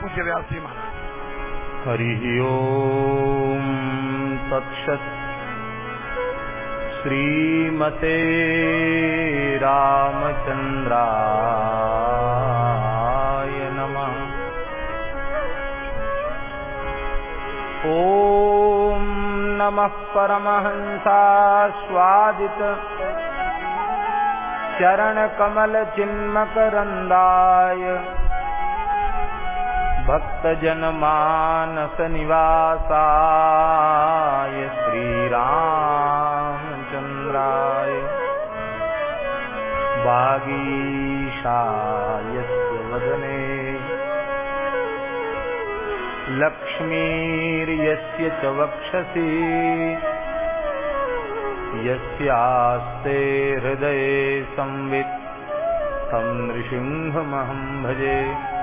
पूज्य व्यास जी महाराज हरिः ओम् तत्सत् श्रीमते नमः। ॐ नमः परमहंसास्वादित चरणकमलचिन्मकरन्दाय भक्तजनमानसनिवासाय श्रीरामचन्द्राय वागीशायस्य वदने लक्ष्मीर्यस्य च वक्षसि। यस्यास्ते हृदये संवित् तं नृसिंहमहं भजे।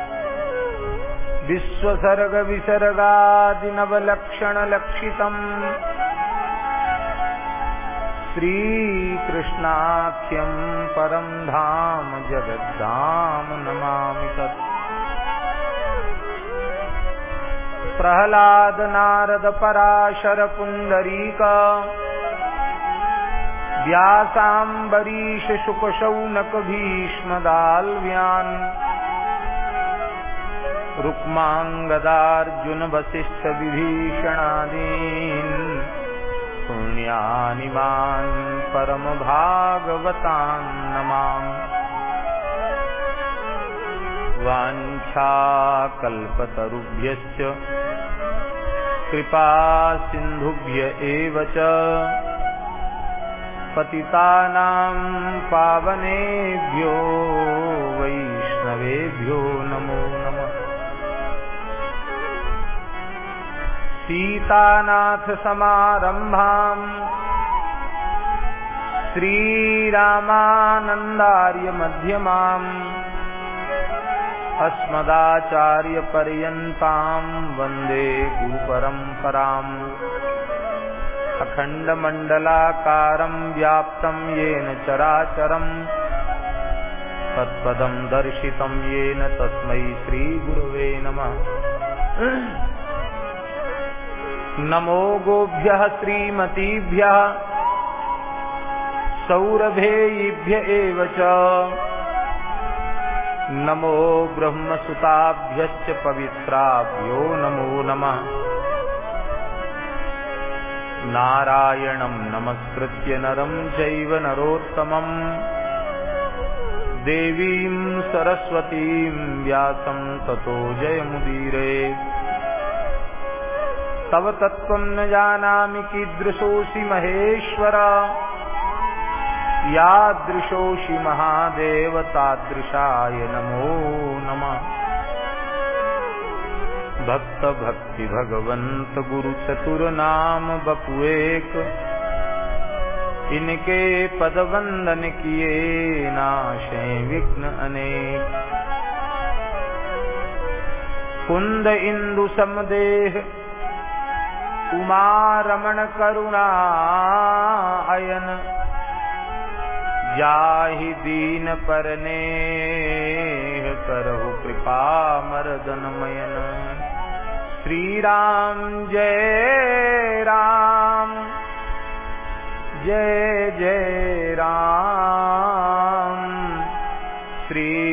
विश्वसर्गविसर्गादिनवलक्षणलक्षितम्। श्रीकृष्णाख्यं परं धाम जगद्धाम नमामि तत्। प्रह्लाद नारद पराशर पुण्डरीक व्यासाम्बरीश शुकशौनक भीष्मदाल्व्यान् रुक्माङ्गदार्जुन वसिष्ठ विभीषणादीन् परमभागवतान् नमामि। वाञ्छाकल्पतरुभ्यश्च कृपा सिन्धुभ्य एव च। पतितानां पावनेभ्यो, वैष्णवेभ्यो नमः सीतानाथसमारम्भाम् श्रीरामानन्दार्यमध्यमाम् अस्मदाचार्यपर्यन्ताम् वंदे गुरुपरम्पराम्। अखण्डमण्डलाकारम् व्याप्तम् येन चराचरम् तत्पदम् दर्शितम् येन तस्मै श्रीगुरुवे नमः। नमो गोभ्यः श्रीमतीभ्यः सौरभेयिभ्य नमो ब्रह्मसुताभ्यश्च पवित्राभ्यो नमो नमः। नारायणम् नमस्कृत्य नरम् चैव नरोत्तमम्। देवीम् सरस्वतीम् व्यासम् ततो जयमुदीरे। तव तत्त्वम् न जानामि कीदृशोऽसि महेश्वर। यादृशोऽसि महादेव तादृशाय नमो नमः। भक्त भक्ति भगवंत गुरु चतुर नाम बपुएक। इनके पद वंदन किए नाशे विघ्न अनेक। कुंद इंदु समदेह उमा रमण करुणा अयन। जाहि दीन परने करहु कृपा मरदन मयन। श्री राम जय राम। जय जय राम। श्री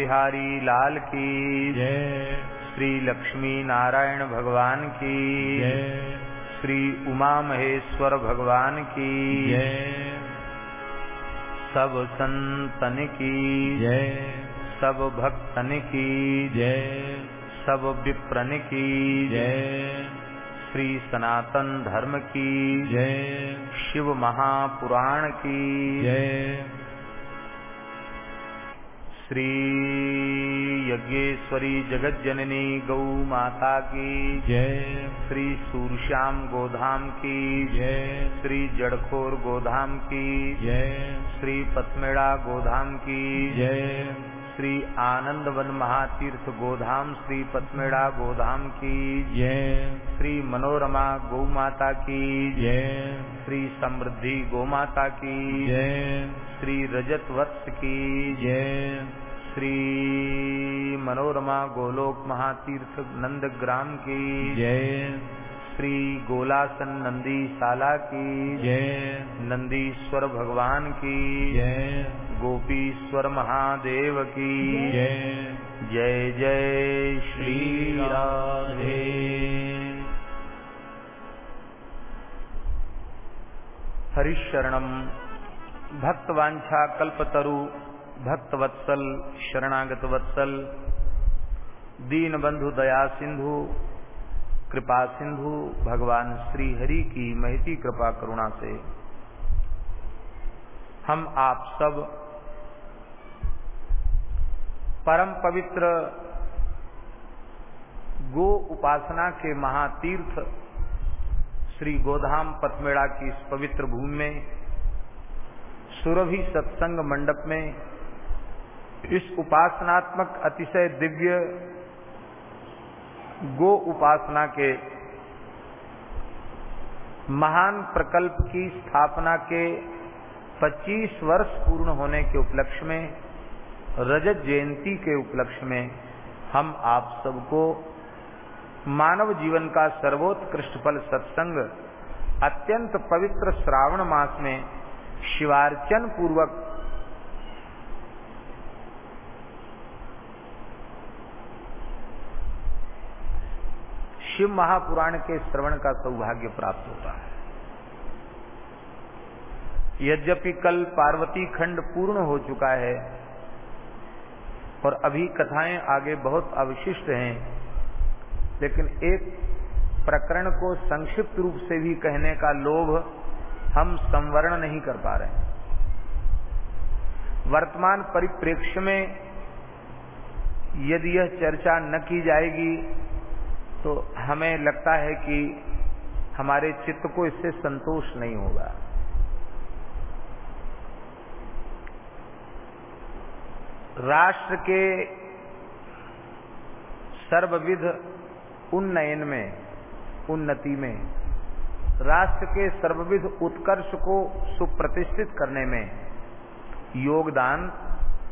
बिहारी लाल की। जय। श्री लक्ष्मी नारायण भगवान की। जय। श्री उमा महेश्वर भगवान की। जय। सब संतन की। जय। सब भक्तन की। जय। सब विप्रन की। जय। श्री सनातन धर्म की। जय। शिव महापुराण की। जय। श्री यज्ञेश्वरी जगत जननी गौ माता की। जय। श्री सूरश्याम गोधाम की। जय। श्री जड़खोर गोधाम की। जय। श्री पथमेड़ा गोधाम की। जय। श्री आनंदवन महातीर्थ गोधाम श्री पथमेड़ा गोधाम की। जय। श्री मनोरमा गौ माता की। जय। श्री समृद्धि गौ माता की। जय। श्री रजत वत्स की। जय। श्री मनोरमा गोलोक महातीर्थ नंदग्राम की। जय। श्री गोलासन नंदी शाला की। जय। नंदीश्वर भगवान की। जय। गोपीश्वर महादेव की। जय। जय जय श्री राधे। हरिशरणम भक्तवांछा कल्पतरु भक्तवत्सल शरणागत वत्सल दीन बंधु दया सिंधु कृपा सिंधु भगवान श्री हरि की महती कृपा करुणा से हम आप सब परम पवित्र गो उपासना के महातीर्थ श्री गोधाम पथमेड़ा की इस पवित्र भूमि में, सुरभि सत्संग मंडप में इस उपासनात्मक अतिशय दिव्य गो उपासना के महान प्रकल्प की स्थापना के 25 वर्ष पूर्ण होने के उपलक्ष्य में, रजत जयंती के उपलक्ष्य में हम आप सबको मानव जीवन का सर्वोत्कृष्ट फल सत्संग, अत्यंत पवित्र श्रावण मास में शिवार्चन पूर्वक शिव महापुराण के श्रवण का सौभाग्य प्राप्त होता है। यद्यपि कल पार्वती खंड पूर्ण हो चुका है और अभी कथाएँ आगे बहुत अवशिष्ट हैं, लेकिन एक प्रकरण को संक्षिप्त रूप से भी कहने का लोभ हम संवरण नहीं कर पा रहे वर्तमान परिप्रेक्ष्य में यदि यह चर्चा न की जाएगी तो हमें लगता है कि हमारे चित्त को इससे संतोष नहीं होगा। राष्ट्र के सर्वविध उन्नयन में, उन्नति में, राष्ट्र के सर्वविध उत्कर्ष को सुप्रतिष्ठित करने में योगदान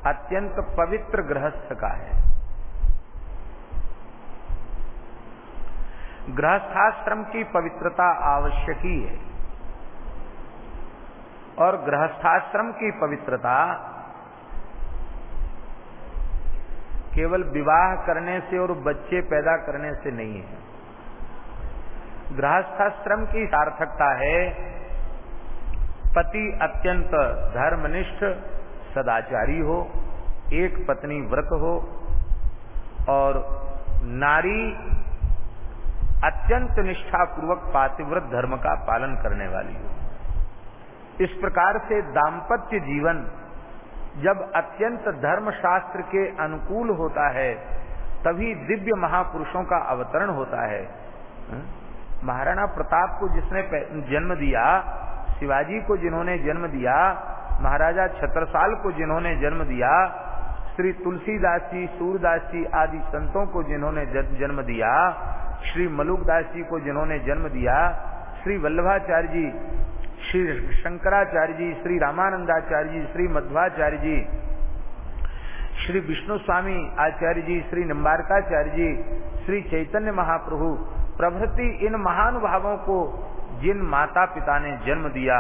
अत्यंत पवित्र गृहस्थ का है। गृहस्थाश्रम की पवित्रता आवश्यक ही। है और गृहस्थाश्रम की पवित्रता केवल विवाह करने से और बच्चे पैदा करने से नहीं है। गृहस्थाश्रम की सार्थकता है, पति अत्यंत धर्मनिष्ठ, सदाचारी हो, एक पत्नी व्रत हो, और नारी अत्यंत निष्ठापूर्वक पातिव्रत धर्म का पालन करने वाली हो। इस प्रकार से दाम्पत्य जीवन जब अत्यंत धर्मशास्त्र के अनुकूल होता है, तभी दिव्य महापुरुषों का अवतरण होता है। महाराणा प्रताप को जिसने जन्म दिया, शिवाजी को जिन्होंने जन्म दिया, महाराजा छत्रसाल को जिन्होंने जन्म दिया, श्री तुलसीदास जी, सूरदास जी आदि संतों को जिन्होंने जन्म दिया श्री मलुकदास जी को जिन्होंने जन्म दिया, श्री वल्लभाचार्य जी, श्री शंकराचार्य जी, श्री रामानंदाचार्य जी, श्री मध्वाचार्य जी, श्री विष्णु स्वामी आचार्य जी, श्री निम्बारकाचार्य जी, श्री चैतन्य महाप्रभु, प्रभृति इन महानुभावों को जिन माता पिता ने जन्म दिया,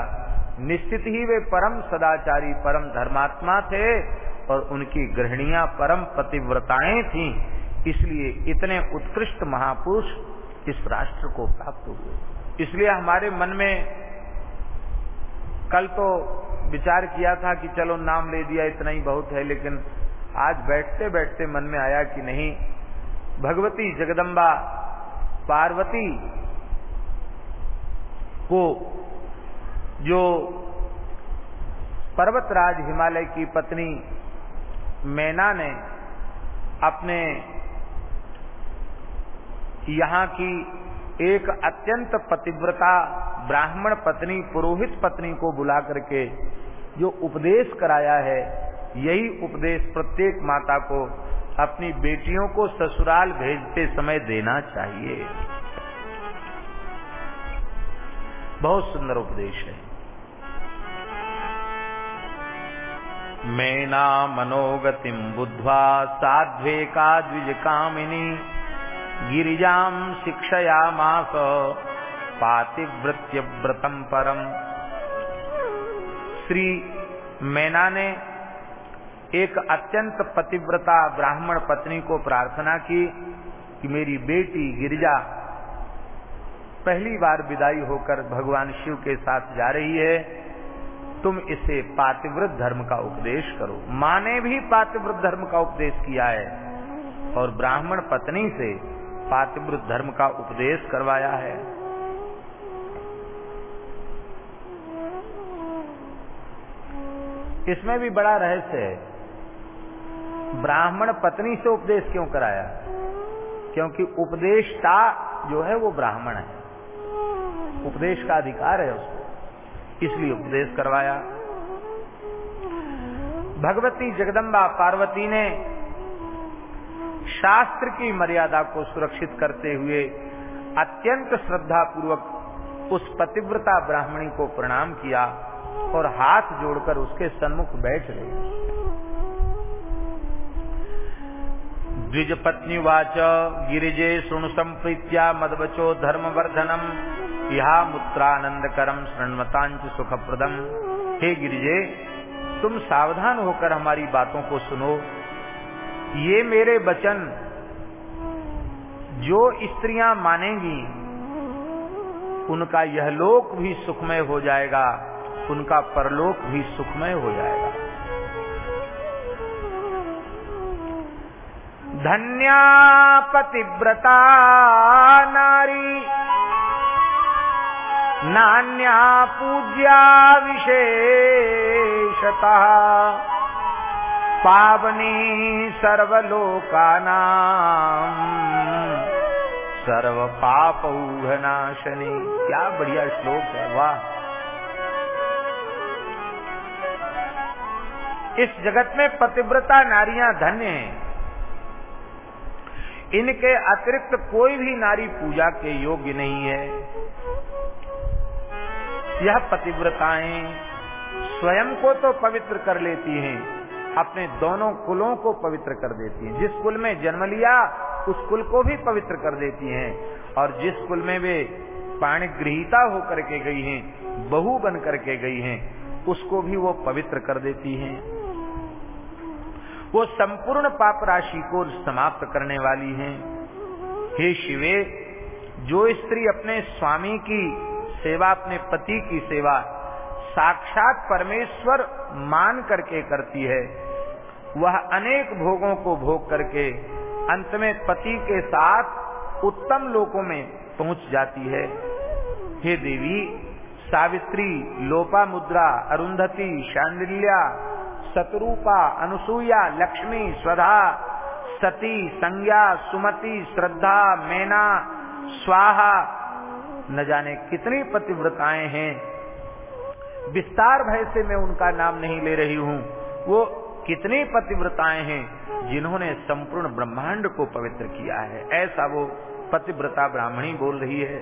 निश्चित ही वे परम सदाचारी, परम धर्मात्मा थे और उनकी गृहणियाँ परम पतिव्रताएँ थीं। इसलिए इतने उत्कृष्ट महापुरुष इस राष्ट्र को प्राप्त हुए। इसलिए हमारे मन में कल तो विचार किया था कि चलो नाम ले दिया, इतना ही बहुत है, लेकिन आज बैठते बैठते मन में आया कि नहीं, भगवती जगदम्बा पार्वती को जो पर्वतराज हिमालय की पत्नी मैना ने अपने यहाँ की एक अत्यंत पतिव्रता ब्राह्मण पत्नी, पुरोहित पत्नी को बुला करके जो उपदेश कराया है, यही उपदेश प्रत्येक माता को अपनी बेटियों को ससुराल भेजते समय देना चाहिए। बहुत सुंदर उपदेश है। मेना मनोगतिम बुद्धवा साध्वे का द्विज कामिनी गिरिजाम शिक्षयामास पातिव्रत्य व्रतम परम। श्री मैना ने एक अत्यंत पतिव्रता ब्राह्मण पत्नी को प्रार्थना की कि मेरी बेटी गिरिजा पहली बार विदाई होकर भगवान शिव के साथ जा रही है। तुम इसे पातिव्रत धर्म का उपदेश करो। माँ ने भी पातिव्रत धर्म का उपदेश किया है और ब्राह्मण पत्नी से पातिव्रत धर्म का उपदेश करवाया है। इसमें भी बड़ा रहस्य है। ब्राह्मण पत्नी से उपदेश क्यों कराया? क्योंकि उपदेशता जो है वो ब्राह्मण है। उपदेश का अधिकार है उसको। इसलिए उपदेश करवाया। भगवती जगदम्बा पार्वती ने शास्त्र की मर्यादा को सुरक्षित करते हुए अत्यंत श्रद्धा पूर्वक उस पतिव्रता ब्राह्मणी को प्रणाम किया और हाथ जोड़कर उसके सन्मुख बैठ गए। द्विज पत्नी वाच, गिरिजे सुण संप्रीत्या मदवचो धर्मवर्धनम। यहा मुत्रानंद करम शृणवतांच सुखप्रदम। हे गिरिजे, तुम सावधान होकर हमारी बातों को सुनो। ये मेरे वचन जो स्त्रियाँ मानेंगी, उनका यह लोक भी सुखमय हो जाएगा, उनका परलोक भी सुखमय हो जाएगा। धन्या पतिव्रता नारी, नान्या पूज्या विशेषतः। पावनी सर्वलोकाना। सर्व पाप नाशनी क्या बढ़िया श्लोक है, वाह। इस जगत में पतिव्रता नारियाँ धन्य हैं। इनके अतिरिक्त कोई भी नारी पूजा के योग्य नहीं है। यह पतिव्रताएँ स्वयं को तो पवित्र कर लेती हैं। अपने दोनों कुलों को पवित्र कर देती हैं। जिस कुल में जन्म लिया, उस कुल को भी पवित्र कर देती हैं। और जिस कुल में वे पाणिगृहिता होकर के गई हैं, बहु बन करके गई हैं, उसको भी वो पवित्र कर देती हैं। वो संपूर्ण पाप राशि को समाप्त करने वाली हैं। हे शिवे, जो स्त्री अपने स्वामी की सेवा, अपने पति की सेवा साक्षात परमेश्वर मान करके करती है वह अनेक भोगों को भोग करके अंत में पति के साथ उत्तम लोकों में पहुँच जाती है। हे देवी, सावित्री, लोपा मुद्रा, अरुंधति, शांडिल्या शतरूपा अनुसूया, लक्ष्मी, स्वधा, सती, संज्ञा, सुमति, श्रद्धा, मैना, स्वाहा, न जाने कितनी पतिव्रताएँ हैं। विस्तार भय से मैं उनका नाम नहीं ले रही हूँ। वो कितनी पतिव्रताएँ हैं जिन्होंने संपूर्ण ब्रह्मांड को पवित्र किया है। ऐसा वो पतिव्रता ब्राह्मणी बोल रही है।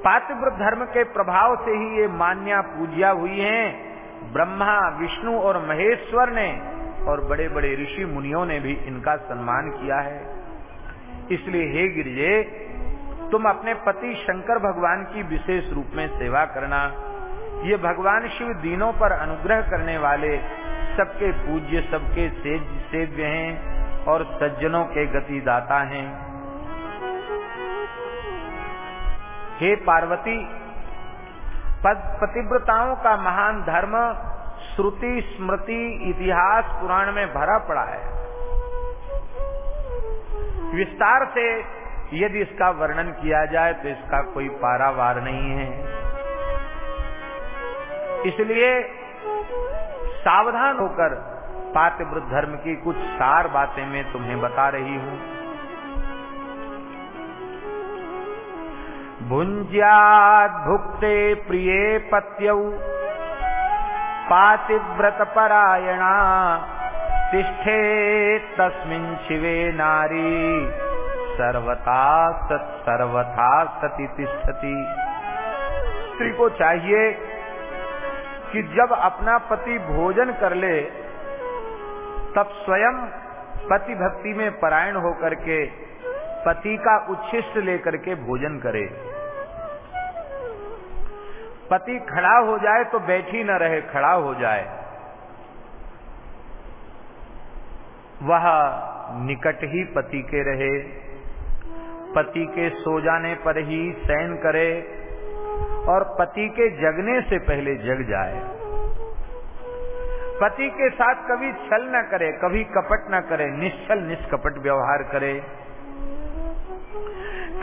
पातिव्रत धर्म के प्रभाव से ही ये मान्या पूजिया हुई हैं। ब्रह्मा, विष्णु और महेश्वर ने और बड़े बड़े ऋषि मुनियों ने भी इनका सम्मान किया है। इसलिए हे गिरिजे, तुम अपने पति शंकर भगवान की विशेष रूप में सेवा करना ये भगवान शिव दीनों पर अनुग्रह करने वाले सबके पूज्य, सबके सेव्य हैं और सज्जनों के गतिदाता हैं। हे पार्वती पतिव्रताओं का महान धर्म, श्रुति, स्मृति, इतिहास, पुराण में भरा पड़ा है। विस्तार से यदि इसका वर्णन किया जाए तो इसका कोई पारावार नहीं है। इसलिए सावधान होकर पातिव्रत धर्म की कुछ सार बातें मैं तुम्हें बता रही हूँ। भुंज्याद भुक्ते प्रिय पत्यौ पातिव्रत परायणा तिष्ठे तस्मिन् शिवे नारी सर्वथा सत सर्वथा सती तिष्ठती। स्त्री को चाहिए कि जब अपना पति भोजन कर ले, तब स्वयं पति भक्ति में परायण होकर के पति का उच्छिष्ट लेकर के भोजन करे। पति खड़ा हो जाए तो बैठी न रहे, खड़ा हो जाए। वह निकट ही पति के रहे, पति के सो जाने पर ही शयन करे और पति के जगने से पहले जग जाए। पति के साथ कभी छल न करे, कभी कपट न करे, निश्चल निष्कपट व्यवहार करे।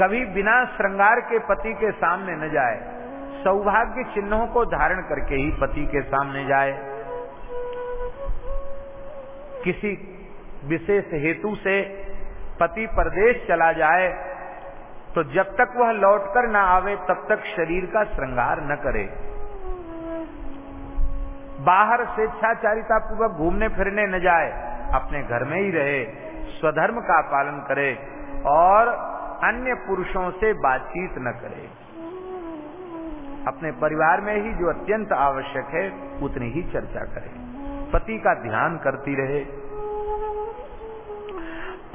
कभी बिना श्रृंगार के पति के सामने न जाए। सौभाग्य चिन्हों को धारण करके ही पति के सामने जाए। किसी विशेष हेतु से पति परदेश चला जाए तो जब तक वह लौटकर न आवे, तब तक शरीर का श्रृंगार न करे। बाहर स्वेच्छाचारिता पूर्वक घूमने फिरने न जाए, अपने घर में ही रहे, स्वधर्म का पालन करे और अन्य पुरुषों से बातचीत न करे। अपने परिवार में ही जो अत्यंत आवश्यक है, उतनी ही चर्चा करे। पति का ध्यान करती रहे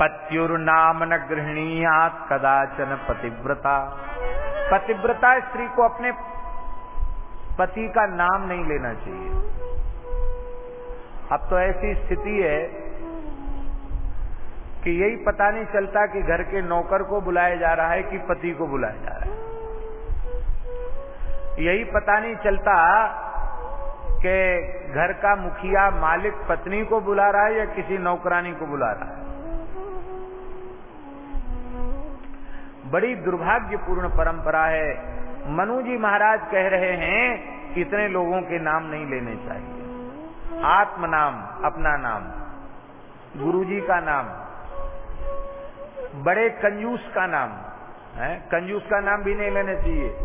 पत्युर्नाम न गृहणीयात कदाचन पतिव्रता। पतिव्रता स्त्री को अपने पति का नाम नहीं लेना चाहिए। अब तो ऐसी स्थिति है कि यही पता नहीं चलता कि घर के नौकर को बुलाया जा रहा है कि पति को बुलाया जा रहा है। यही पता नहीं चलता कि घर का मुखिया मालिक पत्नी को बुला रहा है या किसी नौकरानी को बुला रहा है। बड़ी दुर्भाग्यपूर्ण परंपरा है। मनु जी महाराज कह रहे हैं, इतने लोगों के नाम नहीं लेने चाहिए। आत्म नाम अपना नाम। गुरुजी का नाम। बड़े कंजूस का नाम। है? कंजूस का नाम भी नहीं लेने चाहिए।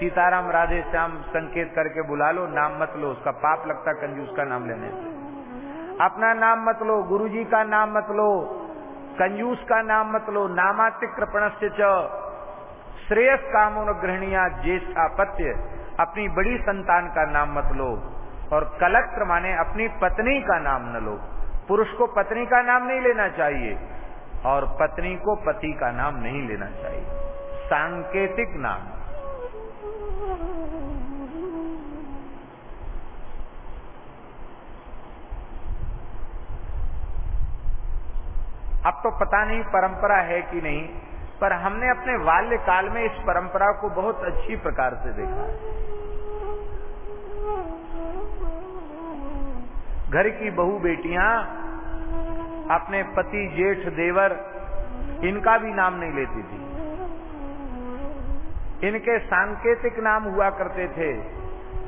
सीताराम, राधे श्याम, संकेत करके बुला लो, नाम मत लो, उसका पाप लगता कंजूस का नाम लेने से। अपना नाम मत लो, गुरुजी का नाम मत लो। कंजूस का नाम मत लो नामातिक्रपण से श्रेयस कामोन गृहणिया ज्येष्ठापत्य, अपनी बड़ी संतान का नाम मत लो। और कलत्र माने अपनी पत्नी का नाम न लो। पुरुष को पत्नी का नाम नहीं लेना चाहिए, और पत्नी को पति का नाम नहीं लेना चाहिए। सांकेतिक नाम। अब तो पता नहीं परंपरा है कि नहीं, पर हमने अपने बाल्य काल में इस परंपरा को बहुत अच्छी प्रकार से देखा। घर की बहु बेटियाँ, अपने पति जेठ देवर, इनका भी नाम नहीं लेती थी। इनके सांकेतिक नाम हुआ करते थे,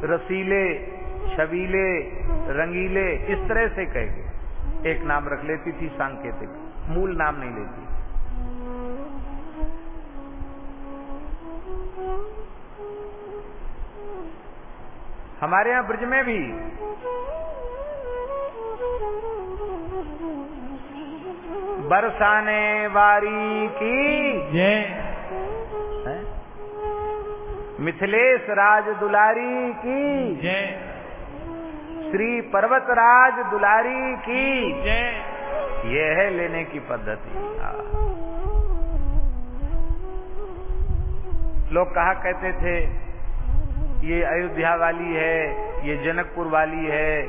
रसीले, छबीले, रंगीले, इस तरह से कह एक नाम रख लेती थी सांकेतिक। मूल नाम नहीं लेती। हमारे यहाँ ब्रज में भी बरसाने वारी की जय। मिथिलेश राज दुलारी की जय। श्री पर्वतराज दुलारी की जय। ये है लेने की पद्धति। लोग कहा कहते थे, ये अयोध्या वाली है, ये जनकपुर वाली है,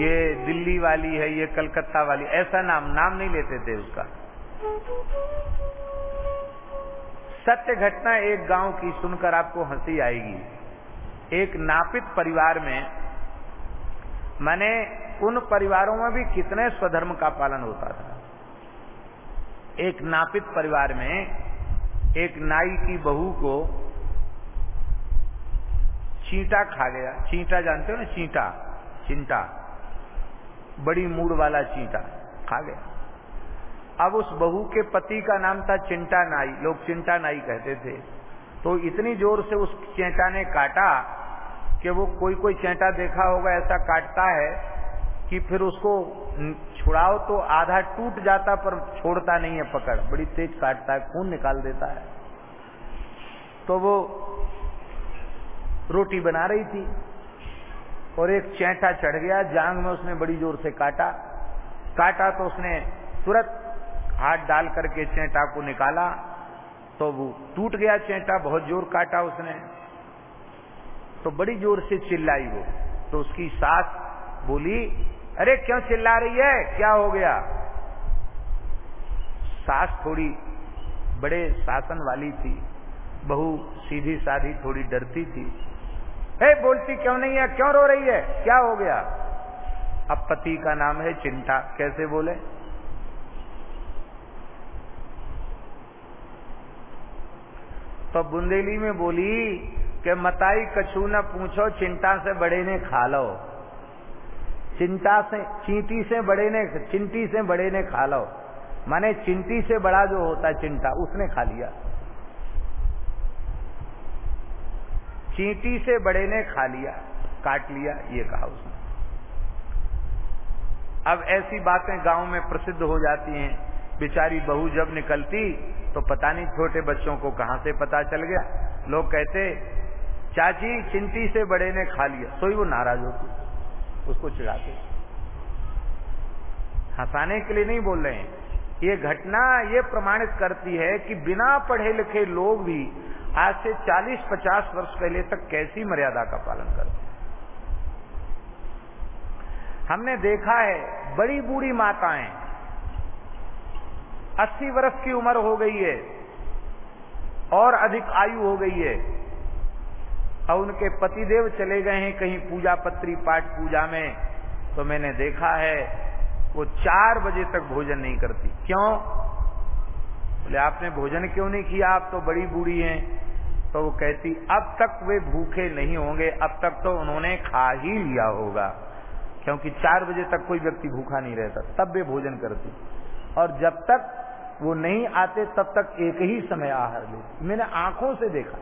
ये दिल्ली वाली है, ये कलकत्ता वाली, ऐसा नाम नाम नहीं लेते थे उसका। सत्य घटना एक गाँव की सुनकर आपको हँसी आएगी। एक नापित परिवार में मैंने उन परिवारों में भी कितने स्वधर्म का पालन होता था। एक नापित परिवार में एक नाई की बहू को चींटा खा गया। चींटा जानते हो ना? चींटा, चिंटा। बड़ी मूड वाला चींटा खा गया। अब उस बहू के पति का नाम था चिंटा नाई। लोग चिंटा नाई कहते थे। तो इतनी ज़ोर से उस चेंटा ने काटा कि वो कोई कोई चैटा देखा होगा, ऐसा काटता है कि फिर उसको छुड़ाओ तो आधा टूट जाता पर छोड़ता नहीं है पकड़। बड़ी तेज काटता है, खून निकाल देता है। तो वो रोटी बना रही थी और एक चैटा चढ़ गया जांग में उसने बड़ी ज़ोर से काटा। काटा तो उसने तुरंत हाथ डाल करके चैटा को निकाला तो वो टूट गया चैटा, बहुत ज़ोर काटा उसने। तो बड़ी ज़ोर से चिल्लाई वो। तो उसकी सास बोली, अरे, क्यों चिल्ला रही है? क्या हो गया? सास थोड़ी बड़े शासन वाली थी, बहू सीधी साधी थोड़ी डरती थी। हे, बोलती क्यों नहीं है? क्यों रो रही है? क्या हो गया? अब पति का नाम है चिंता। कैसे बोले? तो बुंदेली में बोली कि मताई कछू न पूछो, चिंता से बड़े ने खा लो। चिंता से, चींटी से बड़े ने, चिंटी से बड़े ने खा लो। माने चिंटी से बड़ा जो होता है चिंता, उसने खा लिया। चींटी से बड़े ने खा लिया, काट लिया, ये कहा उसने। अब ऐसी बातें गाँव में प्रसिद्ध हो जाती हैं। बेचारी बहू जब निकलती तो पता नहीं छोटे बच्चों को कहाँ से पता चल गया। लोग कहते चाची चिंटी से बड़े ने खा लिया सोई वो नाराज़ होती। उसको चिढ़ाते। हंसाने के लिए नहीं बोल रहे हैं। ये घटना ये प्रमाणित करती है कि बिना पढ़े लिखे लोग भी आज से 40-50 वर्ष पहले तक कैसी मर्यादा का पालन करते हमने देखा है, बड़ी बूढ़ी माताएँ 80 वर्ष की उम्र हो गई है और अधिक आयु हो गई है। और उनके पतिदेव चले गए हैं कहीं पूजा पत्री, पाठ पूजा में। तो मैंने देखा है, वो चार बजे तक भोजन नहीं करती। क्यों? बोले, आपने भोजन क्यों नहीं किया? आप तो बड़ी बूढ़ी हैं। तो वो कहती, अब तक वे भूखे नहीं होंगे, अब तक तो उन्होंने खा ही लिया होगा। क्योंकि चार बजे तक कोई व्यक्ति भूखा नहीं रहता, तब वे भोजन करती। और जब तक वो नहीं आते, तब तक एक ही समय आहार लेती। मैंने आँखों से देखा।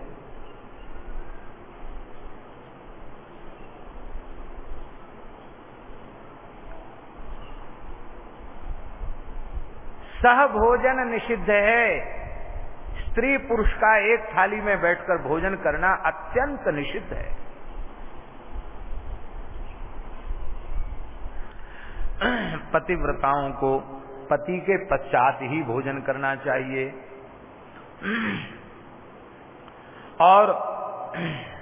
सह भोजन निषिद्ध है। स्त्री पुरुष का एक थाली में बैठकर भोजन करना अत्यंत निषिद्ध है। पतिव्रताओं को पति के पश्चात ही भोजन करना चाहिए। और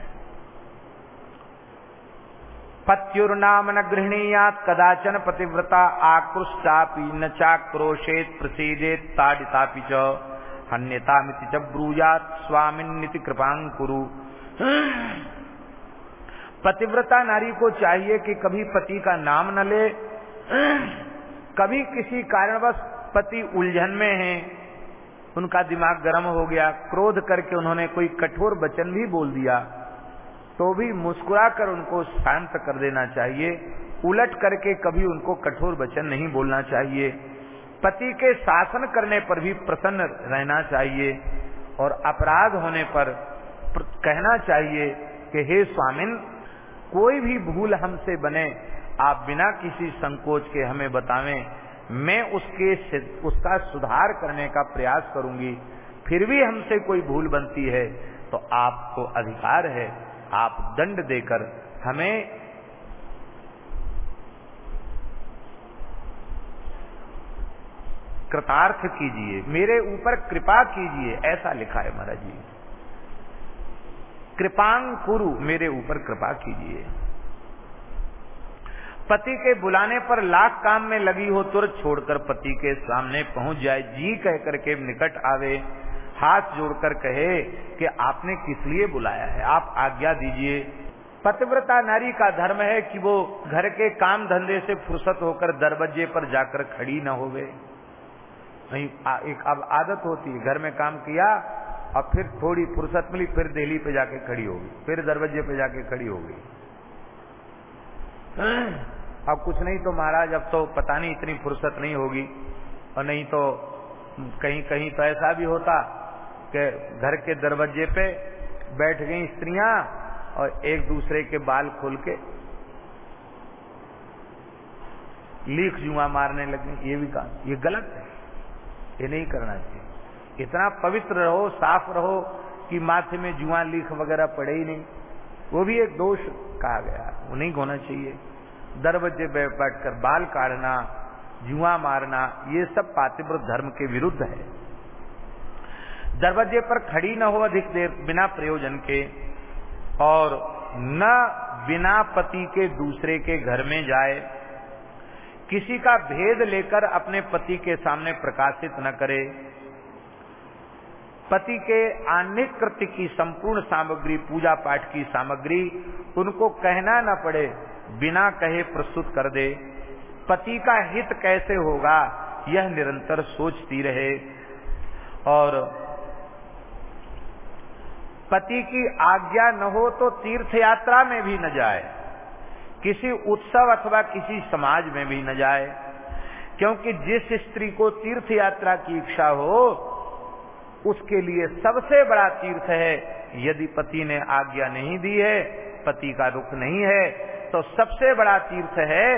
पत्युर्नाम न गृहणीयात कदाचन पतिव्रता आकृष्टापि न चाक्रोशेत प्रसीदेत ताड़ितापि च। हन्यतामिति च ब्रूयात स्वामिन्निति कृपां कुरु। पतिव्रता नारी को चाहिए कि कभी पति का नाम न ले। कभी किसी कारणवश पति उलझन में है। उनका दिमाग गर्म हो गया। क्रोध करके उन्होंने कोई कठोर वचन भी बोल दिया। तो भी मुस्कुराकर उनको शांत कर देना चाहिए। उलट करके कभी उनको कठोर वचन नहीं बोलना चाहिए। पति के शासन करने पर भी प्रसन्न रहना चाहिए और अपराध होने पर कहना चाहिए कि, हे स्वामिन, कोई भी भूल हमसे बने, आप बिना किसी संकोच के हमें बतावें। मैं उसके उसका सुधार करने का प्रयास करूँगी। फिर भी हमसे कोई भूल बनती है तो आपको अधिकार है। आप दंड देकर हमें कृतार्थ कीजिए, मेरे ऊपर कृपा कीजिए, ऐसा लिखा है महाराज जी। कृपांग कुरु, मेरे ऊपर कृपा कीजिए। पति के बुलाने पर लाख काम में लगी हो तुरंत छोड़कर पति के सामने पहुँच जाए, जी कह करके निकट आवे। हाथ जोड़कर कहे कि आपने किस लिए बुलाया है? आप आज्ञा दीजिए। पतिव्रता नारी का धर्म है कि वो घर के काम धंधे से फुर्सत होकर दरवाजे पर जाकर खड़ी न होवे। नहीं एक अब आदत होती है, घर में काम किया और फिर थोड़ी फुर्सत मिली, फिर दिल्ली पे जाके खड़ी होगी फिर दरवाजे पे जाके खड़ी होगी अब कुछ नहीं तो महाराज, अब तो पता नहीं इतनी फुर्सत नहीं होगी। और नहीं तो कहीं कहीं तो ऐसा भी होता कि घर के दरवाजे पे बैठ गई स्त्रियाँ और एक दूसरे के बाल खोल के लीख जुआ मारने लगे। ये भी काम ये गलत है। ये नहीं करना चाहिए। इतना पवित्र रहो, साफ़ रहो कि माथे में जुआ लीख वगैरह पड़े ही नहीं। वो भी एक दोष कहा गया। वो नहीं होना चाहिए। दरवाजे बैठ कर बाल काटना, जुआ मारना, ये सब पातिव्रत धर्म के विरुद्ध है। दरवाजे पर खड़ी न हो अधिक देर बिना प्रयोजन के और न बिना पति के दूसरे के घर में जाए, किसी का भेद लेकर अपने पति के सामने प्रकाशित न करे, पति के आन्निक कृत्य की संपूर्ण सामग्री, पूजा पाठ की सामग्री उनको कहना न पड़े, बिना कहे प्रस्तुत कर दे। पति का हित कैसे होगा, यह निरंतर सोचती रहे और पति की आज्ञा न हो तो तीर्थ यात्रा में भी न जाए, किसी उत्सव अथवा किसी समाज में भी न जाए, क्योंकि जिस स्त्री को तीर्थ यात्रा की इच्छा हो, उसके लिए सबसे बड़ा तीर्थ है, यदि पति ने आज्ञा नहीं दी है, पति का रुख नहीं है तो सबसे बड़ा तीर्थ है,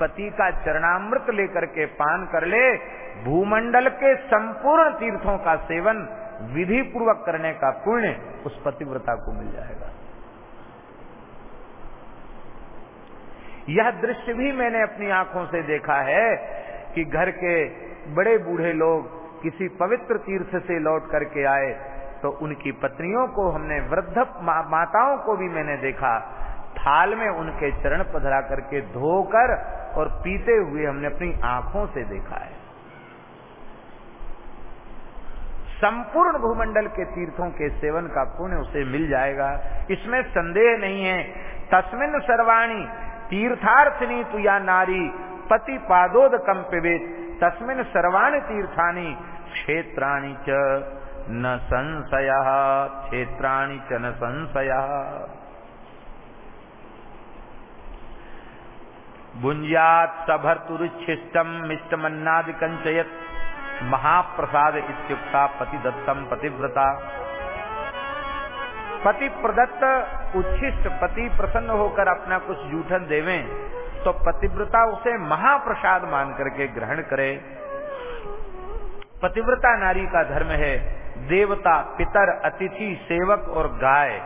पति का चरणामृत लेकर के पान कर ले, भूमंडल के संपूर्ण तीर्थों का सेवन विधि पूर्वक करने का पुण्य उस पतिव्रता को मिल जाएगा। यह दृश्य भी मैंने अपनी आँखों से देखा है कि घर के बड़े बूढ़े लोग किसी पवित्र तीर्थ से लौट करके आए तो उनकी पत्नियों को हमने वृद्ध मा, माताओं को भी मैंने देखा। थाल में उनके चरण पधरा करके धोकर और पीते हुए हमने अपनी आँखों से देखा है। संपूर्ण भूमंडल के तीर्थों के सेवन का पुण्य उसे मिल जाएगा। इसमें संदेह नहीं है। तस्मिन सर्वाणी, तीर्थार्थनी तु या नारी पति पादोद कंपित तस्मिन सर्वाणी तीर्थानी, क्षेत्राणी च न संशय। क्षेत्राणी च न संशय। भुंजात सभर्तुरुच्छिष्टम मिष्टमन्नादिकं चयत महाप्रसाद इत्युक्ता पति दत्तम पतिव्रता। पति प्रदत्त उच्छिष्ट, पति प्रसन्न होकर अपना कुछ जूठन देवे तो पतिव्रता उसे महाप्रसाद मान करके ग्रहण करे। पतिव्रता नारी का धर्म है, देवता, पितर, अतिथि, सेवक और गाय,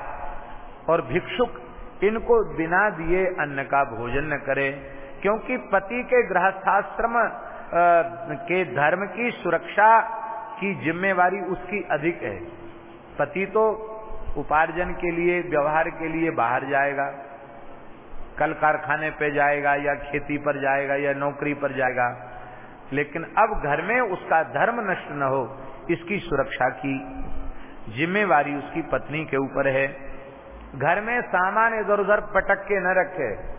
और भिक्षुक इनको बिना दिए अन्न का भोजन न करे, क्योंकि पति के गृहस्थाश्रम के धर्म की सुरक्षा की जिम्मेवारी उसकी अधिक है। पति तो उपार्जन के लिए, व्यवहार के लिए बाहर जाएगा, कल कारखाने पे जाएगा या खेती पर जाएगा या नौकरी पर जाएगा, लेकिन अब घर में उसका धर्म नष्ट न हो, इसकी सुरक्षा की जिम्मेवारी उसकी पत्नी के ऊपर है। घर में सामान इधर उधर पटक के न रखे।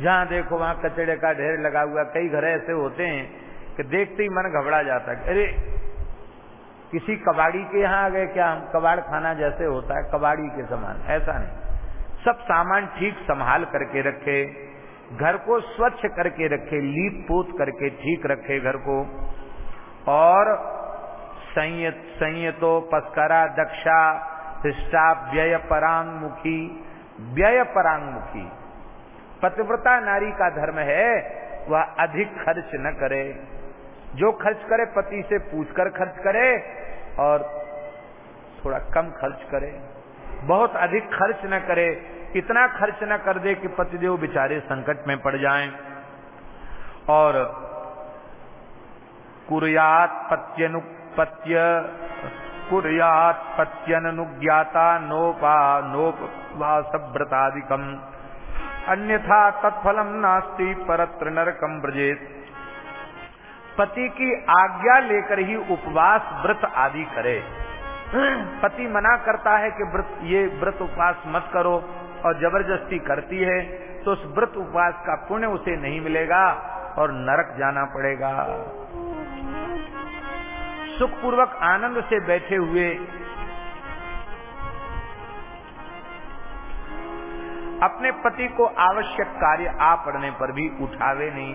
जहाँ देखो वहाँ कचड़े का ढेर लगा हुआ कई घर ऐसे होते हैं कि देखते ही मन घबरा जाता है अरे, किसी कबाड़ी के यहाँ आ गए क्या? हम कबाड़ खाना जैसे होता है, कबाड़ी के समान, ऐसा नहीं। सब सामान ठीक संभाल करके रखे, घर को स्वच्छ करके रखे, लीप पोत करके ठीक रखे घर को। और संयत, संयतो, पस्करा, दक्षा हृष्टा व्यय परांगमुखी व्यय परांगमुखी। पतिव्रता नारी का धर्म है, वह अधिक खर्च न करे। जो खर्च करे, पति से पूछकर खर्च करे और थोड़ा कम खर्च करे। बहुत अधिक खर्च न करे, इतना खर्च न कर दे कि पतिदेव बेचारे संकट में पड़ जाएँ। और कुरियात पत्यनुपत्य कुरियात पत्यनुज्ञाता नोपा, नोपवासव्रतादिकम। अन्यथा तत्फलम नास्ति, परत्र नरकम ब्रजेत पति की आज्ञा लेकर ही उपवास व्रत आदि करे। पति मना करता है कि व्रत, ये व्रत उपवास मत करो और ज़बरदस्ती करती है तो उस व्रत उपवास का पुण्य उसे नहीं मिलेगा और नरक जाना पड़ेगा। सुखपूर्वक आनंद से बैठे हुए अपने पति को आवश्यक कार्य आ पड़ने पर भी उठावे नहीं।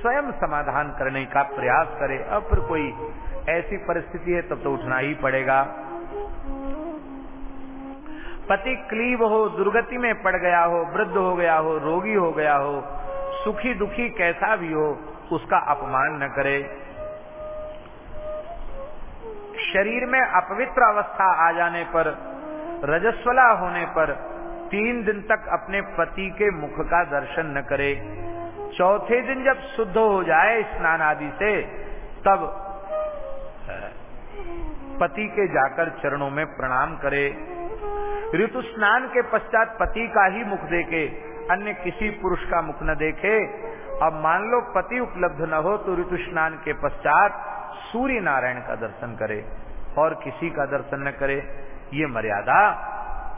स्वयं समाधान करने का प्रयास करे। अब फिर कोई ऐसी परिस्थिति है, तब तो उठना ही पड़ेगा। पति क्लीव हो, दुर्गति में पड़ गया हो, वृद्ध हो गया हो, रोगी हो गया हो, सुखी दुखी कैसा भी हो, उसका अपमान न करे। शरीर में अपवित्र अवस्था आ जाने पर, रजस्वला होने पर तीन दिन तक अपने पति के मुख का दर्शन न करे। चौथे दिन जब शुद्ध हो जाए स्नान आदि से, तब पति के जाकर चरणों में प्रणाम करे। ऋतु स्नान के पश्चात पति का ही मुख देखे, अन्य किसी पुरुष का मुख न देखे। अब मान लो पति उपलब्ध न हो तो ऋतु स्नान के पश्चात सूर्य नारायण का दर्शन करे और किसी का दर्शन न करे। ये मर्यादा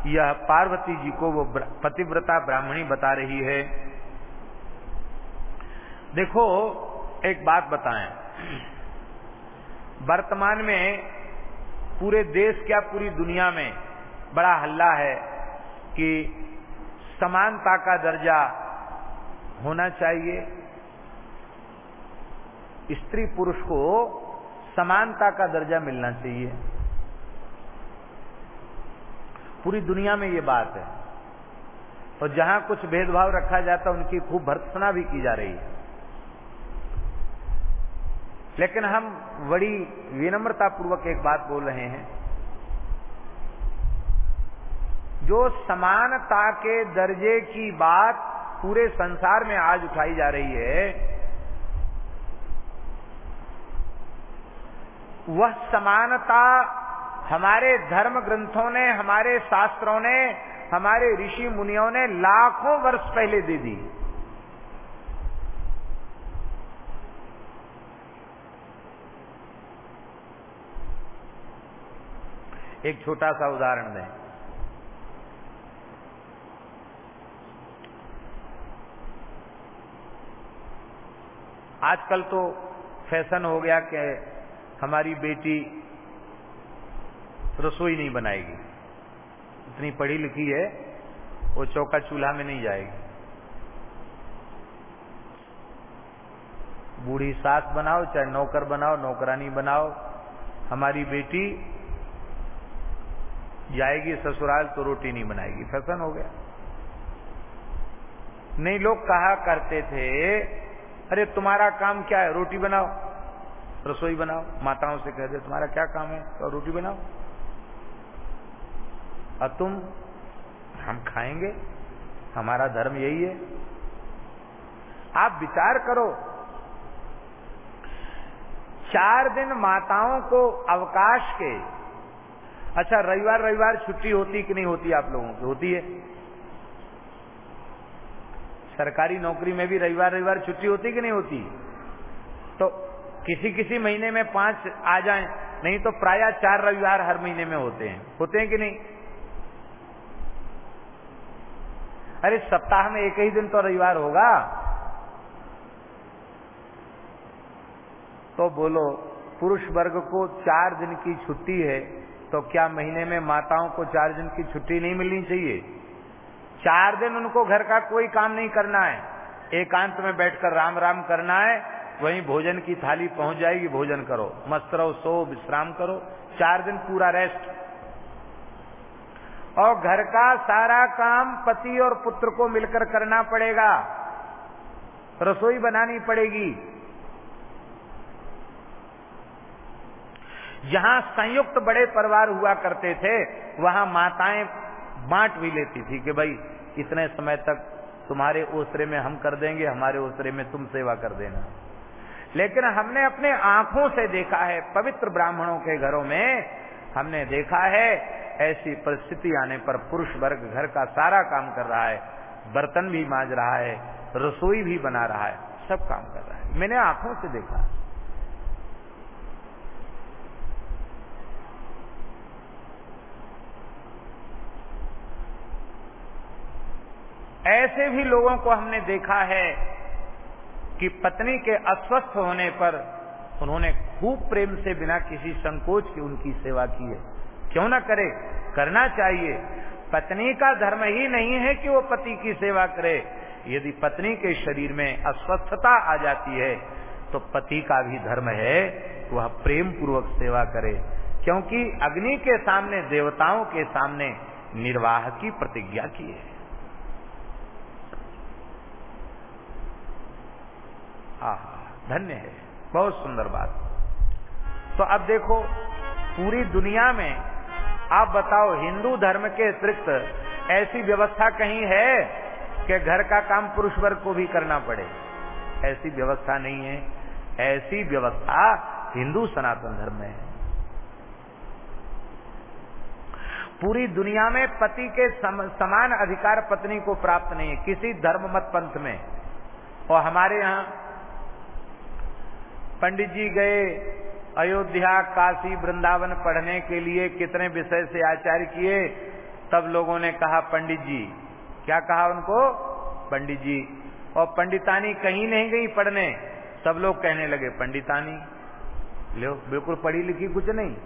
यह पार्वती जी को वो पतिव्रता ब्राह्मणी बता रही है। देखो, एक बात बताएँ। वर्तमान में पूरे देश क्या पूरी दुनिया में बड़ा हल्ला है कि समानता का दर्जा होना चाहिए। स्त्री पुरुष को समानता का दर्जा मिलना चाहिए। पूरी दुनिया में ये बात है। और जहाँ कुछ भेदभाव रखा जाता है, उनकी खूब भर्त्सना भी की जा रही है। लेकिन हम बड़ी विनम्रता पूर्वक एक बात बोल रहे हैं। जो समानता के दर्जे की बात पूरे संसार में आज उठाई जा रही है, वह समानता हमारे धर्म ग्रंथों ने, हमारे शास्त्रों ने, हमारे ऋषि मुनियों ने लाखों वर्ष पहले दे दी। एक छोटा सा उदाहरण दें। आजकल तो फ़ैशन हो गया कि हमारी बेटी रसोई नहीं बनाएगी। इतनी पढ़ी लिखी है, वो चौका चूल्हा में नहीं जाएगी। बूढ़ी सास बनाओ, चाहे नौकर बनाओ, नौकरानी बनाओ, हमारी बेटी जाएगी ससुराल तो रोटी नहीं बनाएगी। फ़ैशन हो गया। नहीं, लोग कहा करते थे, अरे, तुम्हारा काम क्या है? रोटी बनाओ। रसोई बनाओ। माताओं से कह दे, तुम्हारा क्या काम है? तो रोटी बनाओ। और तुम, हम खाएँगे, हमारा धर्म यही है। आप विचार करो, चार दिन माताओं को अवकाश के अच्छा रविवार रविवार छुट्टी होती कि नहीं होती आप लोगों की? होती है। सरकारी नौकरी में भी रविवार रविवार छुट्टी होती कि नहीं होती? तो किसी किसी महीने में पाँच आ जाएँ, नहीं तो प्राय चार रविवार हर महीने में होते हैं। होते हैं कि नहीं? अरे सप्ताह में एक ही दिन तो रविवार होगा। तो बोलो, पुरुष वर्ग को चार दिन की छुट्टी है तो क्या महीने में माताओं को चार दिन की छुट्टी नहीं मिलनी चाहिए? चार दिन उनको घर का कोई काम नहीं करना है। एकांत में बैठकर राम राम करना है, वहीं भोजन की थाली पहुँच जाएगी, भोजन करो। मस्त रहो, सो, विश्राम करो। चार दिन पूरा रेस्ट और घर का सारा काम पति और पुत्र को मिलकर करना पड़ेगा। रसोई बनानी पड़ेगी। जहाँ संयुक्त बड़े परिवार हुआ करते थे, वहाँ माताएँ बांट भी लेती थी कि भाई, इतने समय तक तुम्हारे ओसरे में हम कर देंगे, हमारे ओसरे में तुम सेवा कर देना। लेकिन हमने अपने आँखों से देखा है, पवित्र ब्राह्मणों के घरों में हमने देखा है ऐसी परिस्थिति आने पर पुरुष वर्ग घर का सारा काम कर रहा है, बर्तन भी मांज रहा है, रसोई भी बना रहा है, सब काम कर रहा है। मैंने आँखों से देखा। ऐसे भी लोगों को हमने देखा है कि पत्नी के अस्वस्थ होने पर उन्होंने खूब प्रेम से बिना किसी संकोच के उनकी सेवा की है। क्यों ना करे? करना चाहिए। पत्नी का धर्म ही नहीं है कि वो पति की सेवा करे। यदि पत्नी के शरीर में अस्वस्थता आ जाती है तो पति का भी धर्म है वह प्रेम पूर्वक सेवा करे। क्योंकि अग्नि के सामने, देवताओं के सामने निर्वाह की प्रतिज्ञा की है। धन्य है। बहुत सुंदर बात। तो अब देखो, पूरी दुनिया में आप बताओ हिंदू धर्म के अतिरिक्त ऐसी व्यवस्था कहीं है कि घर का काम पुरुष वर्ग को भी करना पड़े? ऐसी व्यवस्था नहीं है। ऐसी व्यवस्था हिंदू सनातन धर्म में है। पूरी दुनिया में पति के सम, समान अधिकार पत्नी को प्राप्त नहीं है। किसी धर्म मत पंथ में। और हमारे यहाँ पंडित जी गए अयोध्या, काशी, वृंदावन पढ़ने के लिए कितने विषय से आचार्य किए? तब लोगों ने कहा, पंडित जी। क्या कहा उनको? पंडित जी, और पंडितानी कहीं नहीं गई पढ़ने। सब लोग कहने लगे, पंडितानी, लो, बिल्कुल पढ़ी लिखी कुछ नहीं।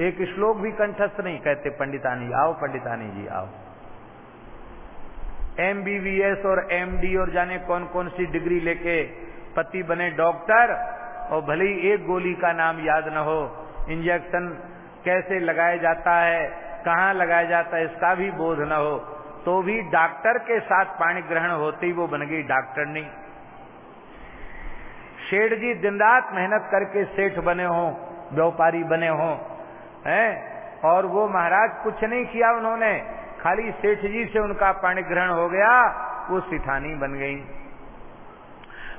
एक श्लोक भी कंठस्थ नहीं, कहते पंडितानी, आओ पंडितानी जी, आओ। एमबीबीएस और एमडी और जाने कौन कौन सी डिग्री लेके पति बने डॉक्टर? और भले ही एक गोली का नाम याद न हो इंजेक्शन कैसे लगाया जाता है, कहाँ लगाया जाता है, इसका भी बोध न हो तो भी डॉक्टर के साथ पाणी ग्रहण होते ही वो बन गई डॉक्टर नहीं। शेठ जी दिन रात मेहनत करके सेठ बने हो, व्यापारी बने हो, हैं? और वो महाराज कुछ नहीं किया उन्होंने, खाली सेठ जी से उनका पाणी ग्रहण हो गया, वो सिठानी बन गई।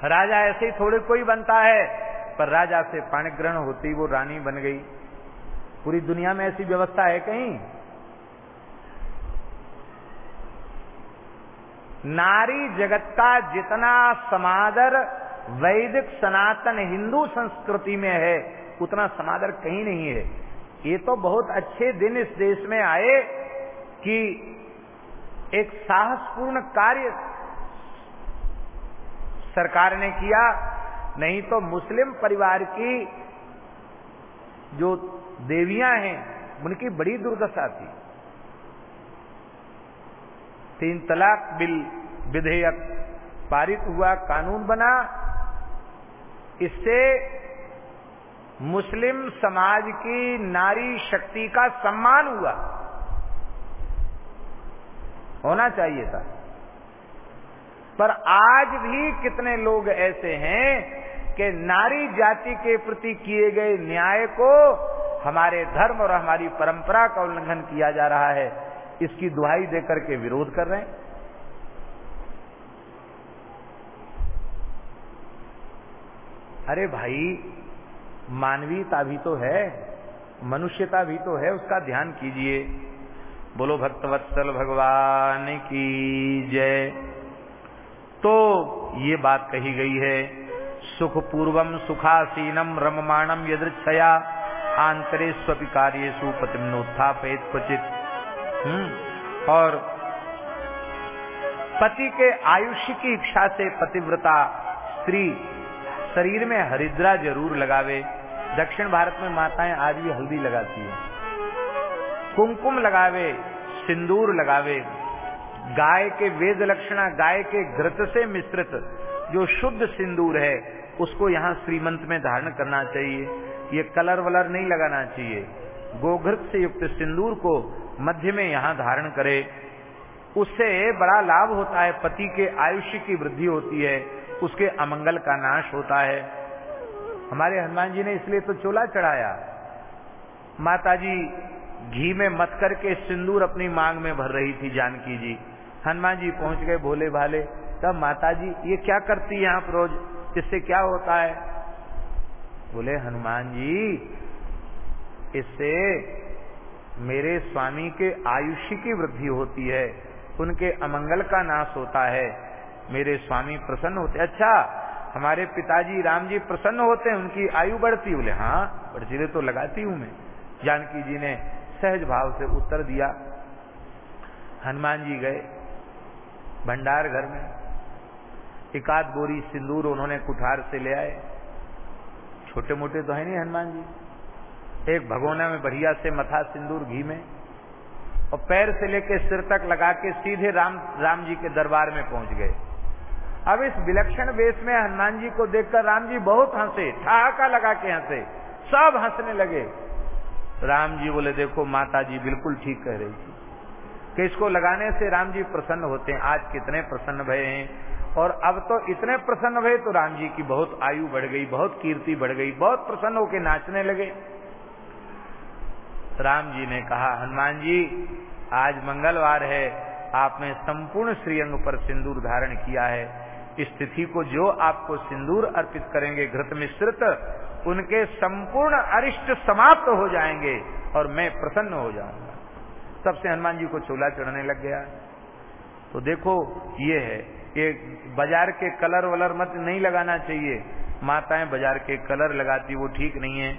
राजा ऐसे ही थोड़े कोई बनता है पर राजा से पाणी ग्रहण होती वो रानी बन गई। पूरी दुनिया में ऐसी व्यवस्था है कहीं? नारी जगत का जितना समादर वैदिक सनातन हिंदू संस्कृति में है, उतना समादर कहीं नहीं है। ये तो बहुत अच्छे दिन इस देश में आए कि एक साहसपूर्ण कार्य सरकार ने किया नहीं तो मुस्लिम परिवार की जो देवियाँ हैं, उनकी बड़ी दुर्दशा थी। तीन तलाक बिल विधेयक पारित हुआ, कानून बना। इससे मुस्लिम समाज की नारी शक्ति का सम्मान हुआ। होना चाहिए था। पर आज भी कितने लोग ऐसे हैं कि नारी जाति के प्रति किए गए न्याय को हमारे धर्म और हमारी परंपरा का उल्लंघन किया जा रहा है, इसकी दुहाई देकर के विरोध कर रहे हैं। अरे भाई, मानवीयता भी तो है, मनुष्यता भी तो है, उसका ध्यान कीजिए। बोलो, भक्तवत्सल भगवान की जय। तो ये बात कही गई है। सुख पूर्वम सुखासीनम रममाणम यदृक्षया आंतरे स्वपि कार्य सुपतिमनोत्थापित क्वचित और पति के आयुष्य की इच्छा से पतिव्रता स्त्री शरीर में हरिद्रा ज़रूर लगावे। दक्षिण भारत में माताएँ आज भी हल्दी लगाती है। कुमकुम लगावे, सिंदूर लगावे। गाय के वेद लक्षणा, गाय के घृत से मिश्रित जो शुद्ध सिंदूर है, उसको यहाँ श्रीमंत में धारण करना चाहिए। ये कलर वलर नहीं लगाना चाहिए। गोघृत से युक्त सिंदूर को मध्य में यहाँ धारण करे। उससे बड़ा लाभ होता है, पति के आयुष्य की वृद्धि होती है, उसके अमंगल का नाश होता है। हमारे हनुमान जी ने इसलिए तो चोला चढ़ाया। माता जी घी में मत करके सिंदूर अपनी मांग में भर रही थी, जानकी जी। हनुमान जी पहुँच गए भोले भाले। तब माता जी ये क्या करती है आप रोज? इससे क्या होता है? बोले, हनुमान जी, इससे मेरे स्वामी के आयुष्य की वृद्धि होती है। उनके अमंगल का नाश होता है। मेरे स्वामी प्रसन्न होते अच्छा हमारे पिताजी राम जी प्रसन्न होते हैं, उनकी आयु बढ़ती बोले हाँ बढ़ती तो लगाती हूँ मैं। जानकी जी ने सहज भाव से उत्तर दिया। हनुमान जी गए। भंडार घर में। एकाध बोरी सिंदूर उन्होंने कुठार से ले आए। छोटे मोटे तो है नहीं हनुमान जी। एक भगोना में बढ़िया से मथा सिंदूर घी में और पैर से लेकर सिर तक लगा के सीधे राम राम जी के दरबार में पहुँच गए। अब इस विलक्षण वेश में हनुमान जी को देखकर राम जी बहुत हंसे, ठहाका लगा के हंसे, सब हंसने लगे। राम जी बोले, देखो माता जी बिल्कुल ठीक कह रही थी। कि इसको लगाने से राम जी प्रसन्न होते हैं। आज कितने प्रसन्न भय हैं। और अब तो इतने प्रसन्न भय तो राम जी की बहुत आयु बढ़ गई, बहुत कीर्ति बढ़ गई, बहुत प्रसन्न होकर नाचने लगे। राम जी ने कहा, हनुमान जी, आज मंगलवार है। आपने संपूर्ण श्रीअंग पर सिंदूर धारण किया है। इस तिथि को जो आपको सिंदूर अर्पित करेंगे, घृत मिश्रित, उनके संपूर्ण अरिष्ट समाप्त हो जाएँगे और मैं प्रसन्न हो जाऊँगा। तब से हनुमान जी को चोला चढ़ने लग गया। तो देखो, ये है ये बाज़ार के कलर वलर मत नहीं लगाना चाहिए। माताएँ बाज़ार के कलर लगाती, वो ठीक नहीं है।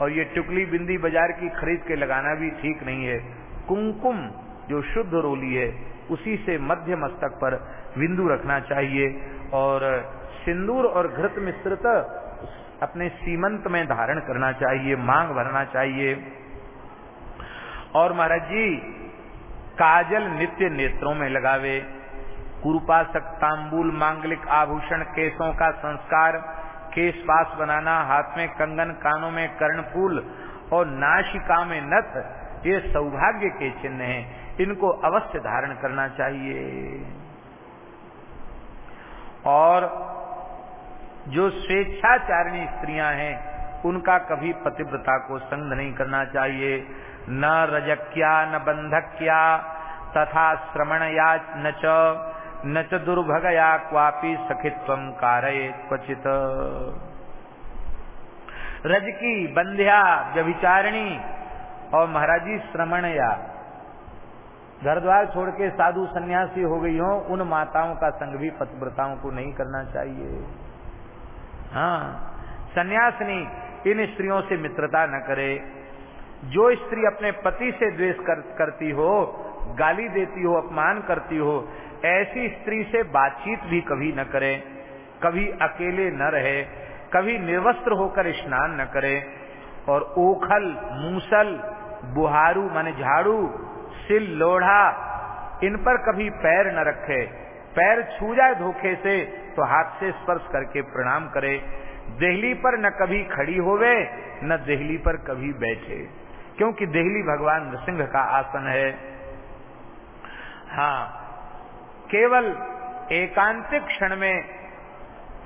और ये टुकली बिंदी बाज़ार की खरीद के लगाना भी ठीक नहीं है। कुमकुम, जो शुद्ध रोली है, उसी से मध्य मस्तक पर बिंदु रखना चाहिए। और सिंदूर और घृत मिश्रित अपने सीमंत में धारण करना चाहिए, मांग भरना चाहिए। और महाराज जी, काजल नित्य नेत्रों में लगावे कुरुपासक तांबूल मांगलिक आभूषण केसों का संस्कार केस पास बनाना, हाथ में कंगन, कानों में कर्णफूल और नाशिका में नथ, ये सौभाग्य के चिन्ह हैं। इनको अवश्य धारण करना चाहिए। और जो स्वेच्छाचारिणी स्त्रियाँ हैं उनका कभी पतिव्रता को संग नहीं करना चाहिए। न रजक्या, न बंधक्या, तथा श्रमणया न च न च दुर्भगया क्वापी सखित्व कारये क्वचित। रज की बंध्या, व्यभिचारिणी और महाराजी श्रमणया। घर द्वार छोड़ के साधु सन्यासी हो गई हो, उन माताओं का संग भी पतिव्रताओं को नहीं करना चाहिए। हाँ सन्यासिनी इन स्त्रियों से मित्रता न करे। जो स्त्री अपने पति से द्वेष कर, करती हो गाली देती हो अपमान करती हो ऐसी स्त्री से बातचीत भी कभी न करे। कभी अकेले न रहे कभी निर्वस्त्र होकर स्नान न करे। और ओखल मूसल बुहारू माने झाड़ू सिल लोढ़ा इन पर कभी पैर न रखे। पैर छू जाए धोखे से तो हाथ से स्पर्श करके प्रणाम करे। देहली पर न कभी खड़ी होवे, न देहली पर कभी बैठे। क्योंकि देहली भगवान नृसिंह का आसन है। हाँ केवल एकांतिक क्षण में,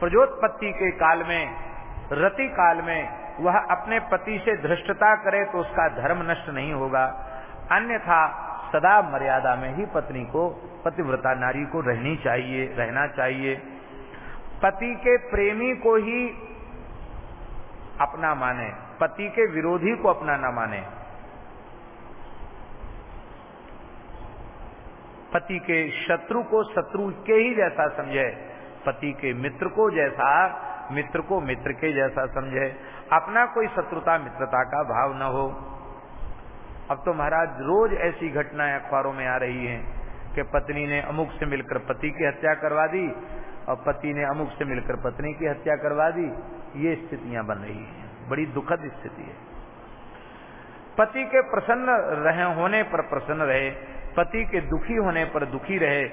प्रजोत्पत्ति के काल में, रति काल में वह अपने पति से धृष्टता करे तो उसका धर्म नष्ट नहीं होगा। अन्यथा सदा मर्यादा में ही पत्नी को, पतिव्रता नारी को रहनी चाहिए, रहना चाहिए। पति के प्रेमी को ही अपना माने। पति के विरोधी को अपना न माने। पति के शत्रु को शत्रु के ही जैसा समझे। पति के मित्र को जैसा, मित्र को मित्र के जैसा समझे। अपना कोई शत्रुता, मित्रता का भाव न हो। अब तो महाराज, रोज ऐसी घटनाएँ अखबारों में आ रही हैं कि पत्नी ने अमुक से मिलकर पति की हत्या करवा दी और पति ने अमुक से मिलकर पत्नी की हत्या करवा दी, ये स्थितियाँ बन रही हैं। बड़ी दुखद स्थिति है। पति के प्रसन्न रहे, होने पर प्रसन्न रहे, पति के दुखी होने पर दुखी रहे,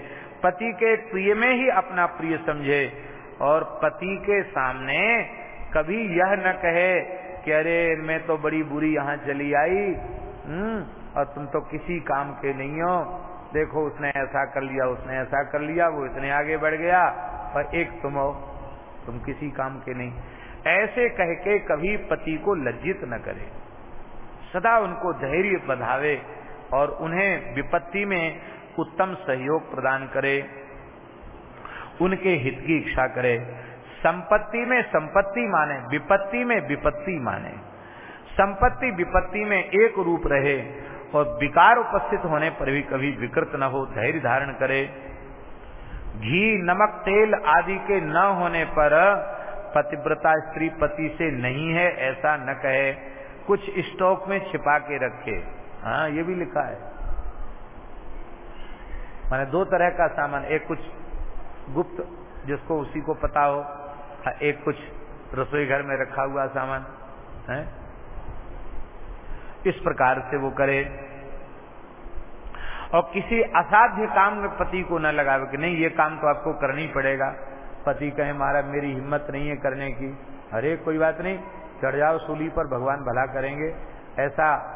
पति के प्रिय में ही अपना प्रिय समझे, और पति के सामने कभी यह न कहे कि अरे, मैं तो बड़ी बुरी यहाँ चली आई हम्म और तुम तो किसी काम के नहीं हो। देखो, उसने ऐसा कर लिया, उसने ऐसा कर लिया, वो इतने आगे बढ़ गया। और एक तुम हो तुम किसी काम के नहीं। ऐसे कह के कभी पति को लज्जित न करे। सदा उनको धैर्य बधावे और उन्हें विपत्ति में उत्तम सहयोग प्रदान करे। उनके हित की इच्छा करे। संपत्ति में संपत्ति माने, विपत्ति में विपत्ति माने। संपत्ति विपत्ति में एक रूप रहे और विकार उपस्थित होने पर भी कभी विकृत न हो, धैर्य धारण करे। घी, नमक, तेल आदि के न होने पर पतिव्रता स्त्री पति से नहीं है, ऐसा न कहे। कुछ स्टॉक में छिपा के रखे। हाँ ये भी लिखा है। माने दो तरह का सामान, एक कुछ गुप्त, जिसको उसी को पता हो एक कुछ रसोई घर में रखा हुआ सामान, है। इस प्रकार से वो करे। और किसी असाध्य काम में पति को न लगावे कि नहीं, ये काम तो आपको करना पड़ेगा। पति कहे, महाराज, मेरी हिम्मत नहीं है करने की। अरे, कोई बात नहीं, चढ़ जाओ सूली पर, भगवान भला करेंगे। ऐसा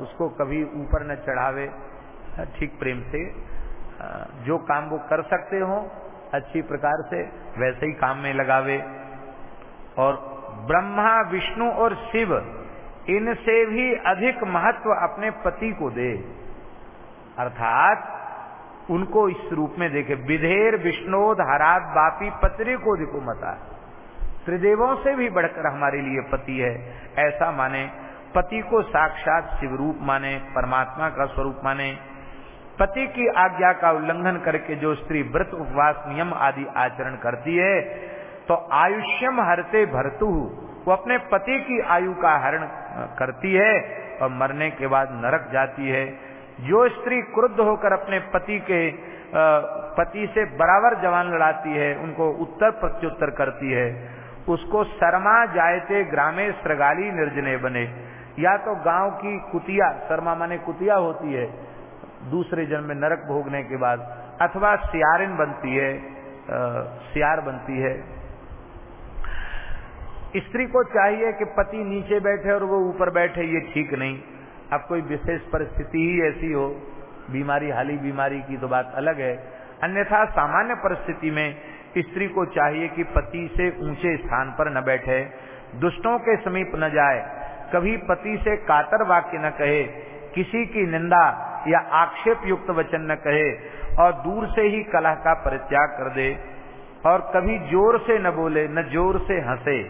उसको कभी ऊपर न चढ़ावे। ठीक प्रेम से जो काम वो कर सकते हो, अच्छी प्रकार से वैसे ही काम में लगावे। और ब्रह्मा, विष्णु और शिव, इनसे भी अधिक महत्व अपने पति को दे। अर्थात उनको इस रूप में देखे। विधेर, विष्णोद हरात बापी, पत्रे को दिखो मता त्रिदेवों से भी बढ़कर हमारे लिए पति है। ऐसा माने, पति को साक्षात शिव रूप माने, परमात्मा का स्वरूप माने। पति की आज्ञा का उल्लंघन करके जो स्त्री व्रत, उपवास, नियम आदि आचरण करती है तो आयुष्यम हरते भरतु। वो अपने पति की आयु का हरण करती है और मरने के बाद नरक जाती है। जो स्त्री क्रुद्ध होकर अपने पति के पति से बराबर जवान लड़ाती है, उनको उत्तर प्रत्युत्तर करती है, उसको शर्मा जायते ग्रामे श्रगाली निर्जने बने। या तो गाँव की कुतिया, शर्मा माने कुतिया होती है, दूसरे जन्म में नरक भोगने के बाद, अथवा सियारिन बनती है सियार बनती है। स्त्री को चाहिए कि पति नीचे बैठे और वो ऊपर बैठे, ये ठीक नहीं। अब कोई विशेष परिस्थिति ही ऐसी हो, बीमारी, हाली बीमारी की तो बात अलग है। अन्यथा सामान्य परिस्थिति में स्त्री को चाहिए कि पति से ऊँचे स्थान पर न बैठे, दुष्टों के समीप न जाए, कभी पति से कातर वाक्य न कहे, किसी की निंदा या आक्षेप युक्त वचन न कहे और दूर से ही कलह का परित्याग कर दे और कभी ज़ोर से न बोले, न ज़ोर से हंसे।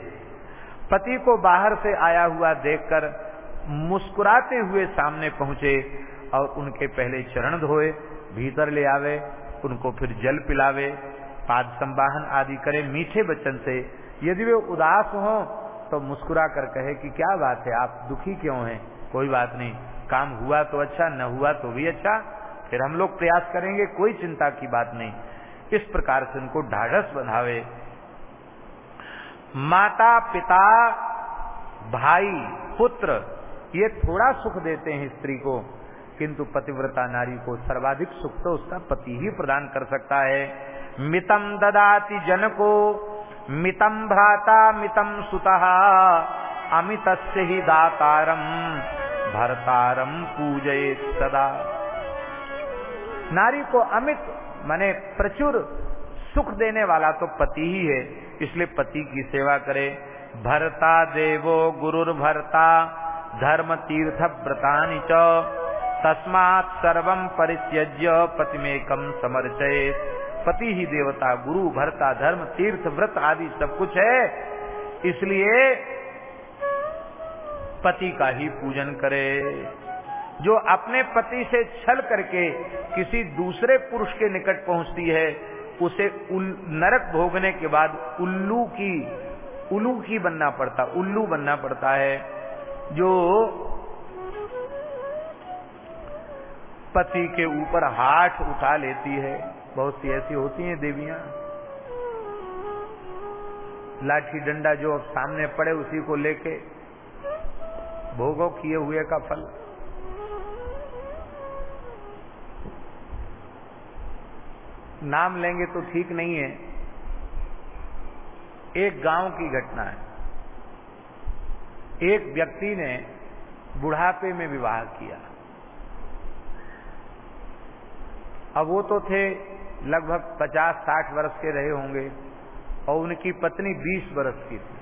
पति को बाहर से आया हुआ देखकर मुस्कुराते हुए सामने पहुँचे और उनके पहले चरण धोए, भीतर ले आवे, उनको फिर जल पिलावे, पाद संवाहन आदि करे मीठे बच्चन से। यदि वे उदास हो तो मुस्कुरा कर कहे कि क्या बात है, आप दुखी क्यों हैं? कोई बात नहीं, काम हुआ तो अच्छा न हुआ तो भी अच्छा। फिर हम लोग प्रयास करेंगे, कोई चिंता की बात नहीं। इस प्रकार से उनको ढाढ़स बंधावे। माता पिता, भाई, पुत्र ये थोड़ा सुख देते हैं स्त्री को, किंतु पतिव्रता नारी को सर्वाधिक सुख तो उसका पति ही प्रदान कर सकता है। मितम ददाति जन को मितम भ्राता मितम सुता अमित ही दातारम भरतारम पूजय सदा। नारी को अमित, माने प्रचुर सुख देने वाला तो पति ही है, इसलिए पति की सेवा करे। भरता देवो गुरुर भरता धर्म तीर्थ व्रतानि च तस्मात् सर्वम परित्यज्य पतिमेकम समर्चय पति ही देवता, गुरु, भरता धर्म तीर्थ व्रत आदि सब कुछ है। इसलिए पति का ही पूजन करे। जो अपने पति से छल करके किसी दूसरे पुरुष के निकट पहुँचती है, उसे नरक भोगने के बाद उल्लू की उल्लू की बनना पड़ता, उल्लू बनना पड़ता है। जो पति के ऊपर हाथ उठा लेती है। बहुत सी ऐसी होती हैं देवियाँ। लाठी डंडा जो सामने पड़े उसी को लेके भोगो किए हुए का फल। नाम लेंगे तो ठीक नहीं है। एक गाँव की घटना है। एक व्यक्ति ने बुढ़ापे में विवाह किया। अब वो तो थे लगभग पचास साठ वर्ष के रहे होंगे और उनकी पत्नी बीस वर्ष की थी।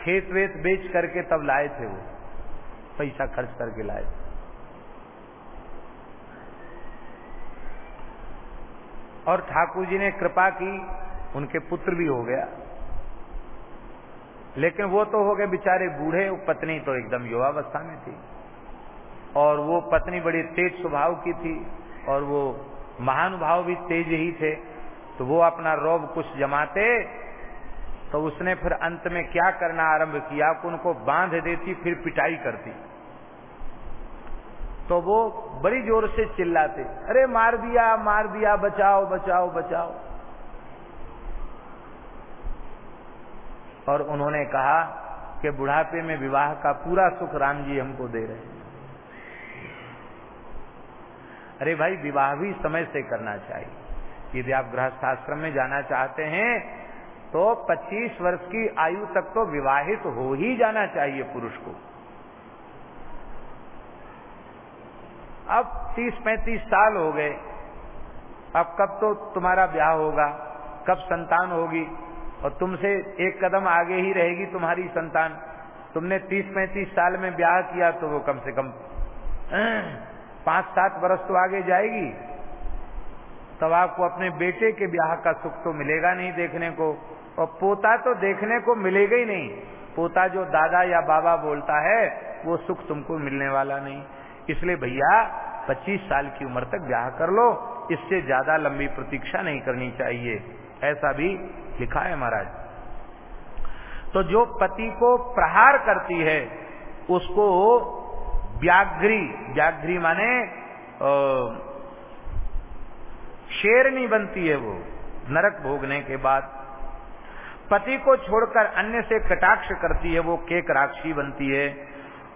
खेत वेत बेच करके तब लाए थे वो, पैसा खर्च करके लाए थे। और ठाकुर जी ने कृपा की उनके पुत्र भी हो गया। लेकिन वो तो हो गए बेचारे बूढ़े पत्नी तो एकदम युवावस्था में थी। और वो पत्नी बड़ी तेज स्वभाव की थी और वो महानुभाव भी तेज ही थे। तो वो अपना रोब कुछ जमाते तो उसने फिर अंत में क्या करना आरंभ किया कि उनको बाँध देती, फिर पिटाई करती। तो वो बड़ी ज़ोर से चिल्लाते, अरे मार दिया मार दिया, बचाओ बचाओ बचाओ। और उन्होंने कहा कि बुढ़ापे में विवाह का पूरा सुख राम जी हमको दे रहे हैं। अरे भाई, विवाह भी समय से करना चाहिए। यदि आप गृहस्थ आश्रम में जाना चाहते हैं तो 25 वर्ष की आयु तक तो विवाहित हो ही जाना चाहिए पुरुष को। अब 30-35 साल हो गए। अब कब तो तुम्हारा ब्याह होगा? कब संतान होगी? और तुमसे एक कदम आगे ही रहेगी तुम्हारी संतान। तुमने 30-35 साल में ब्याह किया तो वो कम से कम पाँच सात बरस तो आगे जाएगी। तब आपको अपने बेटे के ब्याह का सुख तो मिलेगा नहीं देखने को, और पोता तो देखने को मिलेगा ही नहीं। पोता जो दादा या बाबा बोलता है, वो सुख तुमको मिलने वाला नहीं। इसलिए भैया 25 साल की उम्र तक ब्याह कर लो, इससे ज़्यादा लंबी प्रतीक्षा नहीं करनी चाहिए। ऐसा भी लिखा है महाराज। तो जो पति को प्रहार करती है, उसको व्याघ्री व्याघ्री माने शेरनी बनती है वो, नरक भोगने के बाद। पति को छोड़कर अन्य से कटाक्ष करती है, वो केक राक्षी बनती है।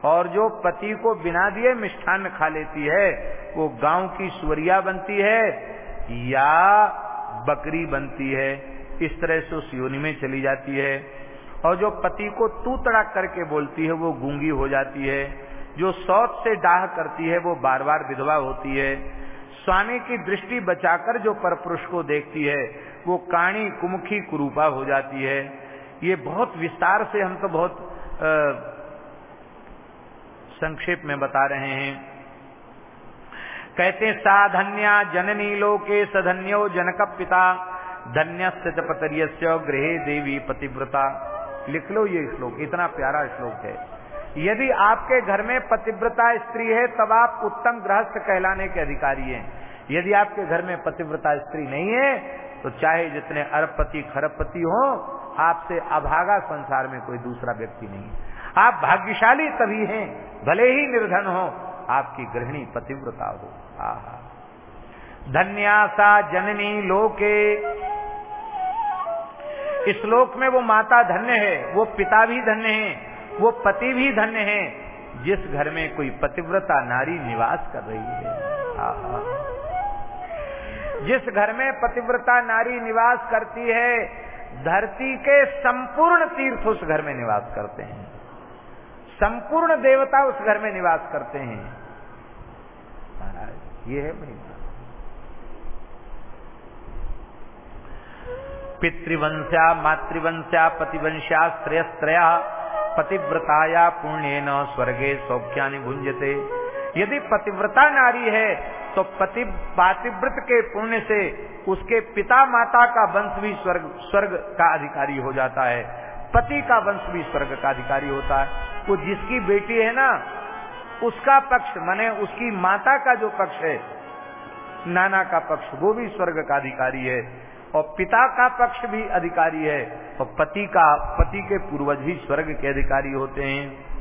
और जो पति को बिना दिए मिष्ठान खा लेती है, वो गाँव की सुवरिया बनती है या बकरी बनती है। इस तरह से उस योनि में चली जाती है। और जो पति को तू तड़ाक करके बोलती है, वो गूँगी हो जाती है। जो सौत से डाह करती है, वो बार बार विधवा होती है। स्वामी की दृष्टि बचाकर जो परपुरुष को देखती है, वो काणी कुमुखी कुरूपा हो जाती है। ये बहुत विस्तार से हम तो बहुत संक्षेप में बता रहे हैं। कहते साधन्या जननी लोके सधन्यो जनक पिता धन्य पतरिय गृह देवी पतिव्रता। लिख लो ये श्लोक, इतना प्यारा श्लोक है। यदि आपके घर में पतिव्रता स्त्री है, तब आप उत्तम गृहस्थ कहलाने के अधिकारी हैं। यदि आपके घर में पतिव्रता स्त्री नहीं है तो चाहे जितने अरबपति, खरबपति हो, आपसे अभागा संसार में कोई दूसरा व्यक्ति नहीं आप भाग्यशाली तभी हैं, भले ही निर्धन हो, आपकी गृहिणी पतिव्रता हो। आहा। धन्यासा जननी लोके इस लोक में वो माता धन्य है, वो पिता भी धन्य है, वो पति भी धन्य है, जिस घर में कोई पतिव्रता नारी निवास कर रही है। जिस घर में पतिव्रता नारी निवास करती है, धरती के संपूर्ण तीर्थ उस घर में निवास करते हैं। संपूर्ण देवता उस घर में निवास करते हैं। महाराज, ये है महिमा पितृवंश्या मातृवंश्या पतिवंश्या श्रेयस्त्रया पतिव्रताया पुण्य न स्वर्गे सौख्यानि भुंजते यदि पतिव्रता नारी है तो पति, पातिव्रत के पुण्य से उसके पिता माता का वंश भी स्वर्ग स्वर्ग का अधिकारी हो जाता है। पति का वंश भी स्वर्ग का अधिकारी होता है। वो जिसकी बेटी है ना, उसका पक्ष, माने उसकी माता का जो पक्ष है, नाना का पक्ष, वो भी स्वर्ग का अधिकारी है। और पिता का पक्ष भी अधिकारी है और पति का, पति के पूर्वज भी स्वर्ग के अधिकारी होते हैं।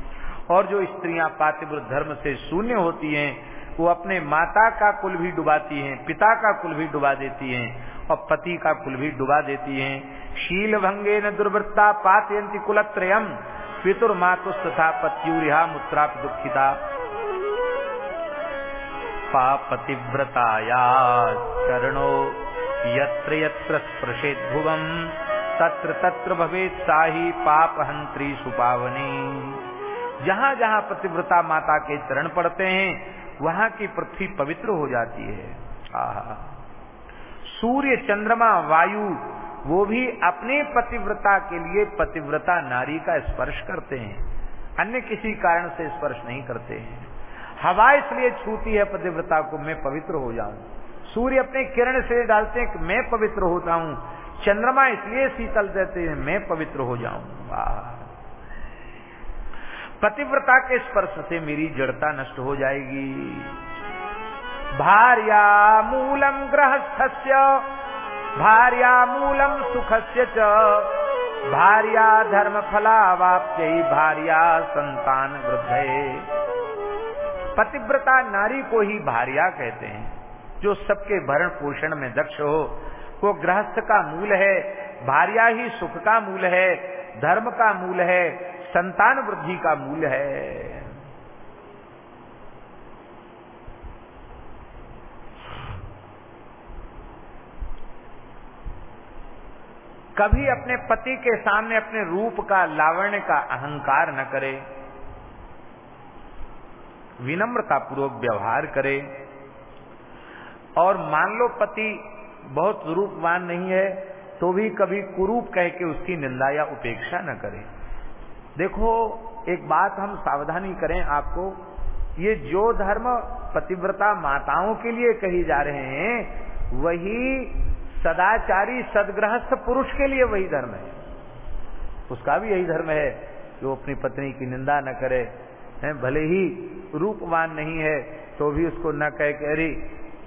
और जो स्त्रियाँ पातिव्रत धर्म से शून्य होती हैं, वो अपने माता का कुल भी डुबाती हैं, पिता का कुल भी डुबा देती हैं और पति का कुल भी डुबा देती हैं। शील भंगे न दुर्वृत्ता पातयंती कुलत्रयम पितुर मातुस्तथा पत्यूरिहा मुत्रा दुखिता। पापतिव्रताया चरणो यत्र यत्र स्पृशेत भुवम तत्र तत्र भवेत साही पाप हंत्री सुपावनी। जहाँ जहाँ पतिव्रता माता के चरण पड़ते हैं, वहाँ की पृथ्वी पवित्र हो जाती है। आहा। सूर्य, चंद्रमा, वायु, वो भी अपने पतिव्रता के लिए पतिव्रता नारी का स्पर्श करते हैं। अन्य किसी कारण से स्पर्श नहीं करते हैं। हवा इसलिए छूती है पतिव्रता को, मैं पवित्र हो जाऊँ। सूर्य अपने किरण से डालते हैं कि मैं पवित्र होता हूँ। चंद्रमा इसलिए शीतल देते हैं, मैं पवित्र हो जाऊँ पतिव्रता के स्पर्श से मेरी जड़ता नष्ट हो जाएगी। भार्या मूलम गृहस्थस्य भार्या मूलम सुखस्य च। भार्या धर्म फलावाप्य भार्या संतान वृद्ध पतिव्रता नारी को ही भार्या कहते हैं। जो सबके भरण पोषण में दक्ष हो, वो गृहस्थ का मूल है, भार्या ही सुख का मूल है, धर्म का मूल है, संतान वृद्धि का मूल है। कभी अपने पति के सामने अपने रूप का, लावण्य का अहंकार न करे विनम्रता पूर्वक व्यवहार करे और मान लो पति बहुत रूपवान नहीं है तो भी कभी कुरूप कह के उसकी निंदा या उपेक्षा न करें। देखो, एक बात हम सावधानी करें आपको, ये जो धर्म पतिव्रता माताओं के लिए कही जा रहे हैं, वही सदाचारी सदग्रहस्थ पुरुष के लिए वही धर्म है। उसका भी यही धर्म है कि वो अपनी पत्नी की निंदा न करे। है, भले ही रूपवान नहीं है तो भी उसको न कह के, अरे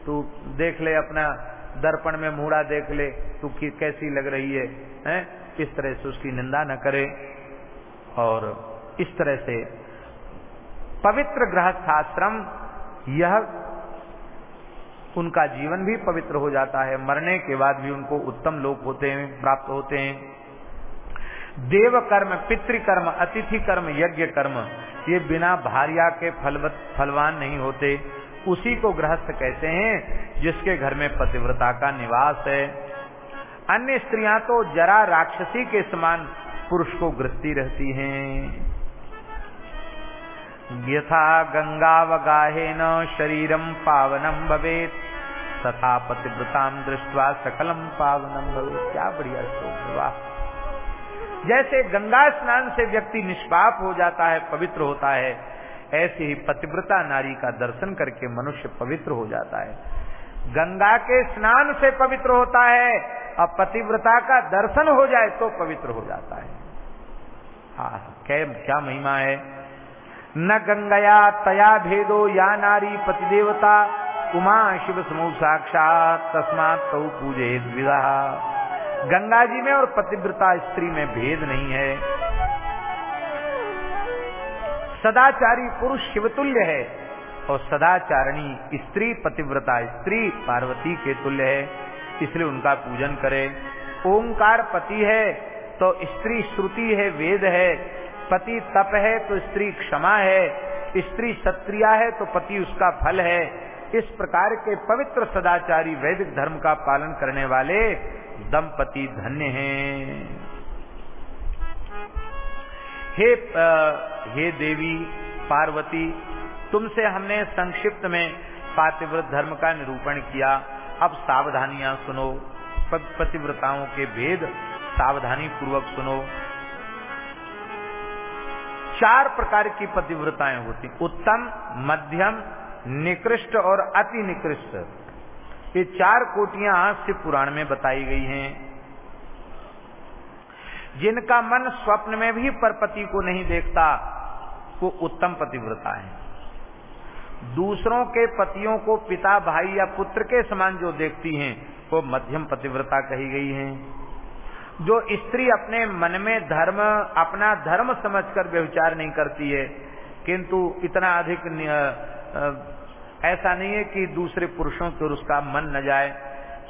तू देख ले, अपना दर्पण में मूड़ा देख ले, तू कैसी लग रही है, हैं? इस तरह से उसकी निंदा न करे। और इस तरह से पवित्र गृहस्थाश्रम, यह उनका जीवन भी पवित्र हो जाता है। मरने के बाद भी उनको उत्तम लोक होते हैं, प्राप्त होते हैं। देव कर्म पितृकर्म अतिथि कर्म यज्ञ कर्म ये बिना भार्या के फलवत, फलवान नहीं होते। उसी को गृहस्थ कहते हैं, जिसके घर में पतिव्रता का निवास है। अन्य स्त्रियाँ तो जरा राक्षसी के समान पुरुष को ग्रस्ती रहती हैं। यथा गंगा वगाहे न शरीरम पावनम भवेत, तथा पतिव्रता दृष्टवा सकलम पावनम भवेत। क्या बढ़िया श्लोक वाह। जैसे गंगा स्नान से व्यक्ति निष्पाप हो जाता है, पवित्र होता है ऐसे ही पतिव्रता नारी का दर्शन करके मनुष्य पवित्र हो जाता है। गंगा के स्नान से पवित्र होता है और पतिव्रता का दर्शन हो जाए तो पवित्र हो जाता है। हाँ क्या क्या महिमा है? न गंगया तया भेदो या नारी पतिदेवता, उमा शिव समूह साक्षात तस्मात कऊ पूजे द्विधा गंगा जी में और पतिव्रता स्त्री में भेद नहीं है। सदाचारी पुरुष शिवतुल्य है और सदाचारणी स्त्री पतिव्रता, स्त्री पार्वती के तुल्य है, इसलिए उनका पूजन करे। ओंकार पति है तो स्त्री श्रुति है, वेद है। पति तप है तो स्त्री क्षमा है। स्त्री सत्रिया है तो पति उसका फल है। इस प्रकार के पवित्र सदाचारी वैदिक धर्म का पालन करने वाले दंपति धन्य हैं। हे आ, हे देवी पार्वती तुमसे हमने संक्षिप्त में पातिव्रत धर्म का निरूपण किया। अब सावधानियाँ सुनो पतिव्रताओं के भेद सावधानी पूर्वक सुनो। चार प्रकार की पतिव्रताएँ होती उत्तम मध्यम निकृष्ट और अति निकृष्ट ये चार कोटियाँ आज से पुराण में बताई गई हैं। जिनका मन स्वप्न में भी परपति को नहीं देखता, वो उत्तम पतिव्रता है। दूसरों के पतियों को पिता, भाई या पुत्र के समान जो देखती हैं, वो मध्यम पतिव्रता कही गई है। जो स्त्री अपने मन में धर्म, अपना धर्म समझकर व्यविचार नहीं करती है, किंतु इतना अधिक ऐसा नहीं है कि दूसरे पुरुषों की उसका मन न जाए,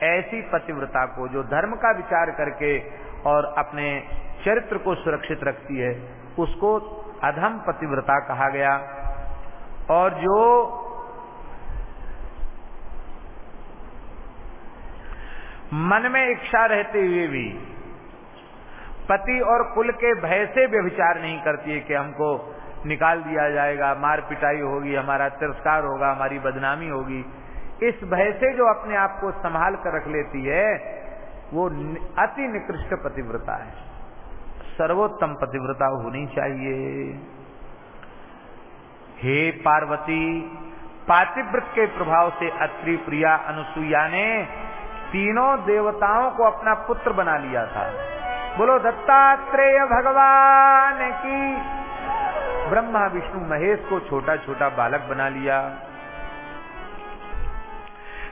ऐसी पतिव्रता को, जो धर्म का विचार करके और अपने चरित्र को सुरक्षित रखती है, उसको अधम पतिव्रता कहा गया। और जो मन में इच्छा रहते हुए भी पति और कुल के भय से व्यभिचार नहीं करती है कि हमको निकाल दिया जाएगा, मार पिटाई होगी, हमारा तिरस्कार होगा, हमारी बदनामी होगी, इस भय से जो अपने आप को संभाल कर रख लेती है वो अति निकृष्ट पतिव्रता है। सर्वोत्तम पतिव्रता होनी चाहिए। हे पार्वती, पातिव्रत के प्रभाव से अत्रि, प्रिया अनुसुईया ने तीनों देवताओं को अपना पुत्र बना लिया था। बोलो, दत्तात्रेय भगवान की ब्रह्मा, विष्णु, महेश को छोटा छोटा बालक बना लिया।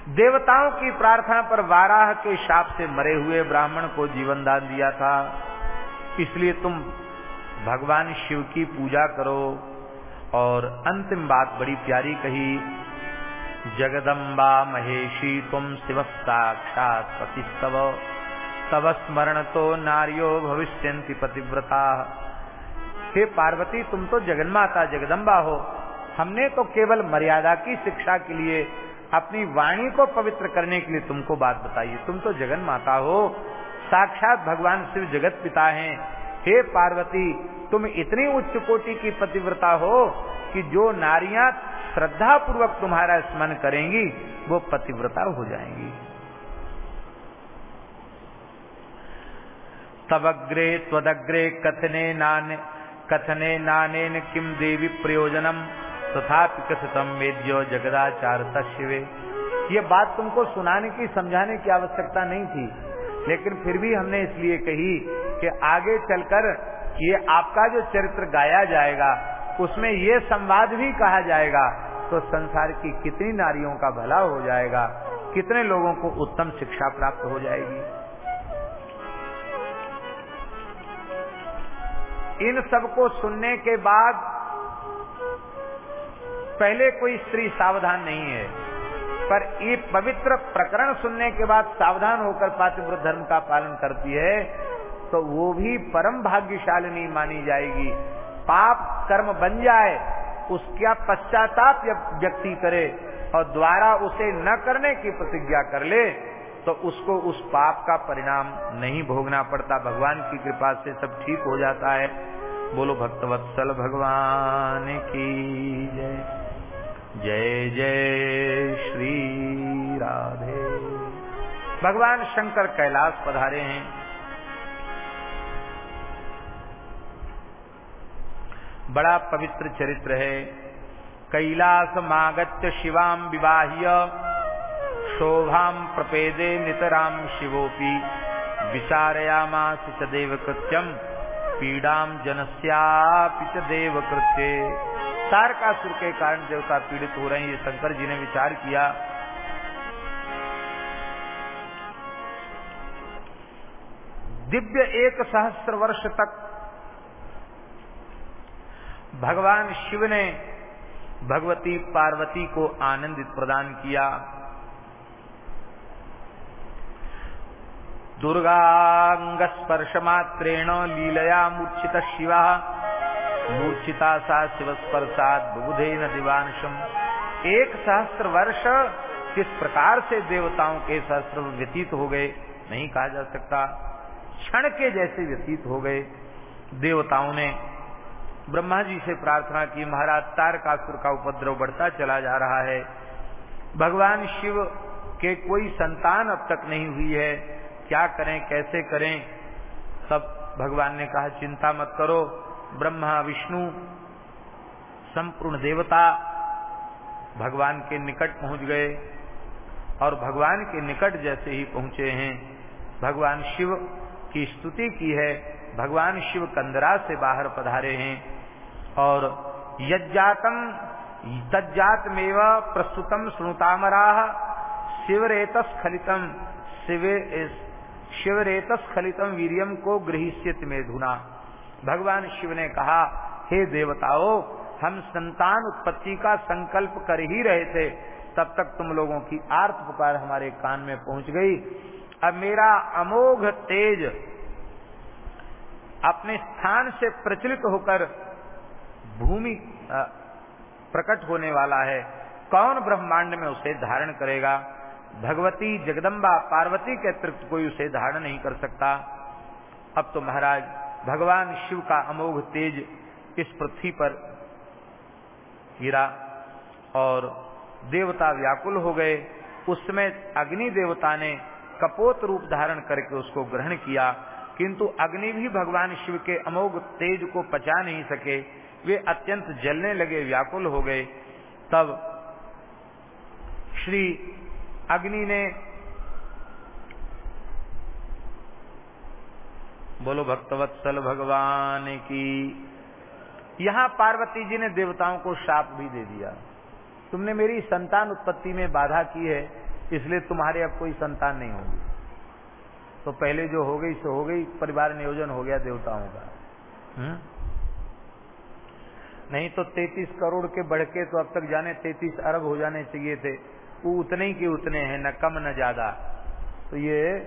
देवताओं की प्रार्थना पर वाराह के शाप से मरे हुए ब्राह्मण को जीवन दान दिया था। इसलिए तुम भगवान शिव की पूजा करो। और अंतिम बात बड़ी प्यारी कही, जगदम्बा महेशी, तुम शिव साक्षात पतिस्तव तव स्मरण तो नारियो भविष्य पतिव्रता। हे पार्वती, तुम तो जगन्माता जगदम्बा हो। हमने तो केवल मर्यादा की शिक्षा के लिए अपनी वाणी को पवित्र करने के लिए तुमको बात बताइए। तुम तो जगन माता हो। साक्षात भगवान शिव जगत पिता हैं। हे पार्वती, तुम इतनी उच्च कोटि की पतिव्रता हो कि जो नारियाँ श्रद्धा पूर्वक तुम्हारा स्मरण करेंगी, वो पतिव्रता हो जाएँगी। तवग्रे त्वदग्रे कथने नाने कथने नानेन किम देवी प्रयोजनम? तथा कथितम वेद्यो जगदाचार शिवे ये बात तुमको सुनाने की, समझाने की आवश्यकता नहीं थी। लेकिन फिर भी हमने इसलिए कही कि आगे चलकर ये आपका जो चरित्र गाया जाएगा, उसमें ये संवाद भी कहा जाएगा तो संसार की कितनी नारियों का भला हो जाएगा, कितने लोगों को उत्तम शिक्षा प्राप्त हो जाएगी। इन सबको सुनने के बाद पहले कोई स्त्री सावधान नहीं है। पर ये पवित्र प्रकरण सुनने के बाद सावधान होकर पातिव्रत धर्म का पालन करती है तो वो भी परम भाग्यशालिनी मानी जाएगी। पाप कर्म बन जाए, उसका पश्चाताप व्यक्ति करे और द्वारा उसे न करने की प्रतिज्ञा कर ले तो उसको उस पाप का परिणाम नहीं भोगना पड़ता। भगवान की कृपा से सब ठीक हो जाता है। बोलो भक्तवत्सल भगवान की जय। जय जय श्री राधे। भगवान शंकर कैलाश पधारे हैं। बड़ा पवित्र चरित्र है। कैलास मागत्य शिवाम विवाह्य शोभाम प्रपेदे नितराम शिवोपी विचारयामास च देव कृत्यम पीड़ाम जनस्यापि च तारकासुर के कारण देवता पीड़ित हो रहे हैं, ये शंकर जी ने विचार किया। दिव्य एक सहस्त्र वर्ष तक भगवान शिव ने भगवती पार्वती को आनंदित प्रदान किया। दुर्गांग स्पर्श मात्रेण लीलया मूर्छित शिवा। मूर्छिता सा शिव स्पर्शात बुबुधे न दिवानशम। एक सहस्त्र वर्ष किस प्रकार से देवताओं के सहस्त्र व्यतीत हो गए, नहीं कहा जा सकता। क्षण के जैसे व्यतीत हो गए। देवताओं ने ब्रह्मा जी से प्रार्थना की, महाराज, तारकासुर का उपद्रव बढ़ता चला जा रहा है। भगवान शिव के कोई संतान अब तक नहीं हुई है। क्या करें, कैसे करें? सब भगवान ने कहा, चिंता मत करो। ब्रह्मा, विष्णु, संपूर्ण देवता भगवान के निकट पहुँच गए और भगवान के निकट जैसे ही पहुँचे हैं, भगवान शिव की स्तुति की है, भगवान शिव कंदरा से बाहर पधारे हैं और यज्जातम तज्जात मेव प्रस्तुतम सुनुतामरा शिवरेत स्खलितम शिवे शिवरेत स्खलितम वीरियम को गृहिष्यत में धुना भगवान शिव ने कहा, हे देवताओं, हम संतान उत्पत्ति का संकल्प कर ही रहे थे। तब तक तुम लोगों की आर्त पुकार हमारे कान में पहुँच गई। अब मेरा अमोघ तेज अपने स्थान से प्रचलित होकर भूमि प्रकट होने वाला है। कौन ब्रह्मांड में उसे धारण करेगा? भगवती जगदम्बा पार्वती के अतिरिक्त कोई उसे धारण नहीं कर सकता। अब तो महाराज भगवान शिव का अमोघ तेज इस पृथ्वी पर गिरा और देवता व्याकुल हो गए। उस समय अग्नि देवता ने कपोत रूप धारण करके उसको ग्रहण किया, किंतु अग्नि भी भगवान शिव के अमोघ तेज को पचा नहीं सके। वे अत्यंत जलने लगे, व्याकुल हो गए। तब श्री अग्नि ने बोलो भक्तवत्सल भगवान की। यहाँ पार्वती जी ने देवताओं को शाप भी दे दिया। तुमने मेरी संतान उत्पत्ति में बाधा की है, इसलिए तुम्हारे अब कोई संतान नहीं होगी। तो पहले जो हो गई, सो हो गई, परिवार नियोजन हो गया देवताओं का। हुँ? हम्म? नहीं तो 33 करोड़ के बढ़ के तो अब तक जाने 33 अरब हो जाने चाहिए थे। वो उतने ही के उतने हैं, न कम न ज़्यादा। तो ये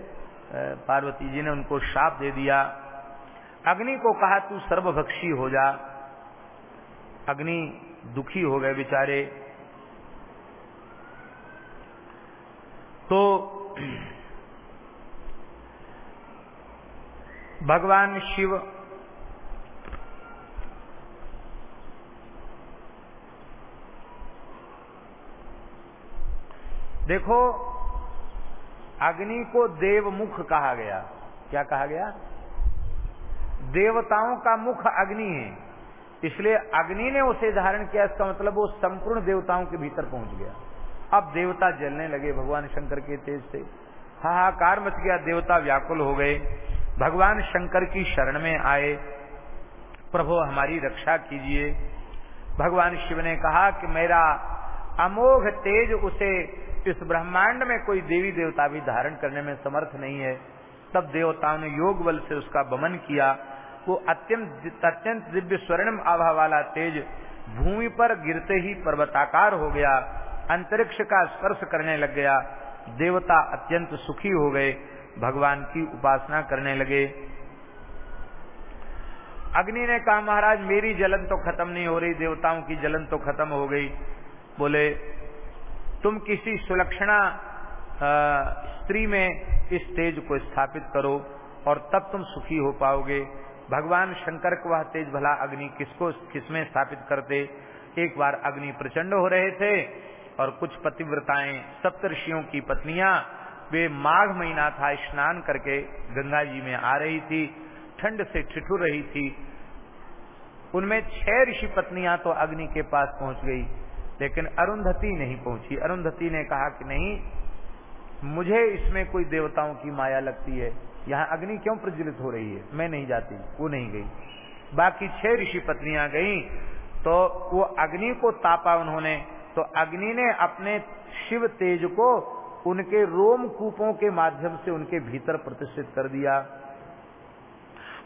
पार्वती जी ने उनको शाप दे दिया। अग्नि को कहा, तू सर्वभक्षी हो जा। अग्नि दुखी हो गए बेचारे। तो भगवान शिव देखो अग्नि को देवमुख कहा गया। क्या कहा गया? देवताओं का मुख अग्नि है। इसलिए अग्नि ने उसे धारण किया, इसका मतलब वो संपूर्ण देवताओं के भीतर पहुँच गया। अब देवता जलने लगे, भगवान शंकर के तेज से। हाहाकार मच गया, देवता व्याकुल हो गए। भगवान शंकर की शरण में आए। प्रभु, हमारी रक्षा कीजिए। भगवान शिव ने कहा कि मेरा अमोघ तेज उसे इस ब्रह्मांड में कोई देवी देवता भी धारण करने में समर्थ नहीं है। तब देवताओं ने योग बल से उसका बमन किया। वो अत्यंत अत्यंत दिव्य स्वर्णम आभा वाला तेज भूमि पर गिरते ही पर्वताकार हो गया। अंतरिक्ष का स्पर्श करने लग गया। देवता अत्यंत सुखी हो गए। भगवान की उपासना करने लगे। अग्नि ने कहा, महाराज, मेरी जलन तो खत्म नहीं हो रही। देवताओं की जलन तो खत्म हो गई। बोले तुम किसी सुलक्षणा स्त्री में इस तेज को स्थापित करो और तब तुम सुखी हो पाओगे। भगवान शंकर को वह तेज भला अग्नि किसको, किसमें स्थापित करते? एक बार अग्नि प्रचंड हो रहे थे और कुछ पतिव्रताएँ सप्तऋषियों की पत्नियाँ, वे माघ महीना था स्नान करके गंगा जी में आ रही थी, ठंड से ठिठुर रही थी। उनमें छह ऋषि पत्नियाँ तो अग्नि के पास पहुँच गई। लेकिन अरुंधति नहीं पहुँची। अरुंधति ने कहा कि नहीं, मुझे इसमें कोई देवताओं की माया लगती है। यहाँ अग्नि क्यों प्रज्वलित हो रही है? मैं नहीं जाती, वो नहीं गई। बाकी छह ऋषि पत्नियाँ गई तो वो अग्नि को तापा उन्होंने। तो अग्नि ने अपने शिव तेज को उनके रोम कूपों के माध्यम से उनके भीतर प्रतिष्ठित कर दिया।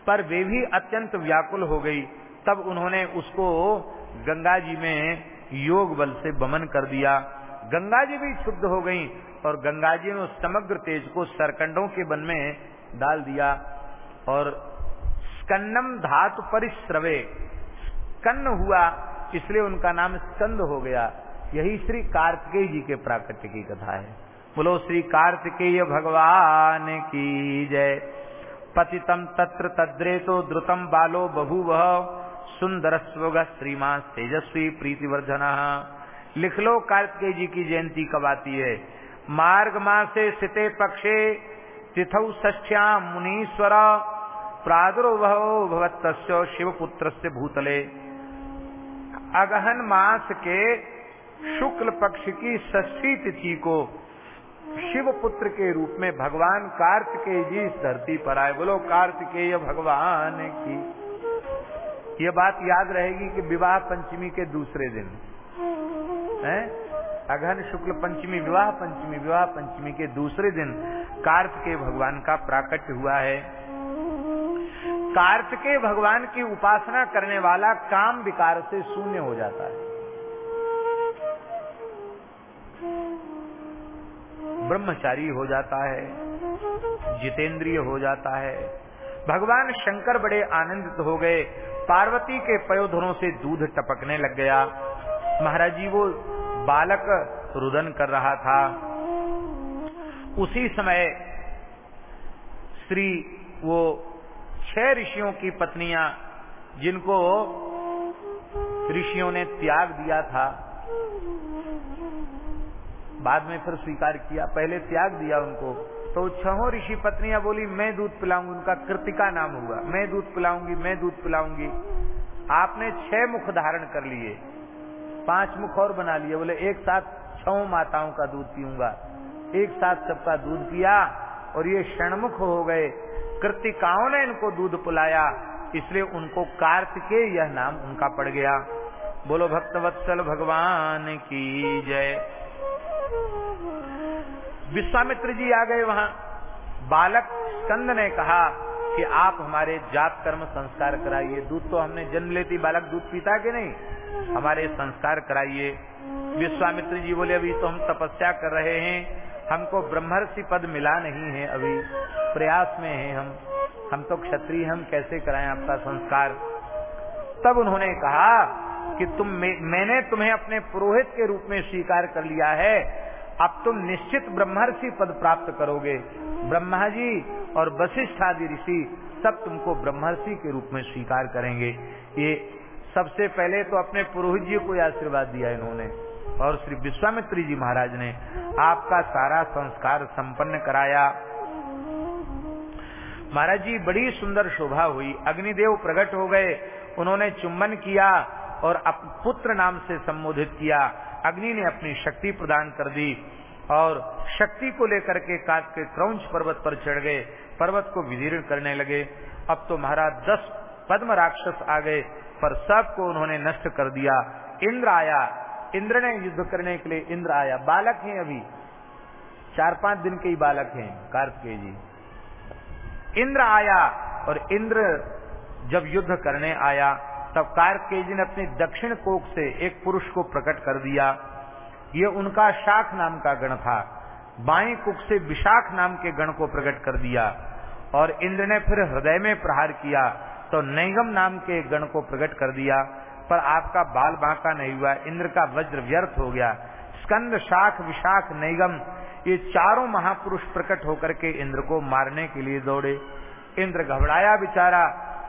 पर वे भी अत्यंत व्याकुल हो गई। तब उन्होंने उसको गंगा जी में योग बल से बमन कर दिया। गंगा जी भी शुद्ध हो गई और गंगा जी ने उस समग्र तेज को सरकंडों के बन में डाल दिया और स्कन्नम धातु परिश्रवे। स्कन्न हुआ, इसलिए उनका नाम स्कंद हो गया। यही श्री कार्तिकेय जी के प्राकट्य की कथा है। बोलो, श्री कार्तिकेय भगवान की जय। पतितम तत्र तद्रे तो द्रुतम बालो बहु बभूव। सुंदर स्वग श्रीमान तेजस्वी प्रीतिवर्धन। लिख लो कार्तिकेय जी की जयंती कब आती है? मार्ग मासे सिते पक्षे, तिथौ ष्ठ्या मुनीश्वर, प्रादुर्भव भवत शिवपुत्र से भूतले। अगहन मास के शुक्ल पक्ष की षष्ठी तिथि को शिव पुत्र के रूप में भगवान कार्तिकेय जी इस धरती पर आए। बोलो, कार्तिकेय भगवान की ये बात याद रहेगी कि विवाह पंचमी के दूसरे दिन। है? अघन शुक्ल पंचमी, विवाह पंचमी विवाह पंचमी के दूसरे दिन कार्तिकेय भगवान का प्राकट्य हुआ है। कार्तिकेय भगवान की उपासना करने वाला काम विकार से शून्य हो जाता है। ब्रह्मचारी हो जाता है, जितेंद्रिय हो जाता है भगवान शंकर बड़े आनंदित हो गए। पार्वती के पयोधरों से दूध टपकने लग गया। महाराज जी, वो बालक रुदन कर रहा था। उसी समय श्री वो छह ऋषियों की पत्नियाँ, जिनको ऋषियों ने त्याग दिया था, बाद में फिर स्वीकार किया। पहले त्याग दिया उनको। तो छहों ऋषि पत्नियाँ बोली, मैं दूध पिलाऊँगी। उनका कृतिका नाम हुआ। मैं दूध पिलाऊँगी, मैं दूध पिलाऊँगी। आपने छह मुख धारण कर लिए। पाँच मुख और बना लिए। बोले, एक साथ छह माताओं का दूध पीऊँगा। एक साथ सबका दूध पिया और ये षणमुख हो गए। कृतिकाओं ने इनको दूध पिलाया। इसलिए उनको कार्तिकेय यह नाम उनका पड़ गया। बोलो भक्तवत्सल भगवान की जय। विश्वामित्र जी आ गए वहाँ। बालक स्कंद ने कहा कि आप हमारे जात कर्म संस्कार कराइए। दूध तो हमने जन्म लेती, बालक दूध पीता कि नहीं? हमारे संस्कार कराइए। विश्वामित्र जी बोले, अभी तो हम तपस्या कर रहे हैं। हमको ब्रह्मर्षि पद मिला नहीं है अभी। प्रयास में हैं हम। हम तो क्षत्रिय हम कैसे कराएँ आपका संस्कार? तब उन्होंने कहा कि तुम मैंने तुम्हें अपने पुरोहित के रूप में स्वीकार कर लिया है। अब तुम निश्चित ब्रह्मर्षि पद प्राप्त करोगे। ब्रह्मा जी और वशिष्ठ आदि ऋषि सब तुमको ब्रह्मर्षि के रूप में स्वीकार करेंगे। ये सबसे पहले तो अपने पुरोहित जी को आशीर्वाद दिया इन्होंने और श्री विश्वामित्री जी महाराज ने आपका सारा संस्कार संपन्न कराया। महाराज जी, बड़ी सुंदर शोभा हुई। अग्निदेव प्रकट हो गए। उन्होंने चुम्बन किया और पुत्र नाम से संबोधित किया। अग्नि ने अपनी शक्ति प्रदान कर दी और शक्ति को लेकर के काट के क्रौंच पर्वत पर चढ़ गए। पर्वत को विदीर्ण करने लगे। अब तो महाराज दस पद्म राक्षस आ गए, पर सबको उन्होंने नष्ट कर दिया। इंद्र आया। इंद्र ने युद्ध करने के लिए इंद्र आया। बालक हैं अभी। चार पाँच दिन के ही बालक हैं, कार्तिकेय जी। इंद्र आया और इंद्र जब युद्ध करने आया तब कार्तिकेय जी ने अपने दक्षिण कोक से एक पुरुष को प्रकट कर दिया। ये उनका शाख नाम का गण था। बाई कुक से विशाख नाम के गण को प्रकट कर दिया और इंद्र ने फिर हृदय में प्रहार किया तो नैगम नाम के गण को प्रकट कर दिया। पर आपका बाल बांका नहीं हुआ, इंद्र का वज्र व्यर्थ हो गया। स्कंद, शाख, विशाख, नैगम, ये चारों महापुरुष प्रकट होकर के इंद्र को मारने के लिए दौड़े। इंद्र घबराया बेचारा।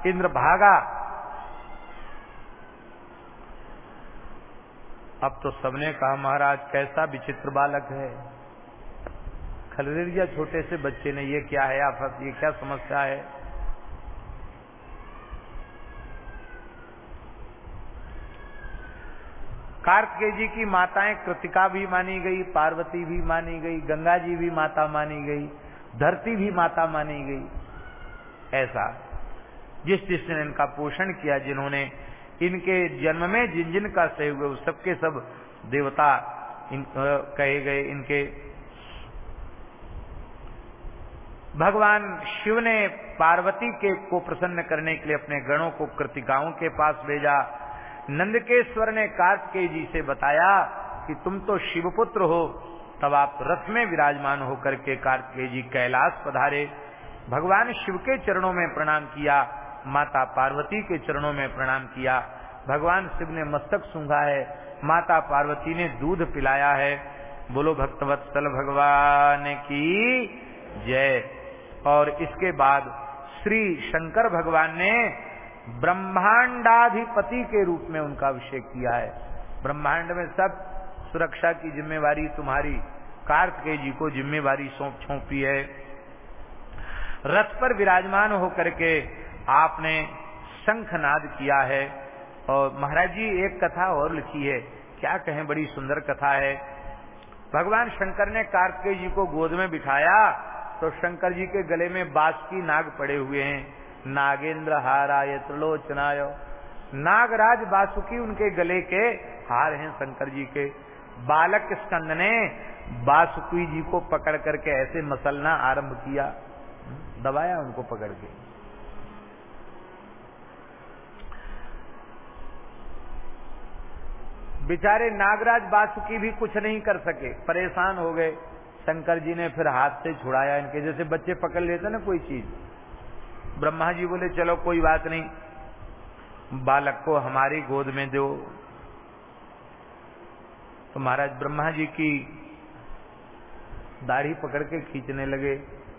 इंद्र भागा। अब तो सबने कहा, महाराज, कैसा विचित्र बालक है। खलरेरिया छोटे से बच्चे ने ये क्या है आफत ये क्या समस्या है? कार्तिकेय जी की माताएँ कृतिका भी मानी गई, पार्वती भी मानी गई गंगा जी भी माता मानी गई, धरती भी माता मानी गई। ऐसा, जिस जिसने इनका पोषण किया, जिन्होंने इनके जन्म में जिन जिन का सही हुए सबके सब देवता इन, कहे गए इनके। भगवान शिव ने पार्वती के को प्रसन्न करने के लिए अपने गणों को कृतिकाओं के पास भेजा। नंदकेश्वर ने कार्तिकेय जी से बताया कि तुम तो शिवपुत्र हो तब आप रथ में विराजमान होकर के कार्तिकेय जी कैलाश पधारे। भगवान शिव के चरणों में प्रणाम किया। माता पार्वती के चरणों में प्रणाम किया। भगवान शिव ने मस्तक सूंघा है माता पार्वती ने दूध पिलाया है। बोलो भक्तवत्सल भगवान की जय। और इसके बाद श्री शंकर भगवान ने ब्रह्मांडाधिपति के रूप में उनका अभिषेक किया है। ब्रह्मांड में सब सुरक्षा की जिम्मेवारी तुम्हारी, कार्तिकेय जी को जिम्मेवारी सौंप, सौंपी है। रथ पर विराजमान होकर के आपने शंखनाद किया है। और महाराज जी, एक कथा और लिखी है। क्या कहें, बड़ी सुंदर कथा है। भगवान शंकर ने कार्तिकेय जी को गोद में बिठाया तो शंकर जी के गले में बास की नाग पड़े हुए हैं। नागेंद्र हाराय त्रिलोचनाय। नागराज बासुकी उनके गले के हार हैं शंकर जी के। बालक स्कंद ने बासुकी जी को पकड़ करके ऐसे मसलना आरंभ किया। दबाया उनको पकड़ के। बेचारे नागराज बासुकी भी कुछ नहीं कर सके। परेशान हो गए। शंकर जी ने फिर हाथ से छुड़ाया इनके। जैसे बच्चे पकड़ लेते ना कोई चीज़। ब्रह्मा जी बोले, चलो, कोई बात नहीं। बालक को हमारी गोद में दो। तो महाराज ब्रह्मा जी की दाढ़ी पकड़ के खींचने लगे।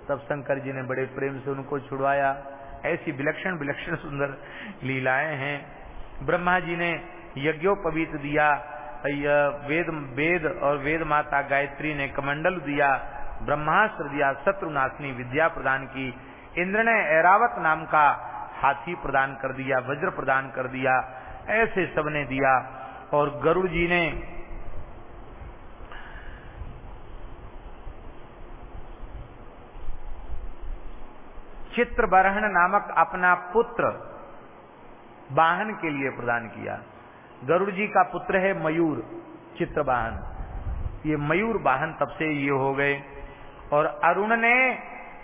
तब शंकर जी ने बड़े प्रेम से उनको छुड़वाया। ऐसी विलक्षण विलक्षण सुंदर लीलाएँ हैं। ब्रह्मा जी ने यज्ञोपवीत दिया। वेद वेद और वेद माता गायत्री ने कमंडल दिया, ब्रह्मास्त्र दिया, शत्रुनाशनी विद्या प्रदान की। इंद्र ने ऐरावत नाम का हाथी प्रदान कर दिया, वज्र प्रदान कर दिया, ऐसे सबने दिया। और गरुड़ जी ने चित्रबरहण नामक अपना पुत्र वाहन के लिए प्रदान किया। गरुड़ जी का पुत्र है मयूर, चित्रवाहन। ये मयूर वाहन तब से ये हो गए। और अरुण ने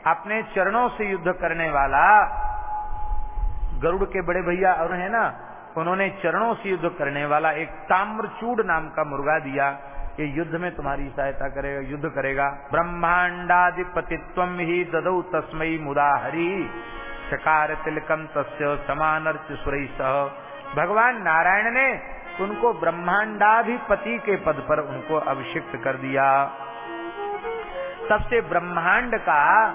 अपने चरणों से युद्ध करने वाला, गरुड़ के बड़े भैया अरुण है ना, उन्होंने चरणों से युद्ध करने वाला एक ताम्रचूड नाम का मुर्गा दिया। कि युद्ध में तुम्हारी सहायता करेगा, युद्ध करेगा। ब्रह्मांडाधिपतित्व ही ददौ तस्मयी मुदा हरि शकार तिलकम तस्य समानर्च सुरई सह। भगवान नारायण ने उनको ब्रह्मांडाधिपति के पद पर उनको अभिषिक्त कर दिया। सबसे ब्रह्मांड का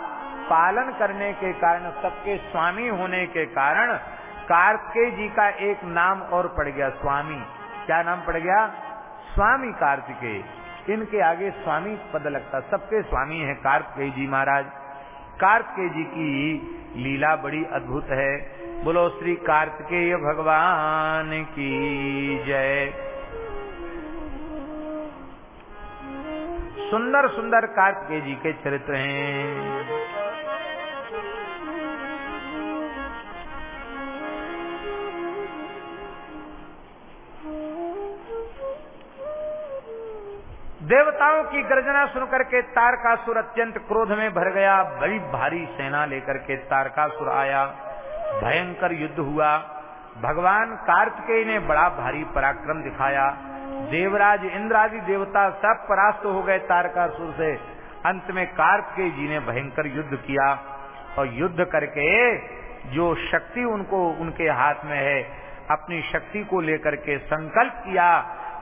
पालन करने के कारण, सबके स्वामी होने के कारण कार्तिकेय जी का एक नाम और पड़ गया, स्वामी। क्या नाम पड़ गया? स्वामी कार्तिकेय। इनके आगे स्वामी पद लगता। सबके स्वामी है कार्तिकेय जी महाराज। कार्तिकेय जी की लीला बड़ी अद्भुत है। बोलो, श्री कार्तिकेय भगवान की जय। सुंदर सुंदर कार्तिकेय जी के चरित्र हैं। देवताओं की गर्जना सुनकर के तारकासुर अत्यंत क्रोध में भर गया, बड़ी भारी सेना लेकर के तारकासुर आया। भयंकर युद्ध हुआ। भगवान कार्तिकेय ने बड़ा भारी पराक्रम दिखाया। देवराज इंद्र आदि देवता सब परास्त हो गए तारकासुर से। अंत में कार्तिकेय जी ने भयंकर युद्ध किया और युद्ध करके जो शक्ति उनको, उनके हाथ में है, अपनी शक्ति को लेकर के संकल्प किया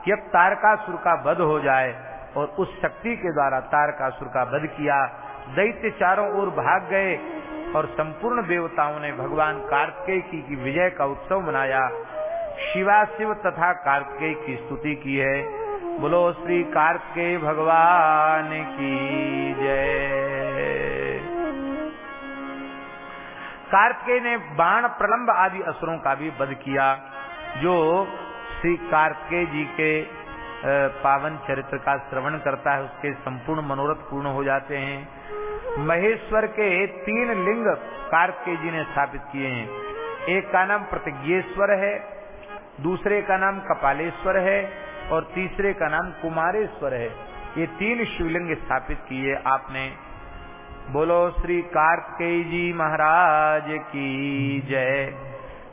कि अब तारकासुर का वध हो जाए और उस शक्ति के द्वारा तारकासुर का वध किया। दैत्य चारों ओर भाग गए। और संपूर्ण देवताओं ने भगवान कार्तिकेय की, की विजय का उत्सव मनाया। शिवा शिव तथा कार्तिकेय की स्तुति की है। बोलो श्री कार्तिकेय भगवान की जय। कार्तिकेय ने बाण प्रलंब आदि असुरों का भी वध किया जो श्री कार्तिकेय जी के पावन चरित्र का श्रवण करता है उसके संपूर्ण मनोरथ पूर्ण हो जाते हैं। महेश्वर के तीन लिंग कार्तिकेय जी ने स्थापित किए हैं। एक का नाम प्रतिज्ञेश्वर है, दूसरे का नाम कपालेश्वर है और तीसरे का नाम कुमारेश्वर है। ये तीन शिवलिंग स्थापित किए आपने। बोलो श्री कार्तिकेय जी महाराज की जय।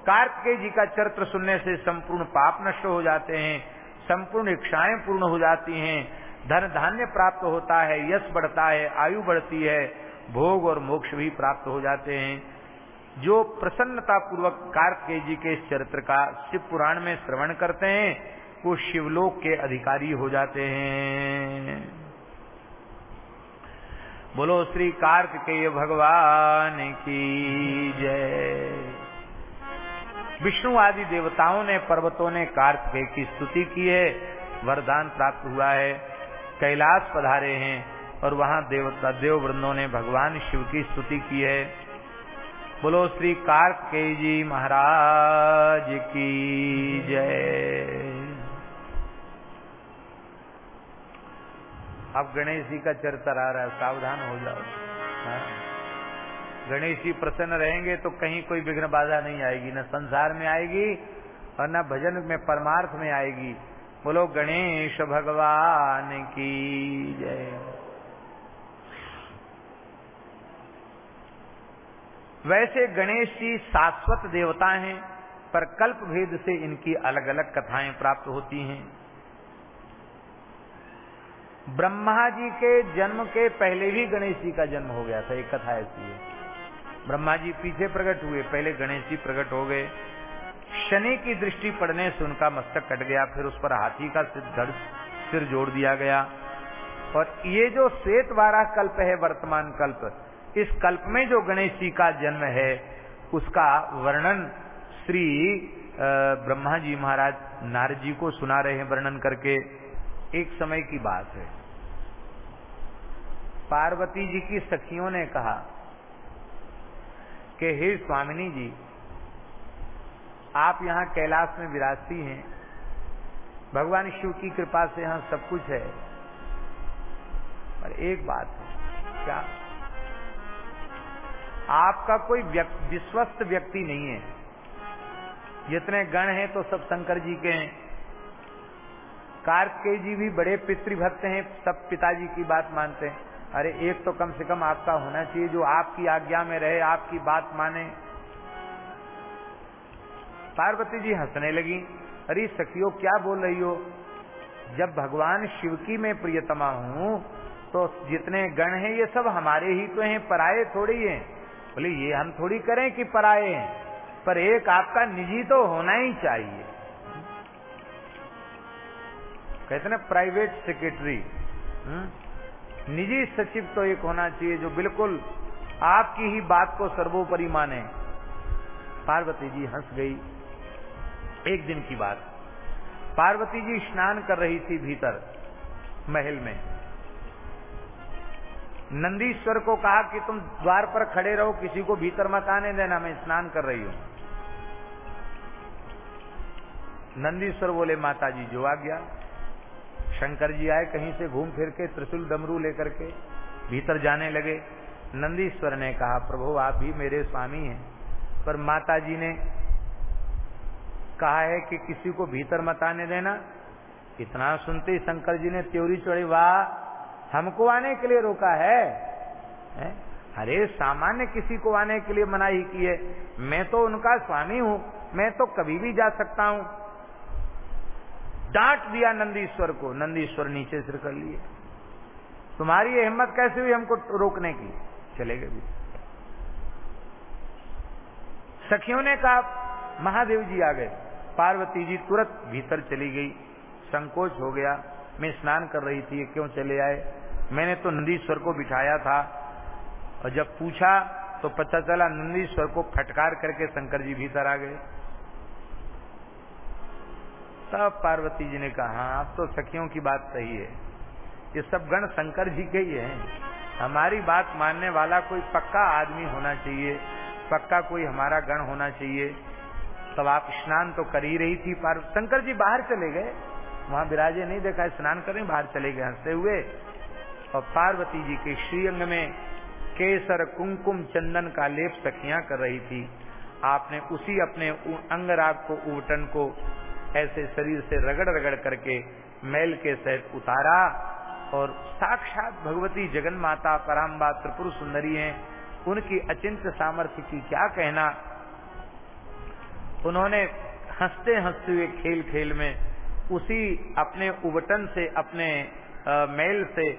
कार्तिकेय जी का चरित्र सुनने से संपूर्ण पाप नष्ट हो जाते हैं, संपूर्ण इच्छाएँ पूर्ण हो जाती हैं धन धान्य प्राप्त होता है, यश बढ़ता है, आयु बढ़ती है, भोग और मोक्ष भी प्राप्त हो जाते हैं। जो प्रसन्नता पूर्वक कार्तिकेय जी के चरित्र का शिव पुराण में श्रवण करते हैं, वो शिवलोक के अधिकारी हो जाते हैं। बोलो, श्री कार्तिकेय भगवान की जय। विष्णु आदि देवताओं ने, पर्वतों ने कार्तिकेय की स्तुति की है, वरदान प्राप्त हुआ है। कैलाश पधारे हैं और वहाँ देवता देव वृंदों ने भगवान शिव की स्तुति की है। बोलो श्री कार्तिकेय जी महाराज की जय। अब गणेश जी का चरित्र आ रहा है, सावधान हो जाओ। हाँ? गणेश जी प्रसन्न रहेंगे तो कहीं कोई विघ्न बाधा नहीं आएगी, न संसार में आएगी और न भजन में, परमार्थ में आएगी। बोलो, गणेश भगवान की जय। वैसे गणेश जी शाश्वत देवता हैं, पर कल्प भेद से इनकी अलग अलग कथाएँ प्राप्त होती हैं। ब्रह्मा जी के जन्म के पहले भी गणेश जी का जन्म हो गया था, एक कथा ऐसी है। ब्रह्मा जी पीछे प्रकट हुए, पहले गणेश जी प्रकट हो गए। शनि की दृष्टि पड़ने से उनका मस्तक कट गया, फिर उस पर हाथी का सिर सिर जोड़ दिया गया। और ये जो श्वेत वारा कल्प है, वर्तमान कल्प, इस कल्प में जो गणेश जी का जन्म है, उसका वर्णन श्री ब्रह्मा जी महाराज नारद जी को सुना रहे हैं वर्णन करके। एक समय की बात है। पार्वती जी की सखियों ने कहा कि, हे स्वामिनी जी आप यहाँ कैलाश में विराजती हैं। भगवान शिव की कृपा से यहाँ सब कुछ है। पर एक बात है, क्या? आपका कोई विश्वस्त व्यक्ति नहीं है। जितने गण हैं तो सब शंकर जी के हैं। कार्तिकेय जी भी बड़े पितृभक्त हैं, सब पिताजी की बात मानते हैं। अरे एक तो कम से कम आपका होना चाहिए, जो आपकी आज्ञा में रहे, आपकी बात माने। पार्वती जी हंसने लगी। अरे सखियो, क्या बोल रही हो? जब भगवान शिव की मैं प्रियतमा हूँ तो जितने गण हैं, ये सब हमारे ही तो हैं, पराये थोड़ी ही बोले, ये हम थोड़ी करें कि पराए हैं? पर एक आपका निजी तो होना ही चाहिए। कहते ना प्राइवेट सेक्रेटरी निजी सचिव तो एक होना चाहिए, जो बिल्कुल आपकी ही बात को सर्वोपरि माने। पार्वती जी हंस गई। एक दिन की बात। पार्वती जी स्नान कर रही थी भीतर, महल में। नंदीश्वर को कहा कि तुम द्वार पर खड़े रहो, किसी को भीतर मत आने देना, मैं स्नान कर रही हूँ। नंदीश्वर बोले माता जी जो आ गया। शंकर जी आए कहीं से घूम फिर के, त्रिशूल डमरू लेकर के, भीतर जाने लगे। नंदीश्वर ने कहा, प्रभु, आप भी मेरे स्वामी हैं। पर माता जी ने कहा है कि किसी को भीतर मत आने देना। इतना सुनते ही शंकर जी ने त्योरी चढ़ी वाह हमको आने के लिए रोका है, है? अरे सामान्य किसी को आने के लिए मनाही की है मैं तो उनका स्वामी हूँ मैं तो कभी भी जा सकता हूँ। डांट दिया नंदीश्वर को नंदीश्वर नीचे सिर कर लिए। तुम्हारी ये हिम्मत कैसे हुई हमको रोकने की? चले गए सखियों ने कहा महादेव जी आ गए। पार्वती जी तुरंत भीतर चली गई। संकोच हो गया। मैं स्नान कर रही थी, क्यों चले आए? मैंने तो नंदीश्वर को बिठाया था। और जब पूछा तो पता चला नंदीश्वर को फटकार करके शंकर जी भीतर आ गए। तब पार्वती जी ने कहा हाँ अब तो सखियों की बात सही है। ये सब गण शंकर जी के ही हैं। हमारी बात मानने वाला कोई पक्का आदमी होना चाहिए। पक्का कोई हमारा गण होना चाहिए। तब आप स्नान तो कर ही रही थी पार शंकर जी बाहर चले गए। वहाँ विराजे नहीं देखा, स्नान करें बाहर चले गए, हँसते हुए। और पार्वती जी के श्रीअंग में केसर, कुंकुम, चंदन का लेप सखियाँ कर रही थी। आपने उसी अपने अंगराग को उवटन को ऐसे शरीर से रगड़ रगड़ करके मैल के सहित उतारा और साक्षात भगवती जगन माता पराम्बा, त्रिपुर सुंदरी हैं। उनकी अचिंत सामर्थ्य की क्या कहना उन्होंने हँसते हँसते हुए खेल खेल में उसी अपने उबटन से, अपने मैल से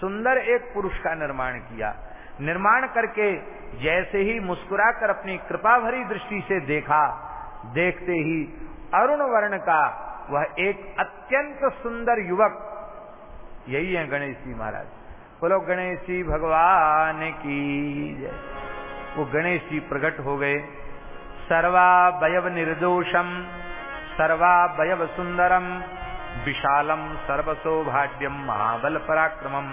सुंदर एक पुरुष का निर्माण किया। निर्माण करके जैसे ही मुस्कुराकर अपनी कृपा भरी दृष्टि से देखा, देखते ही अरुण वर्ण का वह एक अत्यंत सुंदर युवक, यही है गणेश जी महाराज। बोलो, गणेश जी भगवान की वो गणेश जी प्रकट हो गए। सर्वा वयव निर्दोषम, सर्वा वयव सुंदरम विशालम सर्व सौभाग्यम महाबल पराक्रमम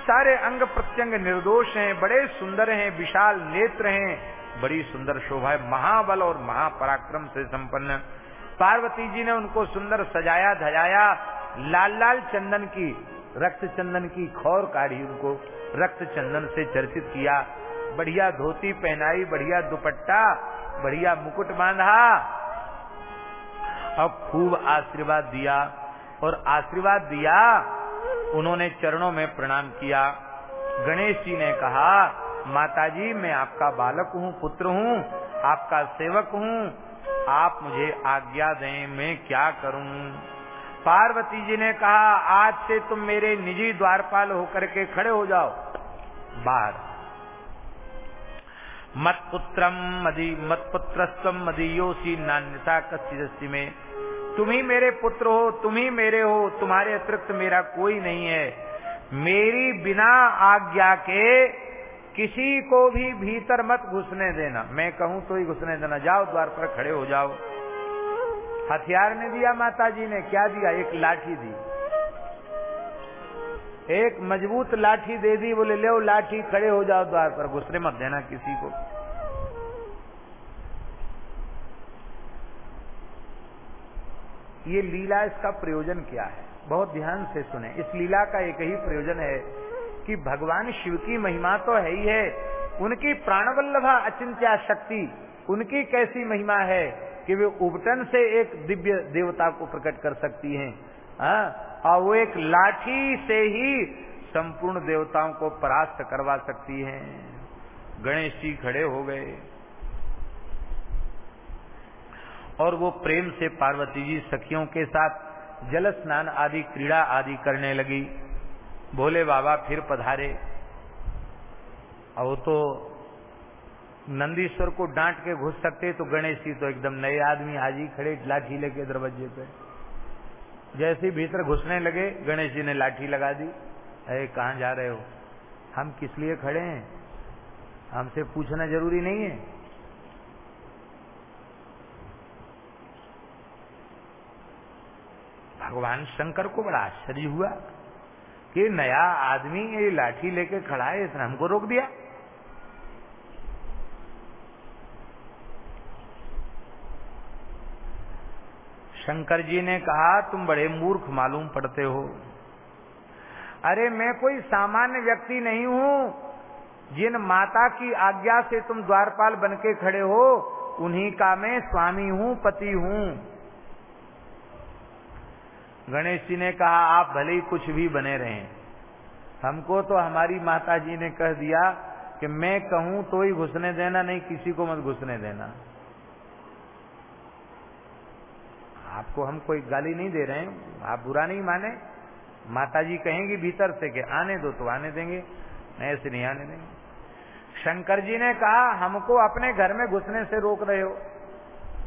सारे अंग प्रत्यंग निर्दोष हैं, बड़े सुंदर हैं, विशाल नेत्र हैं, बड़ी सुंदर शोभा है, महाबल और महापराक्रम से संपन्न। पार्वती जी ने उनको सुंदर सजाया, धजाया, लाल लाल चंदन की, रक्त चंदन की खौर काढ़ी उनको, रक्त चंदन से चर्चित किया। बढ़िया धोती पहनाई, बढ़िया दुपट्टा, बढ़िया मुकुट बांधा। और खूब आशीर्वाद दिया और आशीर्वाद दिया, उन्होंने चरणों में प्रणाम किया। गणेश जी ने कहा, माताजी, मैं आपका बालक हूँ, पुत्र हूँ, आपका सेवक हूँ। आप मुझे आज्ञा दें, मैं क्या करूँ? पार्वती जी ने कहा, आज से तुम मेरे निजी द्वारपाल होकर के खड़े हो जाओ। बाहर मत पुत्रम मदी मत पुत्रस्तम मदीयोसी नान्यता कस्सी में। तुम ही मेरे पुत्र हो, तुम ही मेरे हो, तुम्हारे अतिरिक्त मेरा कोई नहीं है। मेरी बिना आज्ञा के किसी को भी भीतर मत घुसने देना। मैं कहूँ तो ही घुसने देना। जाओ, द्वार पर खड़े हो जाओ। हथियार ने दिया माता जी ने, क्या दिया? एक लाठी दी। एक मज़बूत लाठी दे दी, बोले, ले लाठी खड़े हो जाओ द्वार पर। घुसने मत देना किसी को। ये लीला इसका प्रयोजन क्या है? बहुत ध्यान से सुने। इस लीला का एक ही प्रयोजन है कि भगवान शिव की महिमा तो है ही है। उनकी प्राणवल्लभा अचिंत्या शक्ति, उनकी कैसी महिमा है कि वे उबटन से एक दिव्य देवता को प्रकट कर सकती हैं। हाँ? और वो एक लाठी से ही संपूर्ण देवताओं को परास्त करवा सकती हैं। गणेश जी खड़े हो गए। और वो प्रेम से पार्वती जी सखियों के साथ जल स्नान आदि, क्रीड़ा आदि करने लगी। भोले बाबा फिर पधारे। और वो तो नंदीश्वर को डांट के घुस सकते तो गणेश जी तो एकदम नए आदमी हाजी खड़े, लाठी लेके दरवाजे पे। जैसे ही भीतर घुसने लगे, गणेश जी ने लाठी लगा दी। अरे, कहाँ जा रहे हो? हम किस लिए खड़े हैं? हमसे पूछना ज़रूरी नहीं है। भगवान शंकर को बड़ा आश्चर्य हुआ कि नया आदमी ये लाठी लेके खड़ा है, इसने हमको रोक दिया। शंकर जी ने कहा, तुम बड़े मूर्ख मालूम पड़ते हो। अरे, मैं कोई सामान्य व्यक्ति नहीं हूँ। जिन माता की आज्ञा से तुम द्वारपाल बन के खड़े हो, उन्हीं का मैं स्वामी हूँ, पति हूँ। गणेश जी ने कहा, आप भले ही कुछ भी बने रहें। हमको तो हमारी माता जी ने कह दिया कि मैं कहूँ तो ही घुसने देना, नहीं किसी को मत घुसने देना। आपको हम कोई गाली नहीं दे रहे हैं। आप बुरा नहीं माने। माता जी कहेंगी भीतर से कि आने दो तो आने देंगे नहीं ऐसे नहीं आने देंगे। शंकर जी ने कहा, हमको अपने घर में घुसने से रोक रहे हो।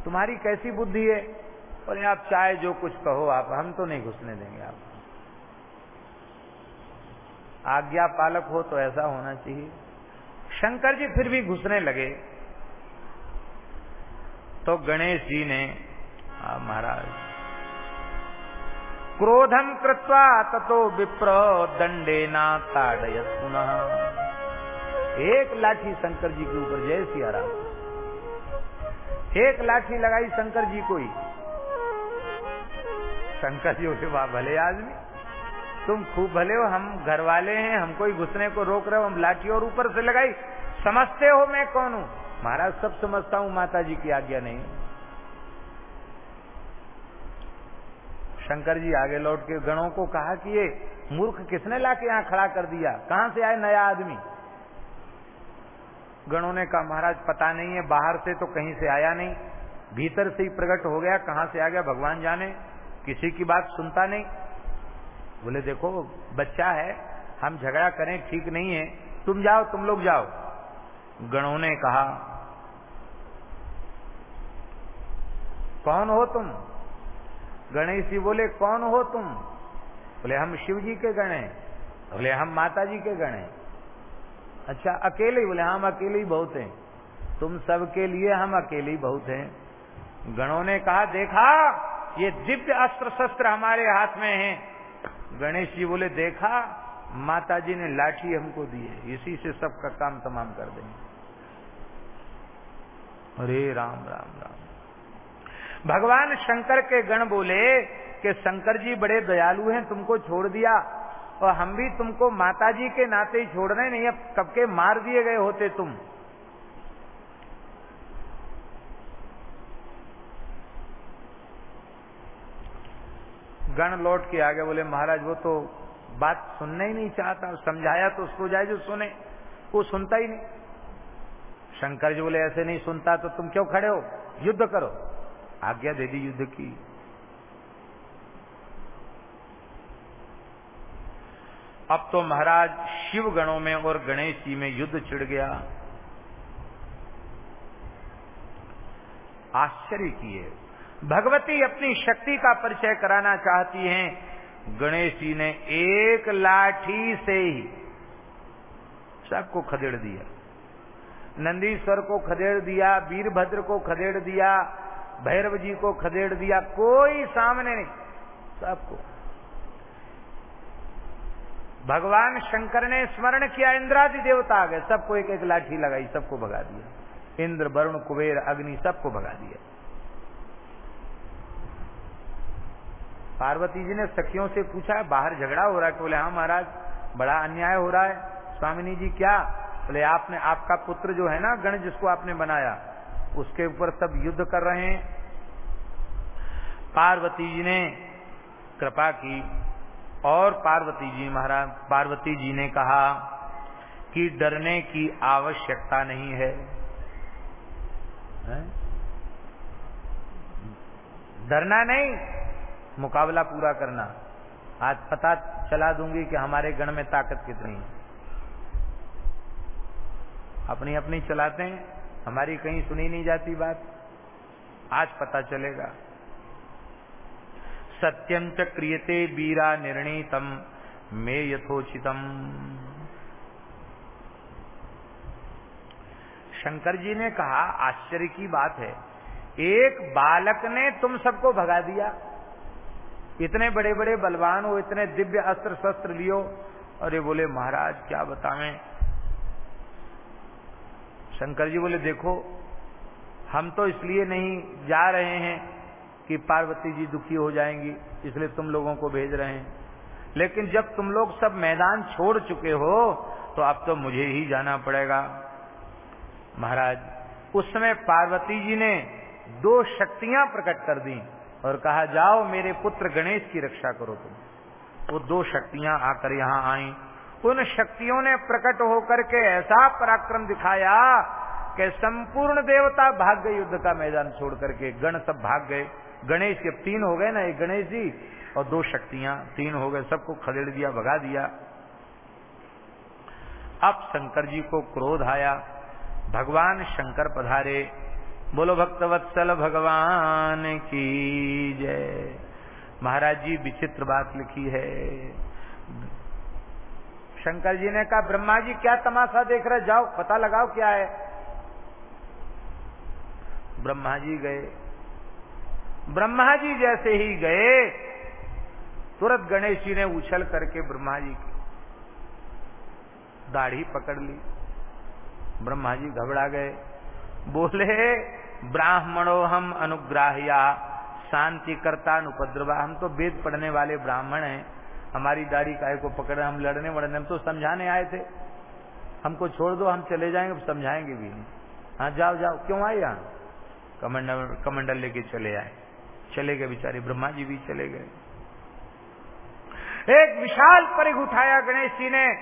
तुम्हारी कैसी बुद्धि है? और आप चाहे जो कुछ कहो आप, हम तो नहीं घुसने देंगे आप। आज्ञा पालक हो तो ऐसा होना चाहिए। शंकर जी फिर भी घुसने लगे। तो गणेश जी ने महाराज। क्रोधम कृत्वा ततो विप्र दंडे ना ताड़यत पुनः। एक लाठी शंकर जी के ऊपर जय सिया राम एक लाठी लगाई शंकर जी को ही। शंकर जी उसे वाह, भले आदमी। तुम खूब भले हो, हम घर वाले हैं हमको ही घुसने को रोक रहे हो, हम लाठी और ऊपर से लगाई। समझते हो मैं कौन हूँ? महाराज, सब समझता हूँ माता जी की आज्ञा नहीं शंकर जी आगे लौट के गणों को कहा कि ये मूर्ख किसने लाके यहाँ खड़ा कर दिया? कहाँ से आए नया आदमी? गणों ने कहा, महाराज, पता नहीं है, बाहर से तो कहीं से आया नहीं। भीतर से ही प्रकट हो गया, कहाँ से आ गया, भगवान जाने। किसी की बात सुनता नहीं। बोले, देखो, बच्चा है, हम झगड़ा करें, ठीक नहीं है। तुम जाओ, तुम लोग जाओ। गणों ने कहा, कौन हो तुम? गणेश जी बोले, कौन हो तुम? बोले, हम शिव जी के गण हैं। बोले, हम माता जी के गण हैं। अच्छा अकेले ही? बोले हम अकेले ही बहुत हैं। तुम सबके लिए हम अकेले ही बहुत हैं। गणों ने कहा, देखा, ये दिव्य अस्त्र शस्त्र हमारे हाथ में हैं। गणेश जी बोले, देखा माता जी ने लाठी हमको दी है। इसी से सबका काम तमाम कर देंगे। अरे राम राम राम। भगवान शंकर के गण बोले कि शंकर जी बड़े दयालु हैं, तुमको छोड़ दिया। और हम भी तुमको माता जी के नाते ही छोड़ रहे नहीं, अब कब के मार दिए गए होते तुम। गण लौट के आगे बोले, महाराज, वो तो बात सुनना ही नहीं चाहता, समझाया तो उसको जाए जो सुने। वो सुनता ही नहीं। शंकर जी बोले, ऐसे नहीं सुनता तो तुम क्यों खड़े हो? युद्ध करो। आज्ञा दे दी युद्ध की। अब तो महाराज शिव गणों में और गणेश जी में युद्ध छिड़ गया। आश्चर्य किए। भगवती अपनी शक्ति का परिचय कराना चाहती हैं। गणेश जी ने एक लाठी से ही सबको खदेड़ दिया। नंदीश्वर को खदेड़ दिया, वीरभद्र को खदेड़ दिया भैरव जी को खदेड़ दिया, कोई सामने नहीं, सबको। भगवान शंकर ने स्मरण किया, इंद्रादि देवता आ गए, सबको एक एक लाठी लगाई, सबको भगा दिया। इंद्र, वरुण, कुबेर, अग्नि, सबको भगा दिया। पार्वती जी ने सखियों से पूछा, बाहर झगड़ा हो रहा है? बोले हाँ महाराज, बड़ा अन्याय हो रहा है। स्वामिनी जी, क्या? बोले, आपने, आपका पुत्र जो है ना, गण जिसको आपने बनाया उसके ऊपर सब युद्ध कर रहे हैं। पार्वती जी ने कृपा की और पार्वती जी महाराज, पार्वती जी ने कहा कि डरने की आवश्यकता नहीं है? डरना नहीं, मुकाबला पूरा करना। आज पता चला दूँगी कि हमारे गण में ताकत कितनी है। अपनी अपनी चलाते हैं। हमारी कहीं सुनी नहीं जाती बात। आज पता चलेगा। सत्यम च क्रियते वीरा निर्णीतम, मे यथोचितम। शंकर जी ने कहा, आश्चर्य की बात है, एक बालक ने तुम सबको भगा दिया। इतने बड़े बड़े बलवान हो, इतने दिव्य अस्त्र शस्त्र लियो। ये बोले, महाराज, क्या बतावें शंकर जी बोले, देखो, हम तो इसलिए नहीं जा रहे हैं कि पार्वती जी दुखी हो जाएँगी, इसलिए तुम लोगों को भेज रहे हैं। लेकिन जब तुम लोग सब मैदान छोड़ चुके हो तो अब तो मुझे ही जाना पड़ेगा। महाराज, उस समय पार्वती जी ने दो शक्तियाँ प्रकट कर दी और कहा, जाओ मेरे पुत्र गणेश की रक्षा करो तुम। वो दो शक्तियाँ आकर यहाँ आई। उन शक्तियों ने प्रकट होकर के ऐसा पराक्रम दिखाया कि संपूर्ण देवता भाग गए, युद्ध का मैदान छोड़ करके। गण सब भाग गए। गणेश के तीन हो गए ना एक गणेश जी और दो शक्तियाँ। तीन हो गए, सबको खदेड़ दिया, भगा दिया। अब शंकर जी को क्रोध आया। भगवान शंकर पधारे। बोलो, भक्तवत्सल भगवान की जय। महाराज जी विचित्र बात लिखी है। शंकर जी ने कहा, ब्रह्मा जी, क्या तमाशा देख रहे जाओ, पता लगाओ क्या है। ब्रह्मा जी गए। ब्रह्मा जी जैसे ही गए, तुरंत गणेश जी ने उछल करके ब्रह्मा जी की दाढ़ी पकड़ ली। ब्रह्मा जी घबरा गए। बोले ब्राह्मणो हम अनुग्राहिया शांति करता अनुपद्रवा हम तो वेद पढ़ने वाले ब्राह्मण हैं। हमारी दाढ़ी काय को पकड़े, हम लड़ने वड़ने, हम तो समझाने आए थे। हमको छोड़ दो, हम चले जाएँगे समझाएँगे भी नहीं। हाँ जाओ जाओ, क्यों आए यहाँ? कमंडल कमंडल लेके चले आए। चले गए बेचारे ब्रह्मा जी भी चले गए। एक विशाल परिघ उठाया गणेश जी ने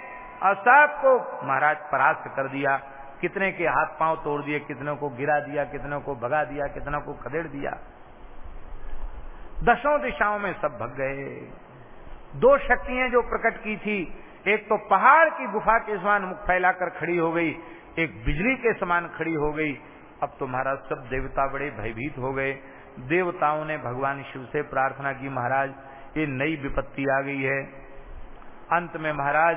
और सबको महाराज परास्त कर दिया। कितने के हाथ पाँव तोड़ दिए, कितनों को गिरा दिया, कितनों को भगा दिया, कितनों को खदेड़ दिया। दसों दिशाओं में सब भग गए। दो शक्तियाँ जो प्रकट की थी। एक तो पहाड़ की गुफा के समान मुख फैलाकर खड़ी हो गई, एक बिजली के समान खड़ी हो गई। अब तो महाराज सब देवता बड़े भयभीत हो गए। देवताओं ने भगवान शिव से प्रार्थना की, महाराज, ये नई विपत्ति आ गई है। अंत में महाराज,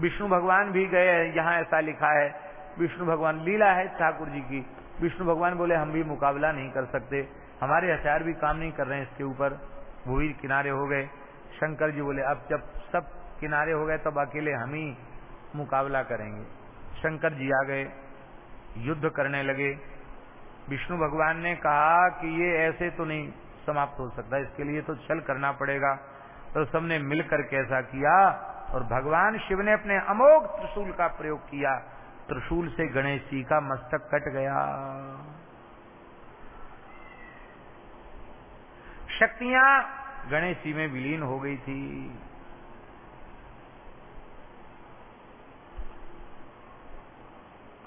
विष्णु भगवान भी गए यहाँ ऐसा लिखा है, विष्णु भगवान लीला है ठाकुर जी की। विष्णु भगवान बोले, हम भी मुकाबला नहीं कर सकते, हमारे हथियार भी काम नहीं कर रहे हैं इसके ऊपर, वो भी किनारे हो गए। शंकर जी बोले, अब जब सब किनारे हो गए, तब अकेले हम ही मुकाबला करेंगे। शंकर जी आ गए, युद्ध करने लगे। विष्णु भगवान ने कहा कि ये ऐसे तो नहीं समाप्त हो सकता, इसके लिए तो छल करना पड़ेगा। तो सबने मिलकर कैसा किया, और भगवान शिव ने अपने अमोघ त्रिशूल का प्रयोग किया। त्रिशूल से गणेश जी का मस्तक कट गया। शक्तियाँ गणेश जी में विलीन हो गई थी।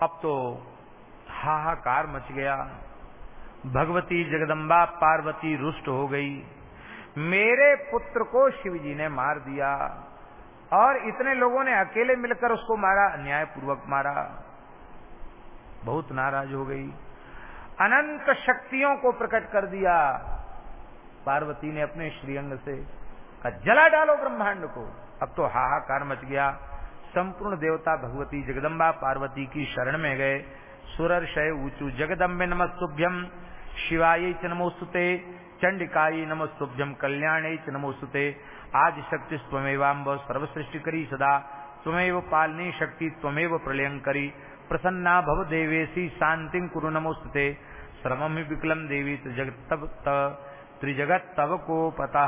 अब तो हाहाकार मच गया। भगवती जगदम्बा पार्वती रुष्ट हो गई। मेरे पुत्र को शिव जी ने मार दिया और इतने लोगों ने अकेले मिलकर उसको मारा, न्यायपूर्वक मारा। बहुत नाराज़ हो गई। अनंत शक्तियों को प्रकट कर दिया। पार्वती ने अपने श्रीअंग से जला डालो ब्रह्मांड को। अब तो हाहाकार मच गया। संपूर्ण देवता भगवती जगदम्बा पार्वती की शरण में गए। शय ऊंचू जगदम्बे नमस्तुभ्यम शिवाय च नमोस्तुते। चंडिकाई नमस्तुभ्यम कल्याणे च नमोस्तुते। आज शक्ति स्वमेवाम्ब सर्वसृष्टि करी सदा। त्वमेव पालनी शक्ति, त्वमेव प्रलयंकरी। प्रसन्ना भव देवेशी शांति कुरु नमोस्तुते। श्रमम ही विकलम देवी त्रिजगत तब त्रिजगत तब को पता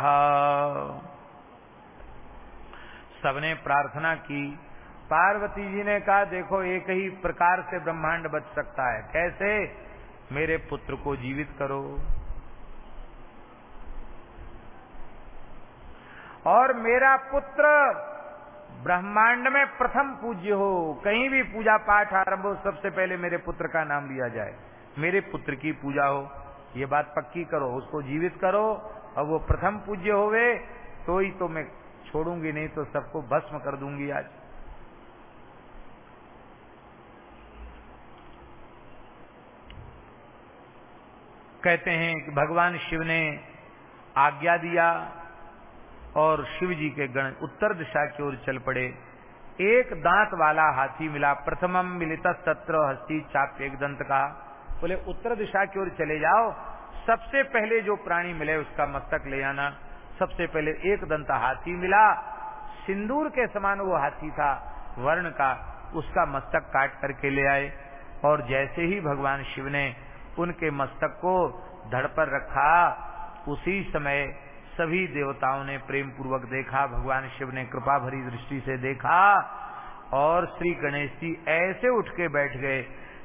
सबने प्रार्थना की। पार्वती जी ने कहा, देखो, एक ही प्रकार से ब्रह्मांड बच सकता है। कैसे? मेरे पुत्र को जीवित करो। और मेरा पुत्र ब्रह्मांड में प्रथम पूज्य हो, कहीं भी पूजा पाठ आरंभ हो, सबसे पहले मेरे पुत्र का नाम लिया जाए। मेरे पुत्र की पूजा हो। ये बात पक्की करो, उसको जीवित करो, और वो प्रथम पूज्य होवे तो ही तो मैं छोड़ूँगी, नहीं तो सबको भस्म कर दूँगी आज। कहते हैं कि भगवान शिव ने आज्ञा दिया, और शिव जी के गण उत्तर दिशा की ओर चल पड़े। एक दांत वाला हाथी मिला प्रथमम मिलित सत्र हस्ती चाप एक दंत का। बोले, उत्तर दिशा की ओर चले जाओ। सबसे पहले जो प्राणी मिले उसका मस्तक ले आना। सबसे पहले एक दंत हाथी मिला। सिंदूर के समान वो हाथी था, वर्ण का। उसका मस्तक काट करके ले आए। और जैसे ही भगवान शिव ने उनके मस्तक को धड़ पर रखा, उसी समय सभी देवताओं ने प्रेम पूर्वक देखा, भगवान शिव ने कृपा भरी दृष्टि से देखा और श्री गणेश जी ऐसे उठ के बैठ गए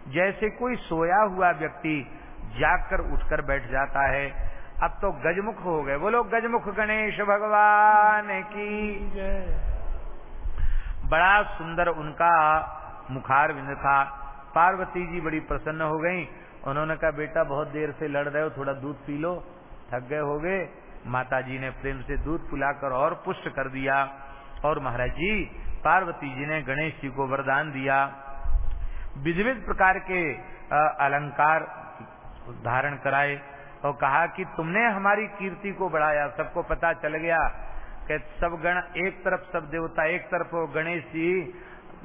जैसे कोई सोया हुआ व्यक्ति जागकर उठकर बैठ जाता है, अब तो गजमुख हो गए। बोलो, गजमुख गणेश भगवान की। बड़ा सुंदर उनका मुखार बिंद था। पार्वती जी बड़ी प्रसन्न हो गई। उन्होंने कहा, बेटा, बहुत देर से लड़ रहे हो, थोड़ा दूध पी लो। थक गए हो गए। माता जी ने प्रेम से दूध पिलाकर और पुष्ट कर दिया। और महाराज जी, पार्वती जी ने गणेश जी को वरदान दिया। विध विध प्रकार के अलंकार धारण कराए और कहा कि तुमने हमारी कीर्ति को बढ़ाया, सबको पता चल गया कि सब गण एक तरफ़, सब देवता एक तरफ़ हो, गणेश जी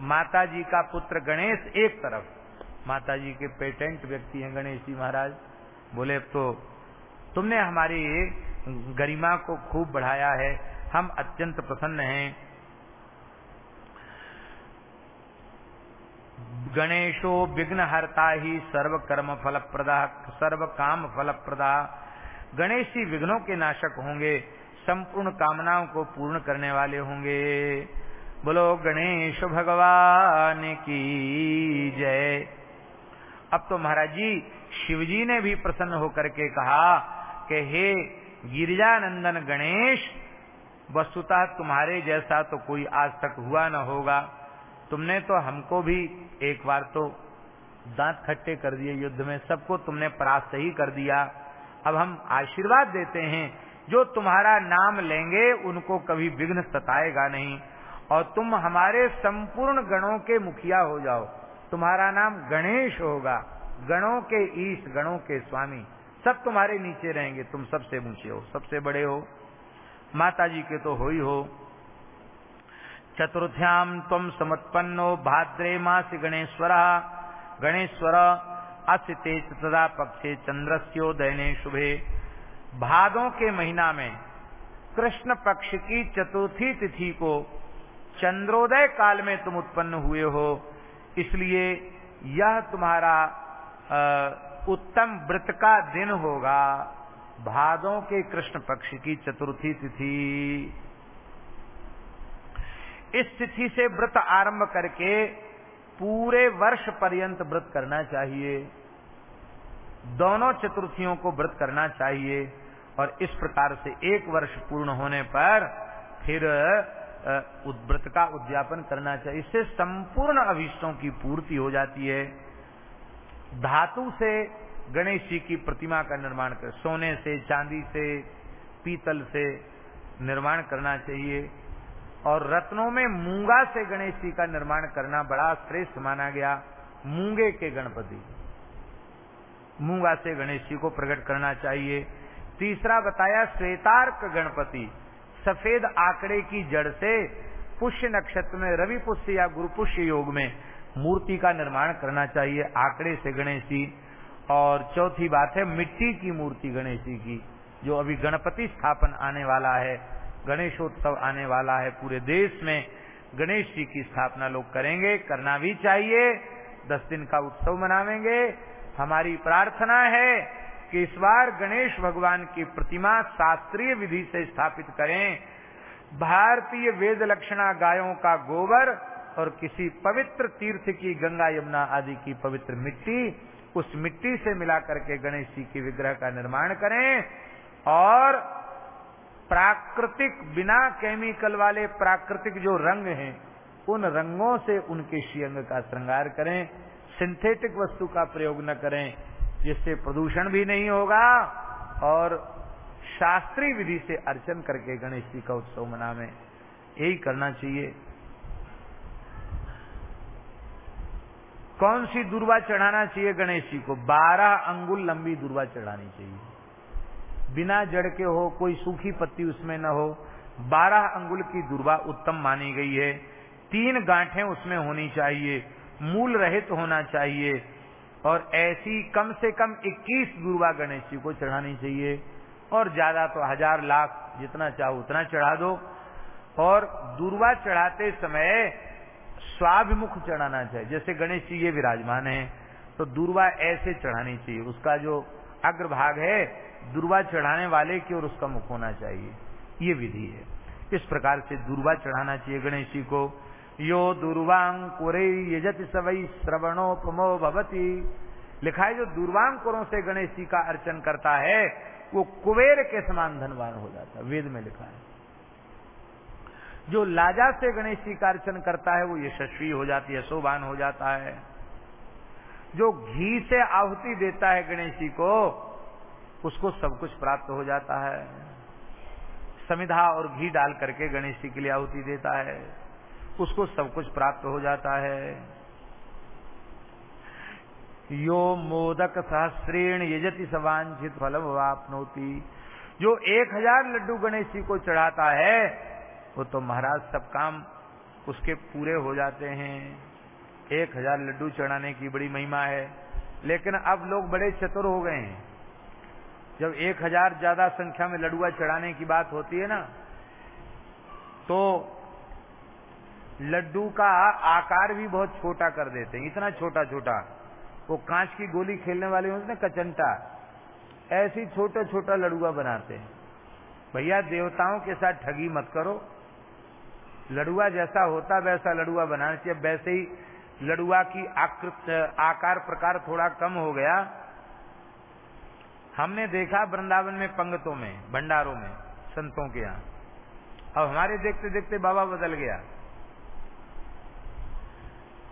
माता जी का पुत्र गणेश एक तरफ़। माता जी के पेटेंट व्यक्ति हैं गणेश जी महाराज। बोले तो तुमने हमारी गरिमा को खूब बढ़ाया है, हम अत्यंत प्रसन्न हैं। गणेशो विघ्न हरता ही सर्व कर्म फल प्रदा सर्व काम फल प्रदा गणेश ही विघ्नों के नाशक होंगे, संपूर्ण कामनाओं को पूर्ण करने वाले होंगे। बोलो, गणेश भगवान की जय। अब तो महाराज जी, शिवजी ने भी प्रसन्न होकर के कहा कि हे गिरिजानंदन गणेश, वस्तुतः तुम्हारे जैसा तो कोई आज तक हुआ न होगा। तुमने तो हमको भी एक बार तो दांत खट्टे कर दिए, युद्ध में सबको तुमने परास्त ही कर दिया। अब हम आशीर्वाद देते हैं, जो तुम्हारा नाम लेंगे, उनको कभी विघ्न सताएगा नहीं। और तुम हमारे संपूर्ण गणों के मुखिया हो जाओ। तुम्हारा नाम गणेश होगा। गणों के ईश, गणों के स्वामी। सब तुम्हारे नीचे रहेंगे। तुम सबसे ऊँचे हो, सबसे बड़े हो। माता जी के तो हो ही हो। चतुर्थ्याम तम समुत्पन्नो भाद्रे मासी गणेश्वर। गणेश्वर अस्ते तदा पक्षे चंद्रस्योदयने शुभे। भादों के महीना में कृष्ण पक्ष की चतुर्थी तिथि को चंद्रोदय काल में तुम उत्पन्न हुए हो। इसलिए यह तुम्हारा उत्तम व्रत का दिन होगा। भादों के कृष्ण पक्ष की चतुर्थी तिथि। इस तिथि से व्रत आरंभ करके पूरे वर्ष पर्यंत व्रत करना चाहिए। दोनों चतुर्थियों को व्रत करना चाहिए और इस प्रकार से एक वर्ष पूर्ण होने पर फिर व्रत का उद्यापन करना चाहिए। इससे संपूर्ण अभिष्टों की पूर्ति हो जाती है। धातु से गणेश जी की प्रतिमा का निर्माण कर, सोने से, चांदी से, पीतल से निर्माण करना चाहिए। और रत्नों में मूँगा से गणेश जी का निर्माण करना बड़ा श्रेष्ठ माना गया। मूँगे के गणपति। मूँगा से गणेश जी को प्रकट करना चाहिए। तीसरा बताया, श्वेतार्क गणपति। सफ़ेद आंकड़े की जड़ से पुष्य नक्षत्र में, रवि पुष्य या गुरु पुष्य योग में मूर्ति का निर्माण करना चाहिए आंकड़े से गणेश जी। और चौथी बात है, मिट्टी की मूर्ति गणेश जी की, जो अभी गणपति स्थापन आने वाला है। गणेशोत्सव आने वाला है पूरे देश में। गणेश जी की स्थापना लोग करेंगे, करना भी चाहिए, दस दिन का उत्सव मनावेंगे। हमारी प्रार्थना है कि इस बार गणेश भगवान की प्रतिमा शास्त्रीय विधि से स्थापित करें। भारतीय वेद लक्षणा गायों का गोबर और किसी पवित्र तीर्थ की गंगा यमुना आदि की पवित्र मिट्टी, उस मिट्टी से मिला करके गणेश जी के विग्रह का निर्माण करें। और प्राकृतिक, बिना केमिकल वाले प्राकृतिक जो रंग हैं, उन रंगों से उनके श्रीअंग का श्रृंगार करें सिंथेटिक वस्तु का प्रयोग न करें, जिससे प्रदूषण भी नहीं होगा और शास्त्रीय विधि से अर्चन करके गणेश जी का उत्सव मनावे। यही करना चाहिए। कौन सी दुर्वा चढ़ाना चाहिए गणेश जी को? बारह अंगुल लंबी दुर्वा चढ़ानी चाहिए। बिना जड़ के हो, कोई सूखी पत्ती उसमें न हो। बारह अंगुल की दुर्वा उत्तम मानी गई है। तीन गांठें उसमें होनी चाहिए, मूल रहित होना चाहिए। और ऐसी कम से कम 21 दुर्वा गणेश जी को चढ़ानी चाहिए। और ज़्यादा तो हज़ार लाख, जितना चाहो उतना चढ़ा दो। और दुर्वा चढ़ाते समय स्वाभिमुख चढ़ाना चाहिए। जैसे गणेश जी ये विराजमान है तो दुर्वा ऐसे चढ़ानी चाहिए। उसका जो अग्रभाग है दुर्वा चढ़ाने वाले की ओर उसका मुख होना चाहिए। ये विधि है। इस प्रकार से दुर्वा चढ़ाना चाहिए गणेश जी को। यो दुर्वांकुरे यजत सवई श्रवणोपमो भवती। लिखा है जो दुर्वांकुरों से गणेश जी का अर्चन करता है, वो कुबेर के समान धनवान हो जाता है। वेद में लिखा है। जो लाजा से गणेश जी का अर्चन करता है, वो यशस्वी हो जाती है, शोभान हो जाता है। जो घी से आहुति देता है गणेश जी को उसको सब कुछ प्राप्त हो जाता है। समिधा और घी डाल करके गणेश जी के लिए आहुति देता है। उसको सब कुछ प्राप्त हो जाता है। यो मोदक सहस्रेण यजति सवांछित फलम वापनोती। जो एक हज़ार लड्डू गणेश जी को चढ़ाता है, वो तो महाराज सब काम उसके पूरे हो जाते हैं। एक हज़ार लड्डू चढ़ाने की बड़ी महिमा है। लेकिन अब लोग बड़े चतुर हो गए हैं। जब एक हज़ार ज़्यादा संख्या में लड़ुआ चढ़ाने की बात होती है ना तो लड्डू का आकार भी बहुत छोटा कर देते हैं, इतना छोटा छोटा वो कांच की गोली खेलने वाले होते ना, कचंटा। ऐसी छोटा छोटा लड़ुआ बनाते हैं। भैया, देवताओं के साथ ठगी मत करो। लड़ुआ जैसा होता, वैसा लड़ुआ बनाना चाहिए। वैसे ही लड़ुआ की आकृत, आकार प्रकार थोड़ा कम हो गया हमने देखा वृंदावन में पंगतों में, भंडारों में, संतों के यहाँ। अब हमारे देखते देखते बाबा बदल गया।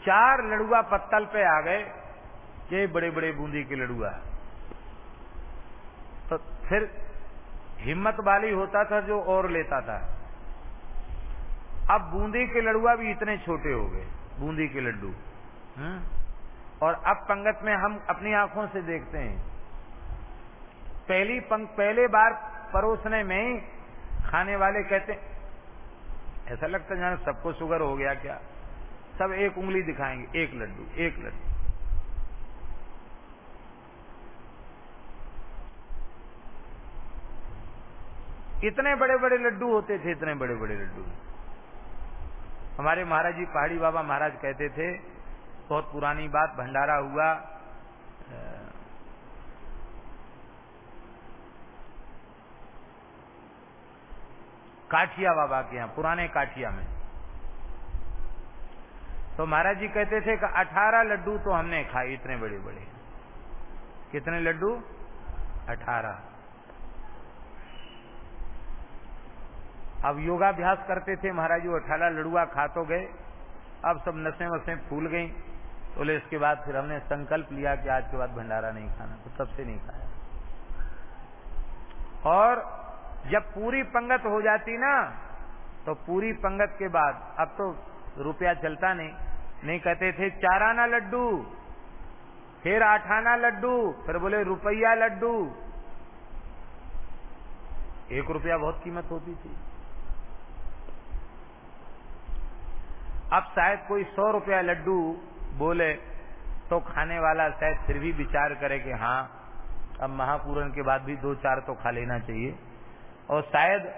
चार लड़ुआ पत्तल पे आ गए ये बड़े बड़े बूंदी के लड़ुआ। तो फिर हिम्मत वाली होता था जो और लेता था। अब बूंदी के लड़ुआ भी इतने छोटे हो गए, बूंदी के लड्डू। और अब पंगत में हम अपनी आँखों से देखते हैं। पहली पंग पहले बार परोसने में ही खाने वाले कहते ऐसा लगता जाने सबको शुगर हो गया क्या? सब एक उंगली दिखाएँगे, एक लड्डू एक लड्डू. इतने बड़े बड़े लड्डू होते थे, इतने बड़े बड़े लड्डू। हमारे महाराज जी पहाड़ी बाबा महाराज कहते थे, बहुत पुरानी बात, भंडारा हुआ काठिया बाबा के यहाँ, पुराने काठिया में। तो महाराज जी कहते थे कि अठारह लड्डू तो हमने खाए, इतने बड़े बड़े कितने लड्डू? अठारह। अब योगाभ्यास करते थे महाराज जी, अठारह लड़ुआ खा तो गए। अब सब नसें वसें फूल गई। बोले तो इसके बाद फिर हमने संकल्प लिया कि आज के बाद भंडारा नहीं खाना तो तब से नहीं खाया। और जब पूरी पंगत हो जाती ना तो पूरी पंगत के बाद, अब तो रुपया चलता नहीं। नहीं कहते थे, चाराना लड्डू, फिर आठाना लड्डू, फिर बोले, रुपया लड्डू। एक रुपया बहुत कीमत होती थी। अब शायद कोई सौ रुपया लड्डू बोले तो खाने वाला शायद फिर भी विचार करे कि हाँ अब महापूरन के बाद भी दो चार तो खा लेना चाहिए। और शायद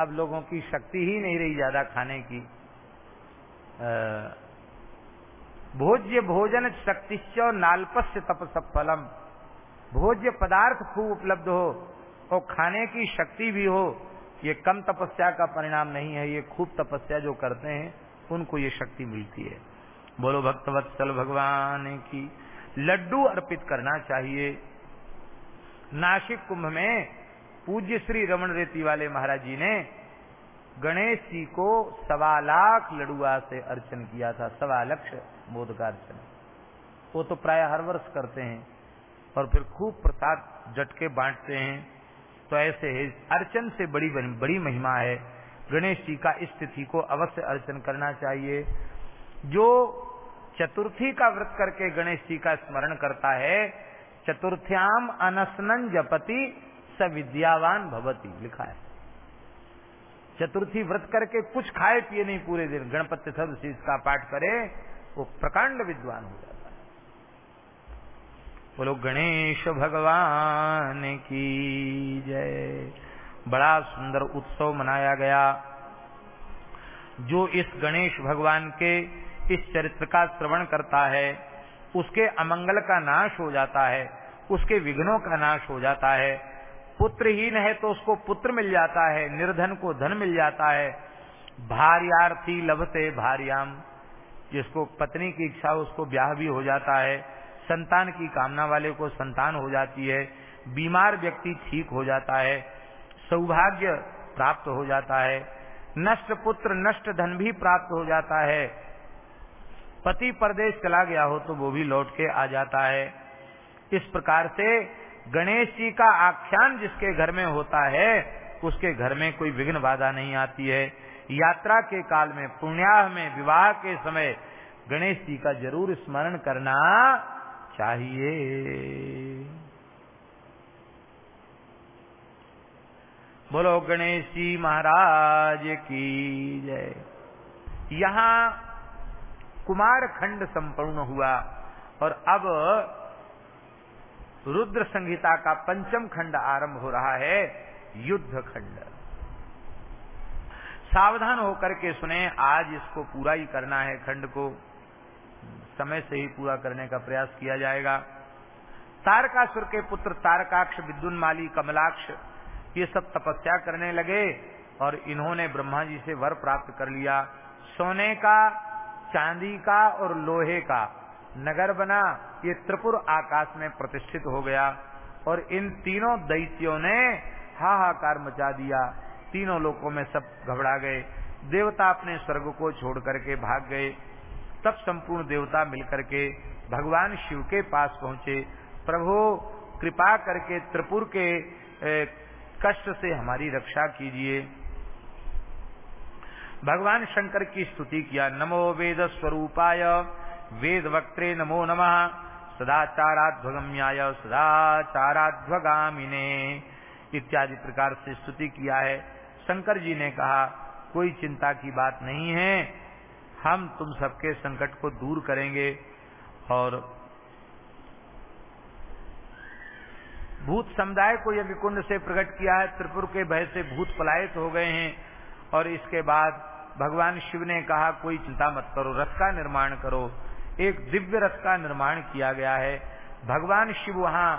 अब लोगों की शक्ति ही नहीं रही ज़्यादा खाने की। भोज्य भोजन शक्तिश्च नाल्पस्य तपस फलम भोज्य पदार्थ खूब उपलब्ध हो और खाने की शक्ति भी हो, ये कम तपस्या का परिणाम नहीं है, ये खूब तपस्या जो करते हैं, उनको ये शक्ति मिलती है। बोलो भक्तवत्सल भगवान की, लड्डू अर्पित करना चाहिए। नासिक कुंभ में पूज्य श्री रमन रेती वाले महाराज जी ने गणेश जी को सवा लाख लडुआ से अर्चन किया था, सवा लक्ष मोद का अर्चन वो तो प्राय हर वर्ष करते हैं और फिर खूब प्रसाद जटके बांटते हैं। तो ऐसे है अर्चन से बड़ी बड़ी महिमा है। गणेश जी का इस तिथि को अवश्य अर्चन करना चाहिए। जो चतुर्थी का व्रत करके गणेश जी का स्मरण करता है, चतुर्थ्याम अनसनन जपति स विद्यावान भवती, लिखा है। चतुर्थी व्रत करके कुछ खाए, पिए नहीं पूरे दिन। गणपति शीष का पाठ करे, वो प्रकांड विद्वान हो जाता है। बोलो, गणेश भगवान की जय। बड़ा सुंदर उत्सव मनाया गया। जो इस गणेश भगवान के इस चरित्र का श्रवण करता है, उसके अमंगल का नाश हो जाता है, उसके विघ्नों का नाश हो जाता है पुत्रहीन है तो उसको पुत्र मिल जाता है, निर्धन को धन मिल जाता है। भार्यार्थी लभते भार्याम, जिसको पत्नी की इच्छा, उसको ब्याह भी हो जाता है। संतान की कामना वाले को संतान हो जाती है। बीमार व्यक्ति ठीक हो जाता है। सौभाग्य प्राप्त हो जाता है। नष्ट पुत्र, नष्ट धन भी प्राप्त हो जाता है। पति परदेश चला गया हो तो वो भी लौट के आ जाता है। इस प्रकार से गणेश जी का आख्यान जिसके घर में होता है, उसके घर में कोई विघ्न बाधा नहीं आती है। यात्रा के काल में, पुण्याह में, विवाह के समय गणेश जी का ज़रूर स्मरण करना चाहिए। बोलो, गणेश जी महाराज की जय। यहाँ कुमार खंड संपूर्ण हुआ और अब रुद्र संहिता का पंचम खंड आरंभ हो रहा है, युद्ध खंड। सावधान होकर के सुने, आज इसको पूरा ही करना है खंड को। समय से ही पूरा करने का प्रयास किया जाएगा। तारकासुर के पुत्र तारकाक्ष, विद्युन माली, कमलाक्ष, ये सब तपस्या करने लगे और इन्होंने ब्रह्मा जी से वर प्राप्त कर लिया। सोने का, चांदी का और लोहे का। नगर बना, ये त्रिपुर आकाश में प्रतिष्ठित हो गया। और इन तीनों दैत्यों ने हाहाकार मचा दिया। तीनों लोगों में सब घबरा गए। देवता अपने स्वर्ग को छोड़ करके भाग गए। तब संपूर्ण देवता मिलकर के भगवान शिव के पास पहुँचे। प्रभु, कृपा करके त्रिपुर के कष्ट से हमारी रक्षा कीजिए। भगवान शंकर की स्तुति किया। नमो वेद स्वरूपाय। वेद वक्त्रे नमो नमः। सदाचाराध्वगम्याय, सदाचाराध्वगामिने। इत्यादि प्रकार से स्तुति किया है। शंकर जी ने कहा, कोई चिंता की बात नहीं है। हम तुम सबके संकट को दूर करेंगे। और भूत समुदाय को यज्ञ कुंड से प्रकट किया है। त्रिपुर के भय से भूत पलायित हो गए हैं। और इसके बाद भगवान शिव ने कहा, कोई चिंता मत करो, रथ का निर्माण करो। एक दिव्य रथ का निर्माण किया गया है। भगवान शिव वहाँ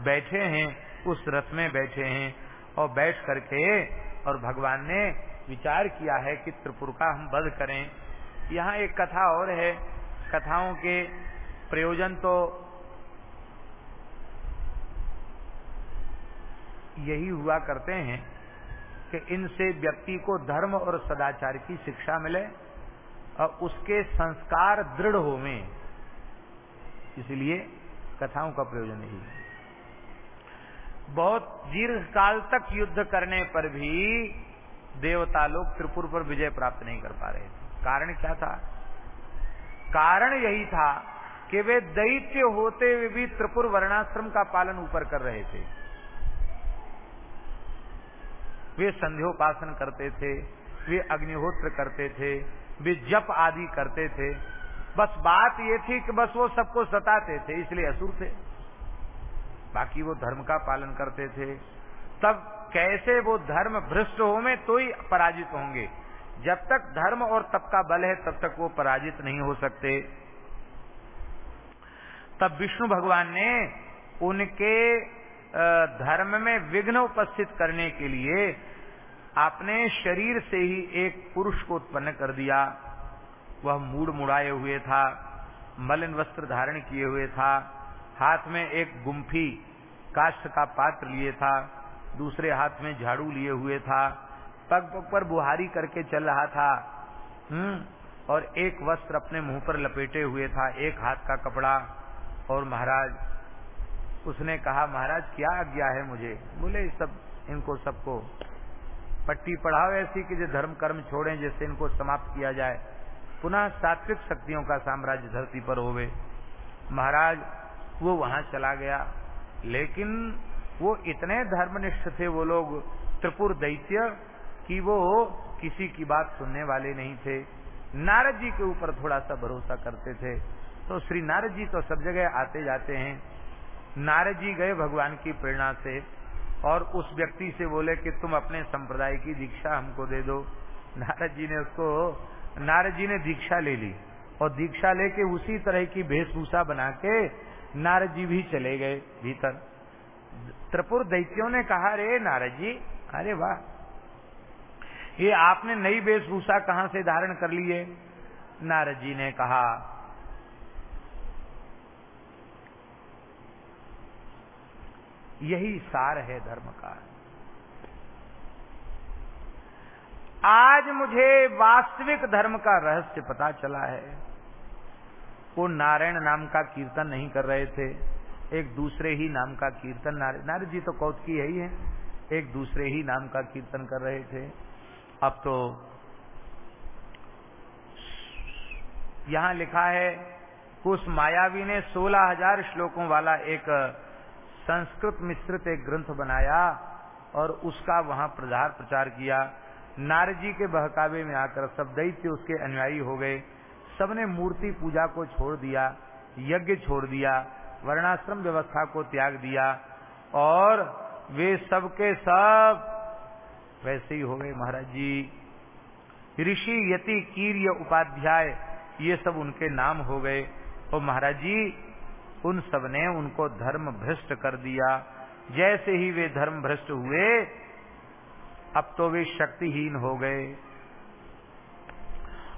बैठे हैं, उस रथ में बैठे हैं और बैठ करके और भगवान ने विचार किया है कि त्रिपुर का हम वध करें। यहाँ एक कथा और है। कथाओं के प्रयोजन तो यही हुआ करते हैं कि इनसे व्यक्ति को धर्म और सदाचार की शिक्षा मिले। और उसके संस्कार दृढ़ हो में। इसलिए कथाओं का प्रयोजन यही है। बहुत दीर्घ काल तक युद्ध करने पर भी देवता लोग त्रिपुर पर विजय प्राप्त नहीं कर पा रहे थे। कारण क्या था? कारण यही था कि वे दैत्य होते हुए भी त्रिपुर वर्णाश्रम का पालन ऊपर कर रहे थे। वे संध्योपासन करते थे, वे अग्निहोत्र करते थे वे जप आदि करते थे। बस बात ये थी कि बस वो सबको सताते थे, इसलिए असुर थे। बाकी वो धर्म का पालन करते थे। तब कैसे वो धर्म भ्रष्ट हो में तो ही पराजित होंगे। जब तक धर्म और तप का बल है, तब तक वो पराजित नहीं हो सकते। तब विष्णु भगवान ने उनके धर्म में विघ्न उपस्थित करने के लिए अपने शरीर से ही एक पुरुष को उत्पन्न कर दिया। वह मूड मुड़ाए हुए था, मलिन वस्त्र धारण किए हुए था, हाथ में एक गुम्फी काष्ठ का पात्र लिए था, दूसरे हाथ में झाड़ू लिए हुए था, पग पग पर बुहारी करके चल रहा था हम्म और एक वस्त्र अपने मुँह पर लपेटे हुए था, एक हाथ का कपड़ा। और महाराज, उसने कहा, महाराज, क्या आज्ञा है मुझे? बोले, सब, इनको सबको पट्टी पढ़ाओ ऐसी कि जो धर्म कर्म छोड़ें जिससे इनको समाप्त किया जाए। पुनः सात्विक शक्तियों का साम्राज्य धरती पर होवे। महाराज, वो वहाँ चला गया। लेकिन वो इतने धर्मनिष्ठ थे वो लोग, त्रिपुर दैत्य, कि वो किसी की बात सुनने वाले नहीं थे। नारद जी के ऊपर थोड़ा सा भरोसा करते थे। तो श्री नारद जी तो सब जगह आते जाते हैं। नारद जी गए भगवान की प्रेरणा से। और उस व्यक्ति से बोले कि तुम अपने संप्रदाय की दीक्षा हमको दे दो। नारद जी ने उसको, नारद जी ने दीक्षा ले ली और दीक्षा लेके उसी तरह की वेशभूषा बना के नारद जी भी चले गए भीतर। त्रिपुर दैत्यों ने कहा, रे नारद जी, अरे वाह, ये आपने नई वेशभूषा कहाँ से धारण कर ली है? नारद जी ने कहा यही सार है धर्म का। आज मुझे वास्तविक धर्म का रहस्य पता चला है। वो नारायण नाम का कीर्तन नहीं कर रहे थे। एक दूसरे ही नाम का कीर्तन नारद जी तो कौतकी है ही है। एक दूसरे ही नाम का कीर्तन कर रहे थे। अब तो यहाँ लिखा है, उस मायावी ने सोलह हज़ार श्लोकों वाला एक संस्कृत मिश्रित एक ग्रंथ बनाया और उसका वहाँ प्रचार प्रचार किया। नारजी के बहकावे में आकर सब दैत्य उसके अनुयायी हो गए। सबने मूर्ति पूजा को छोड़ दिया, यज्ञ छोड़ दिया, वर्णाश्रम व्यवस्था को त्याग दिया और वे सबके सब वैसे ही हो गए महाराज जी। ऋषि यति कीर्य उपाध्याय, ये सब उनके नाम हो गए। और महाराज जी उन सबने उनको धर्म भ्रष्ट कर दिया। जैसे ही वे धर्म भ्रष्ट हुए, अब तो वे शक्तिहीन हो गए।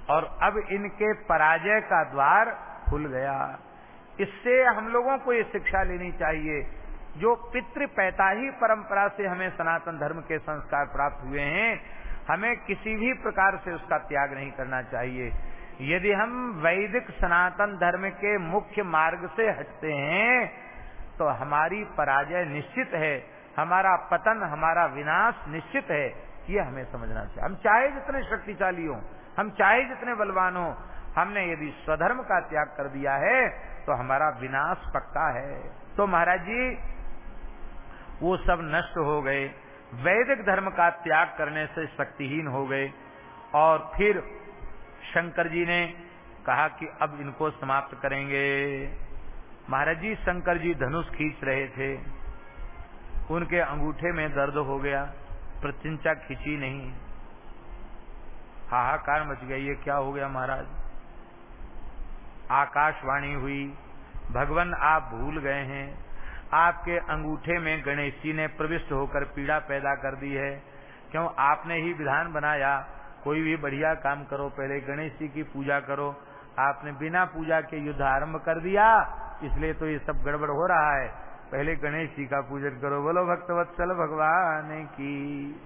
और अब इनके पराजय का द्वार खुल गया। इससे हम लोगों को ये शिक्षा लेनी चाहिए, जो पितृ पैताही परंपरा से हमें सनातन धर्म के संस्कार प्राप्त हुए हैं, हमें किसी भी प्रकार से उसका त्याग नहीं करना चाहिए। यदि हम वैदिक सनातन धर्म के मुख्य मार्ग से हटते हैं तो हमारी पराजय निश्चित है, हमारा पतन, हमारा विनाश निश्चित है। ये हमें समझना चाहिए। हम चाहे जितने शक्तिशाली हो, हम चाहे जितने बलवान हो, हमने यदि स्वधर्म का त्याग कर दिया है तो हमारा विनाश पक्का है। तो महाराज जी, वो सब नष्ट हो गए। वैदिक धर्म का त्याग करने से शक्तिहीन हो गए। और फिर शंकर जी ने कहा कि अब इनको समाप्त करेंगे। महाराज जी, शंकर जी धनुष खींच रहे थे। उनके अंगूठे में दर्द हो गया प्रत्यंचा खींची नहीं। हाहाकार मच गया, ये क्या हो गया महाराज? आकाशवाणी हुई, भगवान आप भूल गए हैं। आपके अंगूठे में गणेश जी ने प्रविष्ट होकर पीड़ा पैदा कर दी है। क्यों आपने ही विधान बनाया? कोई भी बढ़िया काम करो, पहले गणेश जी की पूजा करो। आपने बिना पूजा के युद्ध आरंभ कर दिया, इसलिए तो ये सब गड़बड़ हो रहा है। पहले गणेश जी का पूजन करो, बोलो भक्तवत्सल भगवान की।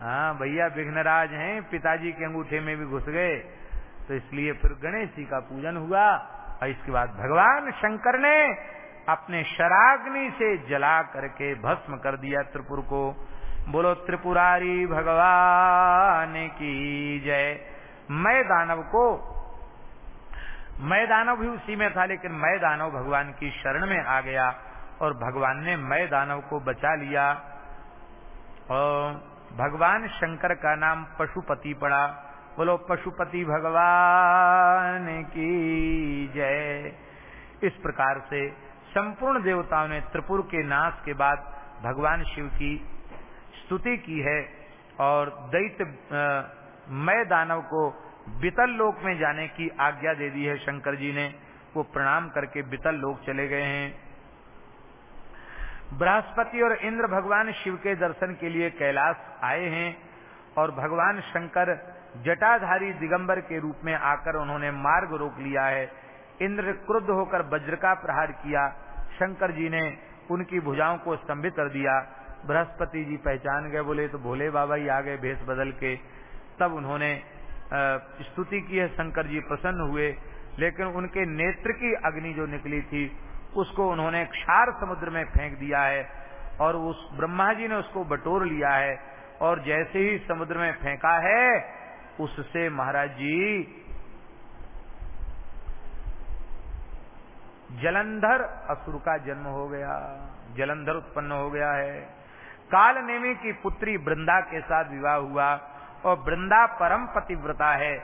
हाँ भैया विघ्नराज हैं, पिताजी के अंगूठे में भी घुस गए। तो इसलिए फिर गणेश जी का पूजन हुआ, और इसके बाद भगवान शंकर ने अपने शराग्नि से जला करके भस्म कर दिया त्रिपुर को। बोलो, त्रिपुरारी भगवान की जय। मैं दानव को, मैं दानव भी उसी में था, लेकिन मैं दानव भगवान की शरण में आ गया और भगवान ने मैं दानव को बचा लिया। और भगवान शंकर का नाम पशुपति पड़ा। बोलो, पशुपति भगवान की जय। इस प्रकार से संपूर्ण देवताओं ने त्रिपुर के नाश के बाद भगवान शिव की स्तुति की है और दैत्य मय दानव को बितल लोक में जाने की आज्ञा दे दी है शंकर जी ने। वो प्रणाम करके बितल लोक चले गए हैं। बृहस्पति और इंद्र भगवान शिव के दर्शन के लिए कैलाश आए हैं और भगवान शंकर जटाधारी दिगंबर के रूप में आकर उन्होंने मार्ग रोक लिया है। इंद्र क्रुद्ध होकर वज्र का प्रहार किया। शंकर जी ने उनकी भुजाओं को स्तंभित कर दिया। बृहस्पति जी पहचान गए, बोले तो भोले बाबा ही आ गए भेष बदल के। तब उन्होंने स्तुति की है, शंकर जी प्रसन्न हुए। लेकिन उनके नेत्र की अग्नि जो निकली थी, उसको उन्होंने क्षार समुद्र में फेंक दिया है और उस ब्रह्मा जी ने उसको बटोर लिया है और जैसे ही समुद्र में फेंका है, उससे महाराज जी, जलंधर असुर का जन्म हो गया। जलंधर उत्पन्न हो गया है। काल नेमी की पुत्री वृंदा के साथ विवाह हुआ और वृंदा परम पतिव्रता है।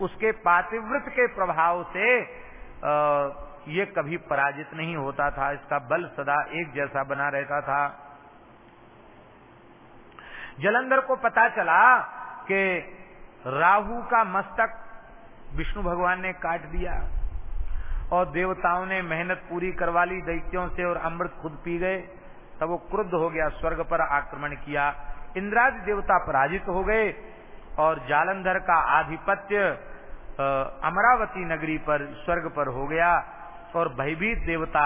उसके पातिव्रत के प्रभाव से आ, ये कभी पराजित नहीं होता था। इसका बल सदा एक जैसा बना रहता था। जलंधर को पता चला कि राहु का मस्तक विष्णु भगवान ने काट दिया और देवताओं ने मेहनत पूरी करवा ली दैत्यों से और अमृत खुद पी गए। तब वो क्रुद्ध हो गया, स्वर्ग पर आक्रमण किया। इंद्रादि देवता पराजित हो गए और जालंधर का आधिपत्य अमरावती नगरी पर, स्वर्ग पर हो गया और भयभीत देवता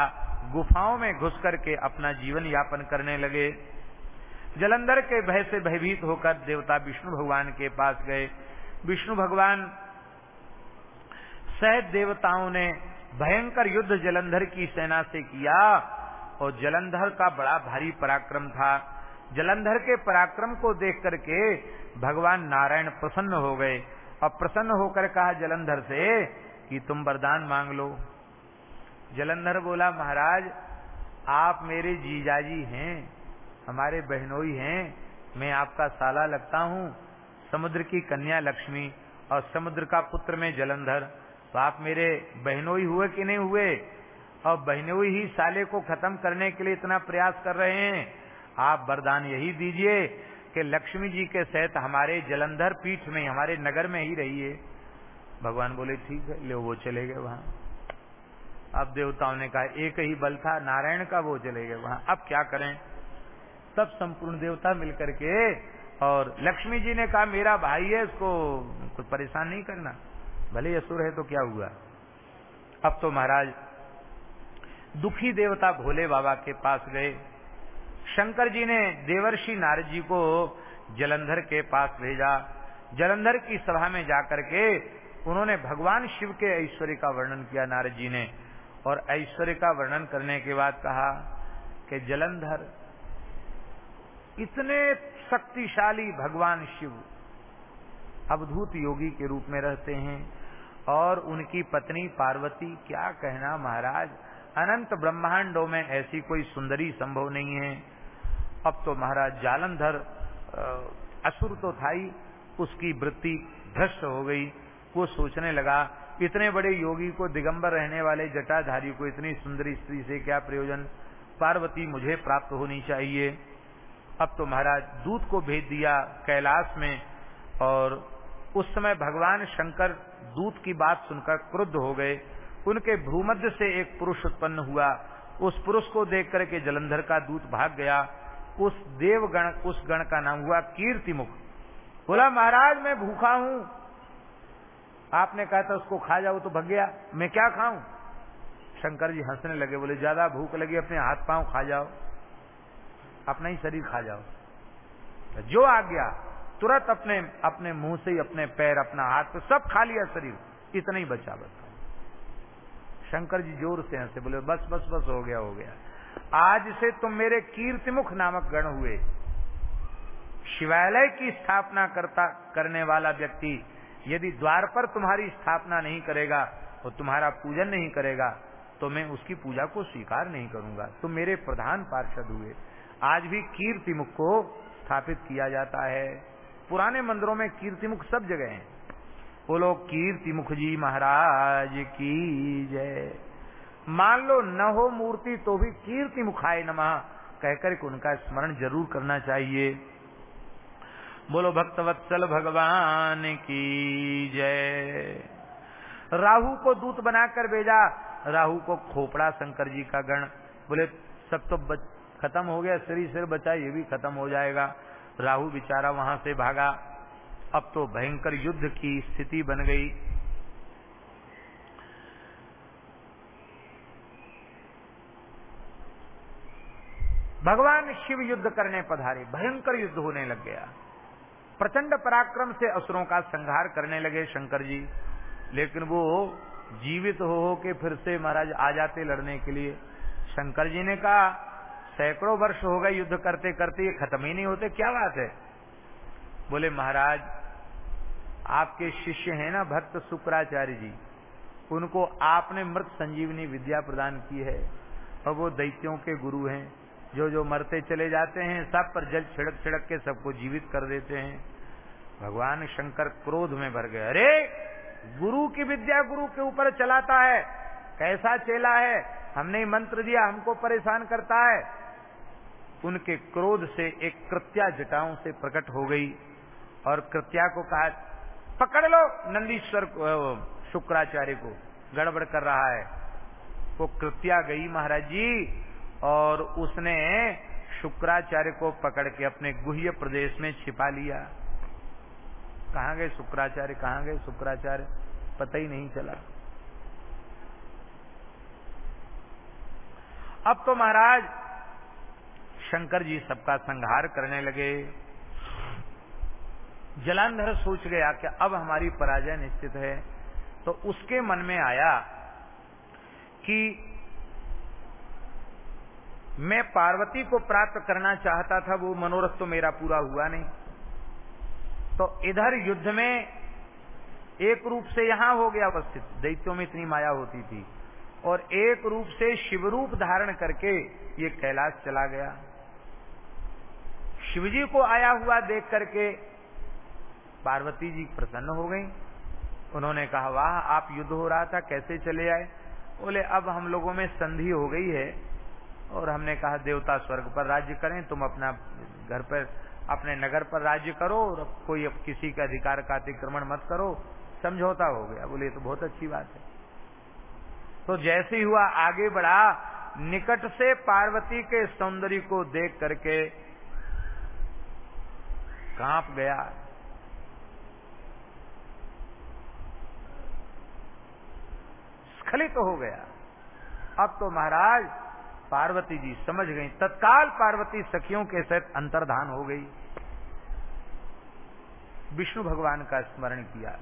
गुफाओं में घुस करके अपना जीवन यापन करने लगे। जलंधर के भय से भयभीत होकर देवता विष्णु भगवान के पास गए। विष्णु भगवान सहित देवताओं ने भयंकर युद्ध जलंधर की सेना से किया। और जलंधर का बड़ा भारी पराक्रम था। जलंधर के पराक्रम को देख करके भगवान नारायण प्रसन्न हो गए। और प्रसन्न होकर कहा जलंधर से कि तुम वरदान मांग लो। जलंधर बोला, महाराज, आप मेरे जीजाजी हैं, हमारे बहनोई हैं, मैं आपका साला लगता हूँ। समुद्र की कन्या लक्ष्मी और समुद्र का पुत्र में जलंधर। तो आप मेरे बहनोई हुए कि नहीं हुए? और बहनोई ही साले को खत्म करने के लिए इतना प्रयास कर रहे हैं। आप वरदान यही दीजिए कि लक्ष्मी जी के सहित हमारे जलंधर पीठ में, हमारे नगर में ही रहिए। भगवान बोले, ठीक है, ले वो चले गए वहाँ। अब देवताओं ने कहा, एक ही बल था, नारायण का, वो चले गए वहाँ। अब क्या करें? तब संपूर्ण देवता मिलकर के, और लक्ष्मी जी ने कहा, मेरा भाई है, इसको कुछ परेशान नहीं करना। भले असुर है तो क्या हुआ? अब तो महाराज दुखी देवता भोले बाबा के पास गए। शंकर जी ने देवर्षि नारद जी को जलंधर के पास भेजा। जलंधर की सभा में जाकर के उन्होंने भगवान शिव के ऐश्वर्य का वर्णन किया नारद जी ने और ऐश्वर्य का वर्णन करने के बाद कहा कि जलंधर, इतने शक्तिशाली भगवान शिव अवधूत योगी के रूप में रहते हैं और उनकी पत्नी पार्वती, क्या कहना महाराज? अनंत ब्रह्मांडों में ऐसी कोई सुंदरी संभव नहीं है। अब तो महाराज जालंधर असुर तो था ही, उसकी वृत्ति भ्रष्ट हो गई। वो सोचने लगा, इतने बड़े योगी को दिगंबर रहने वाले जटाधारी को इतनी सुंदरी स्त्री से क्या प्रयोजन? पार्वती मुझे प्राप्त होनी चाहिए। अब तो महाराज दूत को भेज दिया कैलाश में और उस समय भगवान शंकर दूत की बात सुनकर क्रुद्ध हो गए। उनके भूमध्य से एक पुरुष उत्पन्न हुआ। उस पुरुष को देख करके जलंधर का दूत भाग गया। उस देव गण उस गण का नाम हुआ कीर्ति मुख बोला, महाराज, मैं भूखा हूँ। आपने कहा था उसको खा जाओ तो भग गया। मैं क्या खाऊं? शंकर जी हंसने लगे, बोले, ज़्यादा भूख लगी, अपने हाथ पाँव खा जाओ। अपना ही शरीर खा जाओ। जो आ गया, तुरंत अपने अपने मुँह से ही, अपने पैर, अपना हाथ, सब खा लिया शरीर। इतना ही बचा बस। शंकर जी ज़ोर से हंसे बोले, बस बस बस, हो गया हो गया। आज से तुम मेरे कीर्तिमुख नामक गण हुए। शिवालय की स्थापना करता, करने वाला व्यक्ति, यदि द्वार पर तुम्हारी स्थापना नहीं करेगा और तुम्हारा पूजन नहीं करेगा तो मैं उसकी पूजा को स्वीकार नहीं करूँगा। तुम मेरे प्रधान पार्षद हुए। आज भी कीर्तिमुख को स्थापित किया जाता है। पुराने मंदिरों में कीर्तिमुख सब जगह हैं। बोलो कीर्तिमुख जी महाराज की जय। मान लो न हो मूर्ति तो भी कीर्ति मुखाए नमः। कहकर उनका स्मरण ज़रूर करना चाहिए। बोलो भक्तवत्सल भगवान की जय। राहु को दूत बनाकर भेजा। राहु को खोपड़ा शंकर जी का गण। बोले, सब तो खत्म हो गया शरीर सिर बचा, ये भी खत्म हो जाएगा। राहु बेचारा वहाँ से भागा। अब तो भयंकर युद्ध की स्थिति बन गई। भगवान शिव युद्ध करने पधारे, भयंकर युद्ध होने लग गया। प्रचंड पराक्रम से असुरों का संहार करने लगे शंकर जी, लेकिन वो जीवित हो हो के फिर से महाराज आ जाते लड़ने के लिए। शंकर जी ने कहा, सैकड़ों वर्ष हो गए युद्ध करते करते ये खत्म ही नहीं होते, क्या बात है? बोले, महाराज आपके शिष्य हैं ना भक्त शुक्राचार्य जी, उनको आपने मृत संजीवनी विद्या प्रदान की है और वो दैत्यों के गुरु हैं। जो जो मरते चले जाते हैं, सब पर जल छिड़क छिड़क के सबको जीवित कर देते हैं। भगवान शंकर क्रोध में भर गए। अरे, गुरु की विद्या गुरु के ऊपर चलाता है। कैसा चेला है? हमने मंत्र दिया, हमको परेशान करता है। उनके क्रोध से एक कृत्या जटाओं से प्रकट हो गई और कृत्या को कहा पकड़ लो। नंदीश्वर को शुक्राचार्य को गड़बड़ कर रहा है। वो कृत्या गई महाराज जी, और उसने शुक्राचार्य को पकड़ के अपने गुह्य प्रदेश में छिपा लिया। कहा गए शुक्राचार्य? कहा गए शुक्राचार्य? पता ही नहीं चला। अब तो महाराज, शंकर जी सबका संहार करने लगे। जलांधर सोच गया कि अब हमारी पराजय निश्चित है। तो उसके मन में आया कि मैं पार्वती को प्राप्त करना चाहता था, वो मनोरथ तो मेरा पूरा हुआ नहीं। तो इधर युद्ध में एक रूप से यहाँ हो गया उपस्थित दैत्यों में इतनी माया होती थी। और एक रूप से शिवरूप धारण करके ये कैलाश चला गया। शिवजी को आया हुआ देख करके पार्वती जी प्रसन्न हो गई। उन्होंने कहा, वाह, आप युद्ध हो रहा था, कैसे चले आए? बोले, अब हम लोगों में संधि हो गई है। और हमने कहा, देवता स्वर्ग पर राज्य करें, तुम अपना घर पर, अपने नगर पर राज्य करो और कोई अब किसी के अधिकार का अतिक्रमण मत करो। समझौता हो गया। बोले तो बहुत अच्छी बात है। तो जैसे ही हुआ, आगे बढ़ा, निकट से पार्वती के सौंदर्य को देख करके काँप गया। स्खलित तो हो गया। अब तो महाराज, पार्वती जी समझ गई। तत्काल पार्वती सखियों के सहित अंतर्धान हो गई। विष्णु भगवान का स्मरण किया।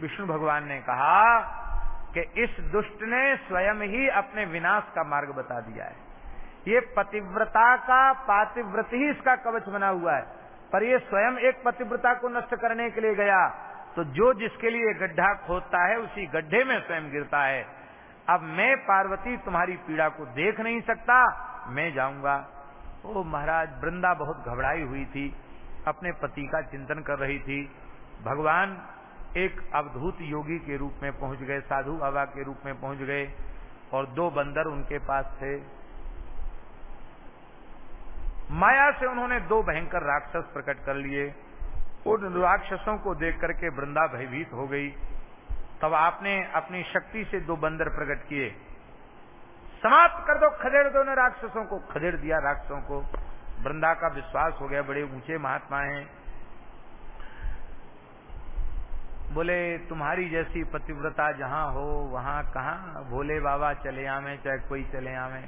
विष्णु भगवान ने कहा कि इस दुष्ट ने स्वयं ही अपने विनाश का मार्ग बता दिया है। ये पतिव्रता का पातिव्रत ही इसका कवच बना हुआ है। पर ये स्वयं एक पतिव्रता को नष्ट करने के लिए गया। तो जो जिसके लिए गड्ढा खोदता है, उसी गड्ढे में स्वयं गिरता है। अब मैं पार्वती तुम्हारी पीड़ा को देख नहीं सकता, मैं जाऊँगा। ओ महाराज, वृंदा बहुत घबराई हुई थी, अपने पति का चिंतन कर रही थी। भगवान एक अवधूत योगी के रूप में पहुँच गए, साधु बाबा के रूप में पहुँच गए, और दो बंदर उनके पास थे। माया से उन्होंने दो भयंकर राक्षस प्रकट कर लिए। उन राक्षसों को देख करके वृंदा भयभीत हो गई। तब आपने अपनी शक्ति से दो बंदर प्रकट किए। समाप्त कर दो खदेड़ दो ने राक्षसों को। खदेड़ दिया राक्षसों को। वृंदा का विश्वास हो गया। बड़े ऊँचे महात्मा हैं। बोले, तुम्हारी जैसी पतिव्रता जहाँ हो, वहाँ कहाँ? भोले बाबा चले आवे, चाहे कोई चले आवे।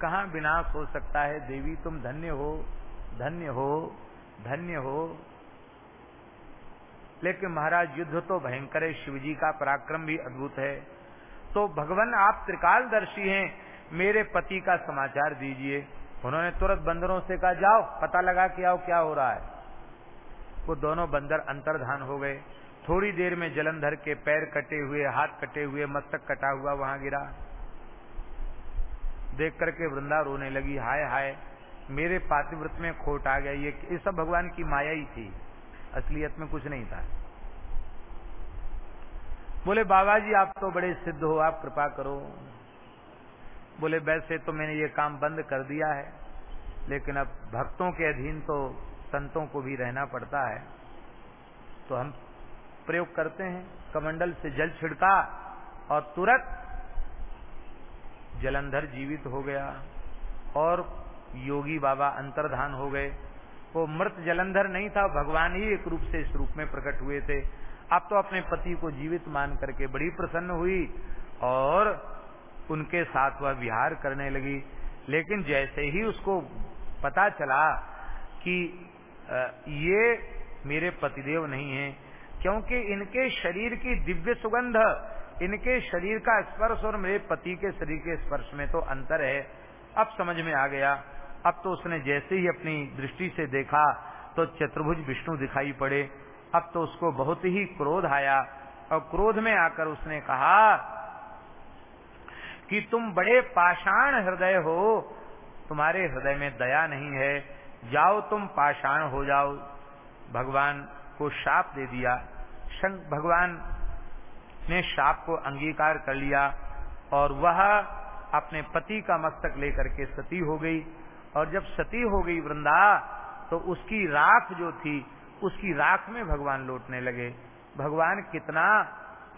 कहाँ विनाश हो सकता है? देवी, तुम धन्य हो। धन्य हो धन्य हो। लेकिन महाराज युद्ध तो भयंकर है, शिवजी का पराक्रम भी अद्भुत है। तो भगवान, आप त्रिकालदर्शी हैं, मेरे पति का समाचार दीजिए। उन्होंने तुरंत बंदरों से कहा, जाओ, पता लगा के आओ, क्या हो रहा है? वो दोनों बंदर अंतर्धान हो गए। थोड़ी देर में जलंधर के पैर कटे हुए, हाथ कटे हुए, मस्तक कटा हुआ वहाँ गिरा। देख करके वृंदा रोने लगी, हाय हाय, मेरे पातिव्रत में खोट आ गया, ये सब भगवान की माया ही थी। असलियत में कुछ नहीं था। बोले बाबा जी आप तो बड़े सिद्ध हो, आप कृपा करो। बोले, वैसे तो मैंने ये काम बंद कर दिया है, लेकिन अब भक्तों के अधीन तो संतों को भी रहना पड़ता है। तो हम प्रयोग करते हैं, कमंडल से जल छिड़का और तुरंत जलंधर जीवित हो गया और योगी बाबा अंतर्धान हो गए। वो मृत जलंधर नहीं था, भगवान ही एक रूप से इस रूप में प्रकट हुए थे। अब तो अपने पति को जीवित मान करके बड़ी प्रसन्न हुई और उनके साथ वह विहार करने लगी। लेकिन जैसे ही उसको पता चला कि ये मेरे पतिदेव नहीं है, क्योंकि इनके शरीर की दिव्य सुगंध, इनके शरीर का स्पर्श और मेरे पति के शरीर के स्पर्श में तो अंतर है। अब समझ में आ गया अब तो उसने जैसे ही अपनी दृष्टि से देखा तो चतुर्भुज विष्णु दिखाई पड़े। अब तो उसको बहुत ही क्रोध आया और क्रोध में आकर उसने कहा कि तुम बड़े पाषाण हृदय हो, तुम्हारे हृदय में दया नहीं है, जाओ तुम पाषाण हो जाओ। भगवान को शाप दे दिया। भगवान ने शाप को अंगीकार कर लिया और वह अपने पति का मस्तक लेकर के सती हो गई। और जब सती हो गई वृंदा तो उसकी राख जो थी, उसकी राख में भगवान लौटने लगे। भगवान कितना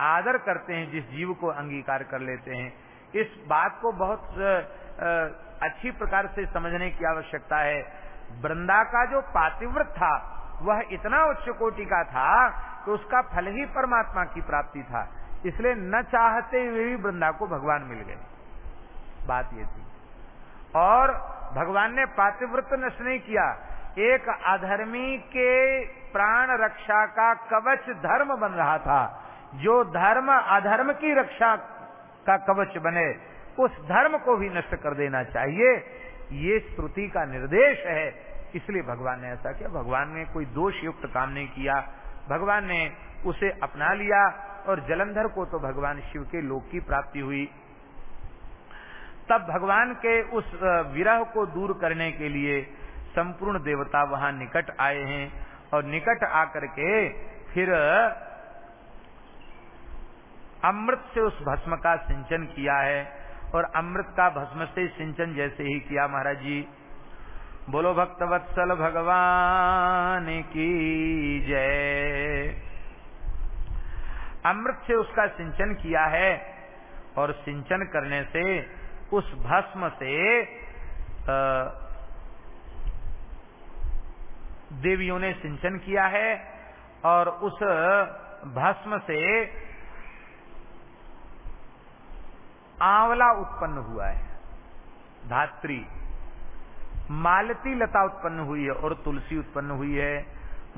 आदर करते हैं, जिस जीव को अंगीकार कर लेते हैं। इस बात को बहुत अच्छी प्रकार से समझने की आवश्यकता है। वृंदा का जो पातिव्रत था, वह इतना उच्च कोटि का था, कि उसका फल ही परमात्मा की प्राप्ति था। इसलिए न चाहते हुए भी वृंदा को भगवान मिल गए। बात ये थी। और भगवान ने पातिव्रत नष्ट नहीं किया। एक अधर्मी के प्राण रक्षा का कवच धर्म बन रहा था। जो धर्म अधर्म की रक्षा का कवच बने, उस धर्म को भी नष्ट कर देना चाहिए। ये श्रुति का निर्देश है। इसलिए भगवान ने ऐसा किया। भगवान ने कोई दोष युक्त काम नहीं किया। भगवान ने उसे अपना लिया और जलंधर को तो भगवान शिव के लोक की प्राप्ति हुई। तब भगवान के उस विरह को दूर करने के लिए संपूर्ण देवता वहाँ निकट आए हैं और निकट आकर के फिर अमृत से उस भस्म का सिंचन किया है और अमृत का भस्म से सिंचन जैसे ही किया महाराज जी। बोलो भक्तवत्सल भगवान की जय। अमृत से उसका सिंचन किया है और सिंचन करने से उस भस्म से देवियों ने सिंचन किया है और उस भस्म से आंवला उत्पन्न हुआ है, धात्री। मालती लता उत्पन्न हुई है और तुलसी उत्पन्न हुई है।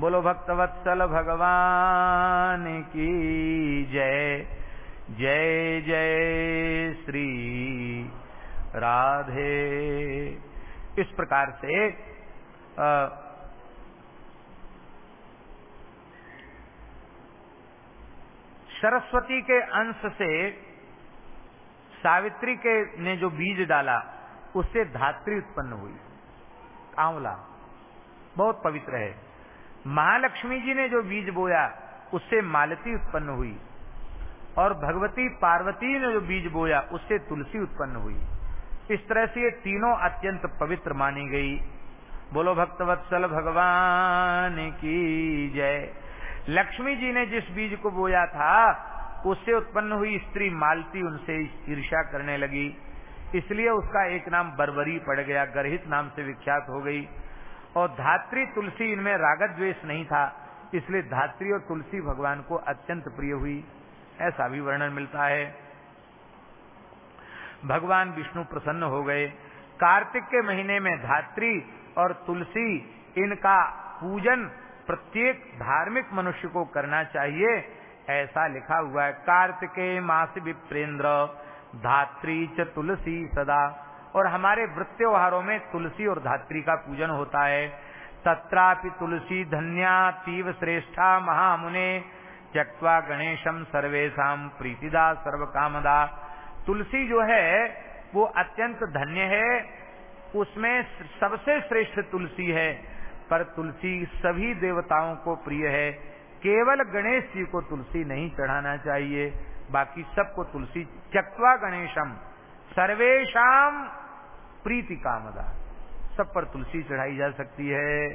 बोलो, भक्तवत्सल भगवान की जय जय जय श्री राधे। इस प्रकार से सरस्वती के अंश से सावित्री के ने जो बीज डाला, उससे धात्री उत्पन्न हुई। आंवला, बहुत पवित्र है। महालक्ष्मी जी ने जो बीज बोया, उससे मालती उत्पन्न हुई। और भगवती पार्वती ने जो बीज बोया, उससे तुलसी उत्पन्न हुई। इस तरह से ये तीनों अत्यंत पवित्र मानी गई। बोलो, भक्तवत्सल भगवान की जय। लक्ष्मी जी ने जिस बीज को बोया था, उससे उत्पन्न हुई स्त्री मालती उनसे ईर्ष्या करने लगी। इसलिए उसका एक नाम बरबरी पड़ गया, गर्हित नाम से विख्यात हो गई। और धात्री तुलसी इनमें रागत द्वेष नहीं था, इसलिए धात्री और तुलसी भगवान को अत्यंत प्रिय हुई। ऐसा भी वर्णन मिलता है। भगवान विष्णु प्रसन्न हो गए। कार्तिक के महीने में धात्री और तुलसी, इनका पूजन प्रत्येक धार्मिक मनुष्य को करना चाहिए, ऐसा लिखा हुआ है। कार्तिके मास विप्रेंद्र, धात्री च तुलसी सदा। और हमारे व्रत त्योहारों में तुलसी और धात्री का पूजन होता है। तत्रापि तुलसी धन्या तीव श्रेष्ठा महामुने त्यक्वा गणेशम सर्वेशा प्रीतिदा सर्व कामदा तुलसी जो है, वो अत्यंत धन्य है। उसमें सबसे श्रेष्ठ तुलसी है, पर तुलसी सभी देवताओं को प्रिय है। केवल गणेश जी को तुलसी नहीं चढ़ाना चाहिए, बाकी सबको तुलसी। चक्वा गणेशम सर्वेशम प्रीति कामदा। सब पर तुलसी चढ़ाई जा सकती है।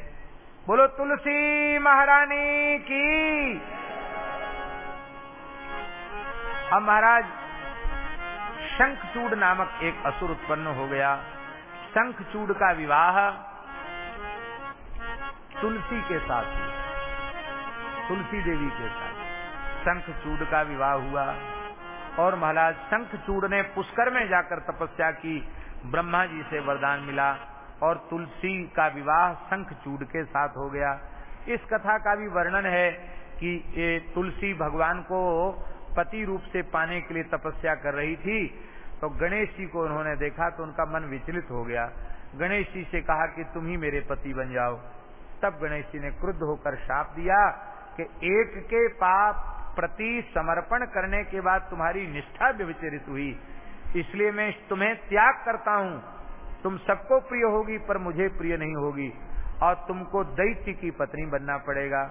बोलो, तुलसी महारानी की। अब महाराज शंखचूड़ नामक एक असुर उत्पन्न हो गया। शंखचूड़ का विवाह तुलसी के साथ हुआ। तुलसी देवी के साथ। शंखचूड़ का विवाह हुआ और महाराज, शंखचूड़ ने पुष्कर में जाकर तपस्या की। ब्रह्मा जी से वरदान मिला और तुलसी का विवाह शंखचूड़ के साथ हो गया। इस कथा का भी वर्णन है कि ये तुलसी भगवान को पति रूप से पाने के लिए तपस्या कर रही थी तो गणेश जी को उन्होंने देखा तो उनका मन विचलित हो गया। गणेश जी से कहा कि तुम ही मेरे पति बन जाओ। तब गणेश जी ने क्रुद्ध होकर शाप दिया कि एक के पाप प्रति समर्पण करने के बाद तुम्हारी निष्ठा व्यविचरित हुई। इसलिए मैं तुम्हें त्याग करता हूँ। तुम सबको प्रिय होगी पर मुझे प्रिय नहीं होगी और तुमको दैत्य की पत्नी बनना पड़ेगा।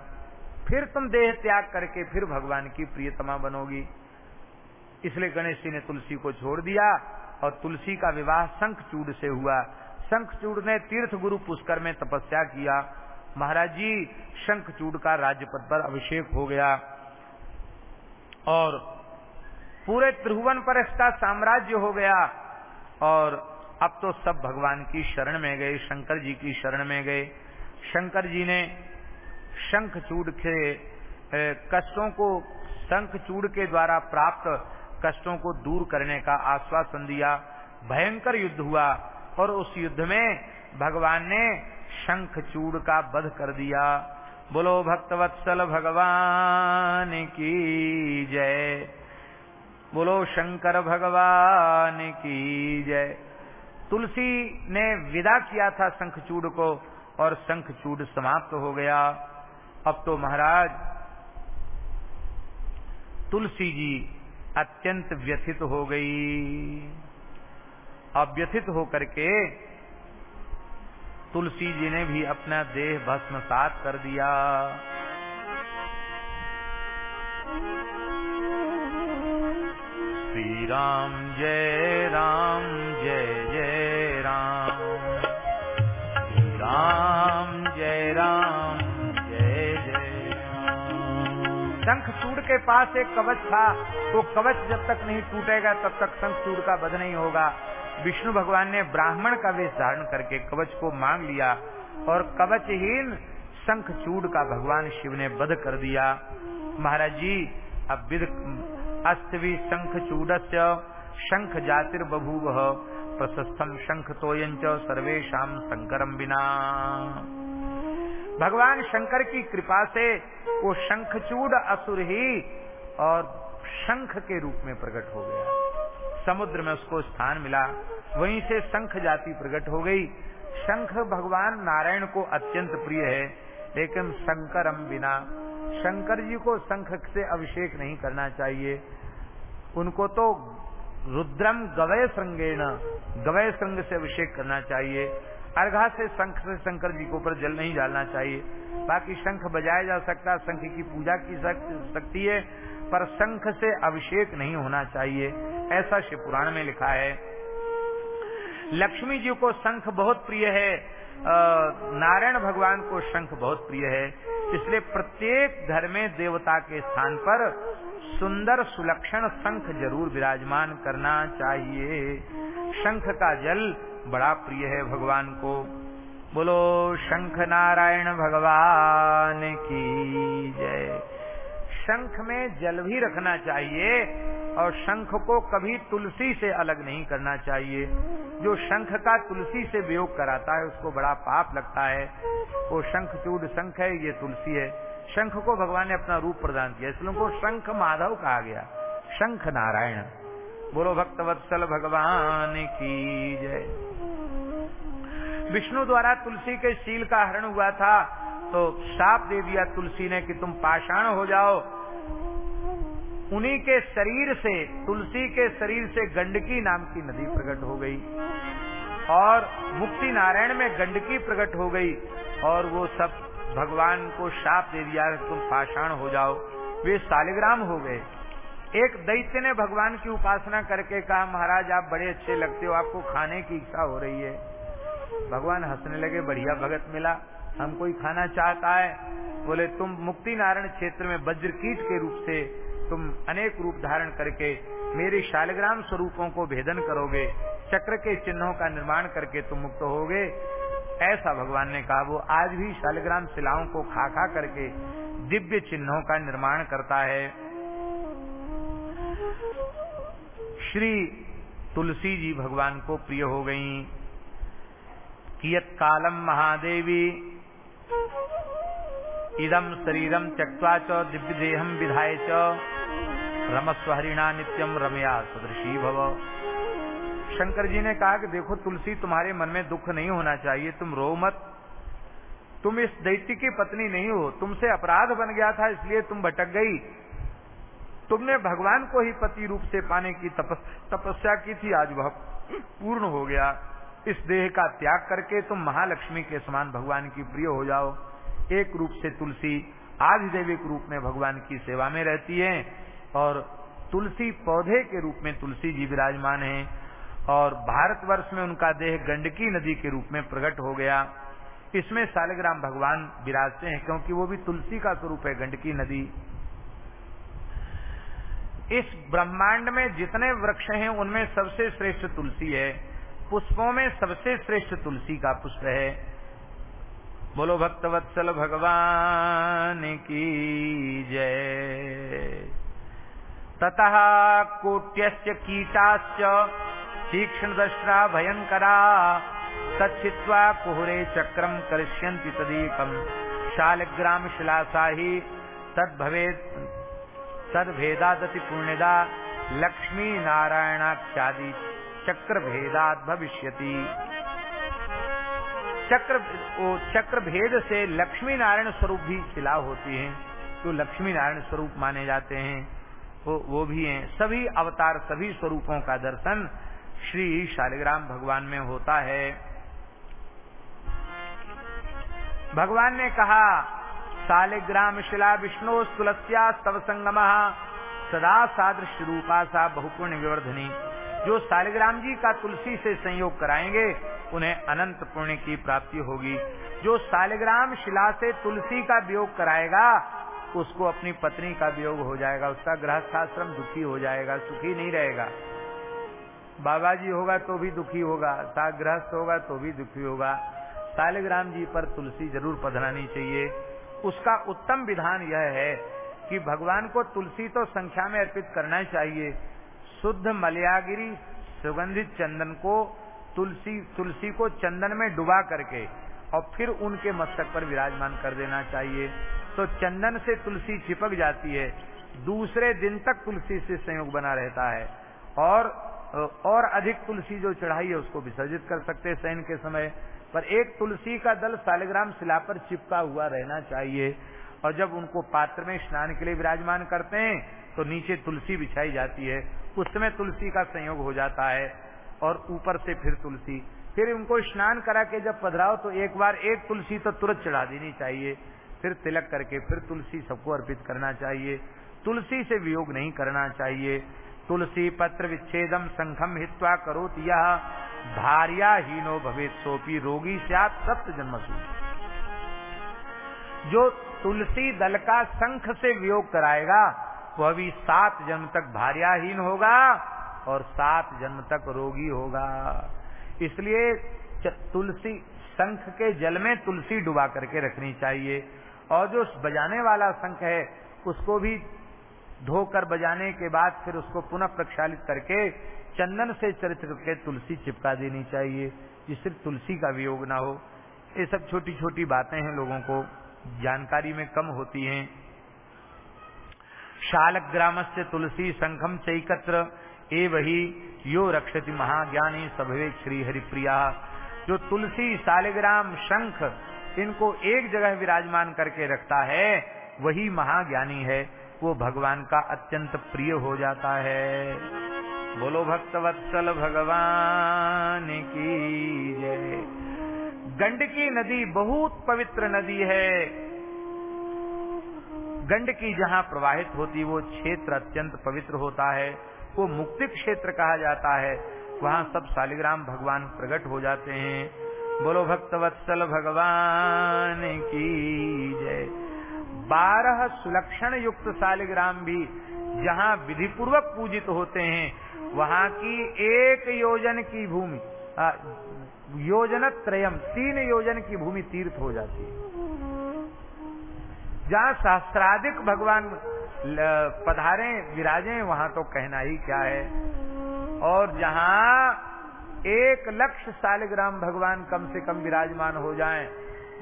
फिर तुम देह त्याग करके फिर भगवान की प्रियतमा बनोगी। इसलिए गणेश जी ने तुलसी को छोड़ दिया और तुलसी का विवाह शंखचूड़ से हुआ। शंखचूड़ ने तीर्थ गुरु पुष्कर में तपस्या किया। महाराज जी, शंखचूड़ का राज्यपद पर अभिषेक हो गया। और पूरे त्रिभुवन पर इसका साम्राज्य हो गया। और अब तो सब भगवान की शरण में गए, शंकर जी की शरण में गए। शंकर जी ने शंखचूड़ के कष्टों को, शंख चूड़ के द्वारा प्राप्त कष्टों को दूर करने का आश्वासन दिया। भयंकर युद्ध हुआ और उस युद्ध में भगवान ने शंख चूड़ का वध कर दिया। बोलो, भक्तवत्सल भगवान की जय। बोलो, शंकर भगवान की जय। तुलसी ने विदा किया था शंखचूड़ को और शंखचूड़ समाप्त हो गया। अब तो महाराज, तुलसी जी अत्यंत व्यथित हो गई। अब व्यथित होकर के तुलसी जी ने भी अपना देह भस्म सात कर दिया। श्री राम जय राम। शंखचूड़ के पास एक कवच था, वो कवच जब तक नहीं टूटेगा, तब तक शंखचूड़ का वध नहीं होगा। विष्णु भगवान ने ब्राह्मण का वेश धारण करके कवच को मांग लिया और कवचहीन शंखचूड़ का भगवान शिव ने बध कर दिया। महाराज जी, अब विद अस्तवि शंख चूडस्य शंख जातिर बभूव प्रशस्तम शंख तोयंच सर्वेशम शंकरम बिना भगवान शंकर की कृपा से वो शंखचूड असुर ही और शंख के रूप में प्रकट हो गया। समुद्र में उसको स्थान मिला। वहीं से शंख जाति प्रकट हो गई। शंख भगवान नारायण को अत्यंत प्रिय है, लेकिन शंकरम बिना। शंकर जी को शंख से अभिषेक नहीं करना चाहिए। उनको तो रुद्रम गवय संगेण, गवय संग से अभिषेक करना चाहिए। अर्घा से शंख से शंकर जी के ऊपर जल नहीं डालना चाहिए। बाकी शंख बजाया जा सकता है, शंख की पूजा की सकती है, पर शंख से अभिषेक नहीं होना चाहिए। ऐसा शिव पुराण में लिखा है। लक्ष्मी जी को शंख बहुत प्रिय है नारायण भगवान को शंख बहुत प्रिय है, इसलिए प्रत्येक घर में देवता के स्थान पर सुंदर सुलक्षण शंख ज़रूर विराजमान करना चाहिए। शंख का जल बड़ा प्रिय है भगवान को। बोलो, शंख नारायण भगवान की जय। शंख में जल भी रखना चाहिए और शंख को कभी तुलसी से अलग नहीं करना चाहिए। जो शंख का तुलसी से वियोग कराता है, उसको बड़ा पाप लगता है। वो शंख चूड शंख है, ये तुलसी है। शंख को भगवान ने अपना रूप प्रदान किया। इसलिए उनको शंख माधव कहा गया। शंख नारायण। बोलो भक्त वत्सल भगवान की जय। विष्णु द्वारा तुलसी के शील का हरण हुआ था तो साप दे दिया तुलसी ने कि तुम पाषाण हो जाओ। उन्हीं के शरीर से, तुलसी के शरीर से गंडकी नाम की नदी प्रकट हो गई। और मुक्ति नारायण में गंडकी प्रकट हो गई, और वो सब भगवान को शाप दे दिया, तुम पाषाण हो जाओ। वे सालिग्राम हो गए। एक दैत्य ने भगवान की उपासना करके कहा, महाराज, आप बड़े अच्छे लगते हो, आपको खाने की इच्छा हो रही है। भगवान हंसने लगे, बढ़िया भगत मिला, हम कोई खाना चाहता है? बोले, तुम मुक्ति नारायण क्षेत्र में वज्र कीट के रूप से तुम अनेक रूप धारण करके मेरे शालग्राम स्वरूपों को भेदन करोगे, चक्र के चिन्हों का निर्माण करके तुम मुक्त होगे। ऐसा भगवान ने कहा। वो आज भी शालग्राम शिलाओं को खा खा करके दिव्य चिन्हों का निर्माण करता है। श्री तुलसी जी भगवान को प्रिय हो गई। कियत कालम महादेवी। इदम शरीरम त्यक्वा च दिव्य देहम विधाय च। रमस्व हरिणा नित्यम रमया सदृशी भव। शंकर जी ने कहा कि देखो तुलसी, तुम्हारे मन में दुख नहीं होना चाहिए, तुम रो मत। तुम इस दैत्य की पत्नी नहीं हो, तुमसे अपराध बन गया था, इसलिए तुम भटक गई। तुमने भगवान को ही पति रूप से पाने की तपस, तपस्या की थी आज वह पूर्ण हो गया। इस देह का त्याग करके तुम महालक्ष्मी के समान भगवान की प्रिय हो जाओ। एक रूप से तुलसी आधिदेविक रूप में भगवान की सेवा में रहती है और तुलसी पौधे के रूप में तुलसी जी विराजमान है और भारतवर्ष में उनका देह गंडकी नदी के रूप में प्रकट हो गया। इसमें सालिग्राम भगवान विराजते हैं क्योंकि वो भी तुलसी का स्वरूप है गंडकी नदी। इस ब्रह्मांड में जितने वृक्ष हैं, उनमें सबसे श्रेष्ठ तुलसी है। पुष्पों में सबसे श्रेष्ठ तुलसी का पुष्प है। बोलो, भक्तवत्सल भगवान की जय। ततः कोट्यश्च कीटाश्च तीक्ष्ण दृष्टा भयंकरा, तच्छित्वा कुहरे चक्रम करिष्यन्ति तदीकम ही तद्भवेद तद्भेदादति पुण्यदा लक्ष्मी नारायणाख्यादि चक्र भेदात भविष्यति। चक्र चक्र भेद से लक्ष्मी नारायण स्वरूप भी शिला होती हैं। तो लक्ष्मी नारायण स्वरूप माने जाते हैं, वो वो भी हैं। सभी अवतार सभी स्वरूपों का दर्शन श्री शालिग्राम भगवान में होता है। भगवान ने कहा शालिग्राम शिला विष्णु तुलस्या स्तव संगम। सदा सादृश रूपा सा बहुपुण्य विवर्धनी। जो शालिग्राम जी का तुलसी से संयोग कराएँगे, उन्हें अनंत पुण्य की प्राप्ति होगी। जो शालिग्राम शिला से तुलसी का वियोग कराएगा, उसको अपनी पत्नी का वियोग हो जाएगा, उसका गृहस्थाश्रम दुखी हो जाएगा, सुखी नहीं रहेगा। बाबा जी होगा तो भी दुखी होगा गृहस्थ होगा तो भी दुखी होगा। शालिग्राम जी पर तुलसी ज़रूर पधरानी चाहिए। उसका उत्तम विधान यह है कि भगवान को तुलसी तो संख्या में अर्पित करना चाहिए। शुद्ध मलयागिरी सुगंधित चंदन को तुलसी तुलसी को चंदन में डुबा करके और फिर उनके मस्तक पर विराजमान कर देना चाहिए। तो चंदन से तुलसी चिपक जाती है, दूसरे दिन तक तुलसी से संयोग बना रहता है और और अधिक तुलसी जो चढ़ाई है उसको विसर्जित कर सकते हैं शयन के समय। पर एक तुलसी का दल सालिग्राम शिला पर चिपका हुआ रहना चाहिए। और जब उनको पात्र में स्नान के लिए विराजमान करते हैं तो नीचे तुलसी बिछाई जाती है। उस समय तुलसी का संयोग हो जाता है और ऊपर से फिर तुलसी। फिर उनको स्नान करा के जब पधराओ तो एक बार एक तुलसी तो तुरंत चढ़ा देनी चाहिए। फिर तिलक करके फिर तुलसी सबको अर्पित करना चाहिए। तुलसी से वियोग नहीं करना चाहिए। तुलसी पत्र विच्छेदम संखम हित्वा करो यह भार्या हीनो भवे सोपी रोगी सात सप्त जन्मसु जो तुलसी दल का संख से वियोग कराएगा, वह भी सात जन्म तक भार्याहीन होगा और सात जन्म तक रोगी होगा। इसलिए तुलसी शंख के जल में तुलसी डुबा करके रखनी चाहिए। और जो बजाने वाला शंख है, उसको भी धोकर बजाने के बाद फिर उसको पुनः प्रक्षालित करके चंदन से चरित करके तुलसी चिपका देनी चाहिए जिससे तुलसी का वियोग ना हो। ये सब छोटी छोटी बातें हैं लोगों को। जानकारी में कम होती हैं। शालक ग्राम से तुलसी संखम चैकत्र, ए वही यो रक्षति महाज्ञानी सभवे श्री हरिप्रिया। जो तुलसी, शालिग्राम, शंख, इनको एक जगह विराजमान करके रखता है, वही महाज्ञानी है। वो भगवान का अत्यंत प्रिय हो जाता है। बोलो भक्तवत्सल भगवान की जय। गंडकी नदी बहुत पवित्र नदी है। गंडकी जहाँ प्रवाहित होती, वो क्षेत्र अत्यंत पवित्र होता है। वो मुक्ति क्षेत्र कहा जाता है। वहाँ सब शालिग्राम भगवान प्रकट हो जाते हैं। बोलो भक्तवत्सल भगवान की जय। बारह सुलक्षण युक्त शालिग्राम भी जहाँ विधि पूर्वक पूजित होते हैं वहाँ की एक योजन की भूमि योजन त्रयम तीन योजन की भूमि तीर्थ हो जाती है। जहाँ सहस्त्राधिक भगवान पधारे, विराजे, वहाँ तो कहना ही क्या है। और जहाँ एक लक्ष सालिग्राम भगवान कम से कम विराजमान हो जाएँ,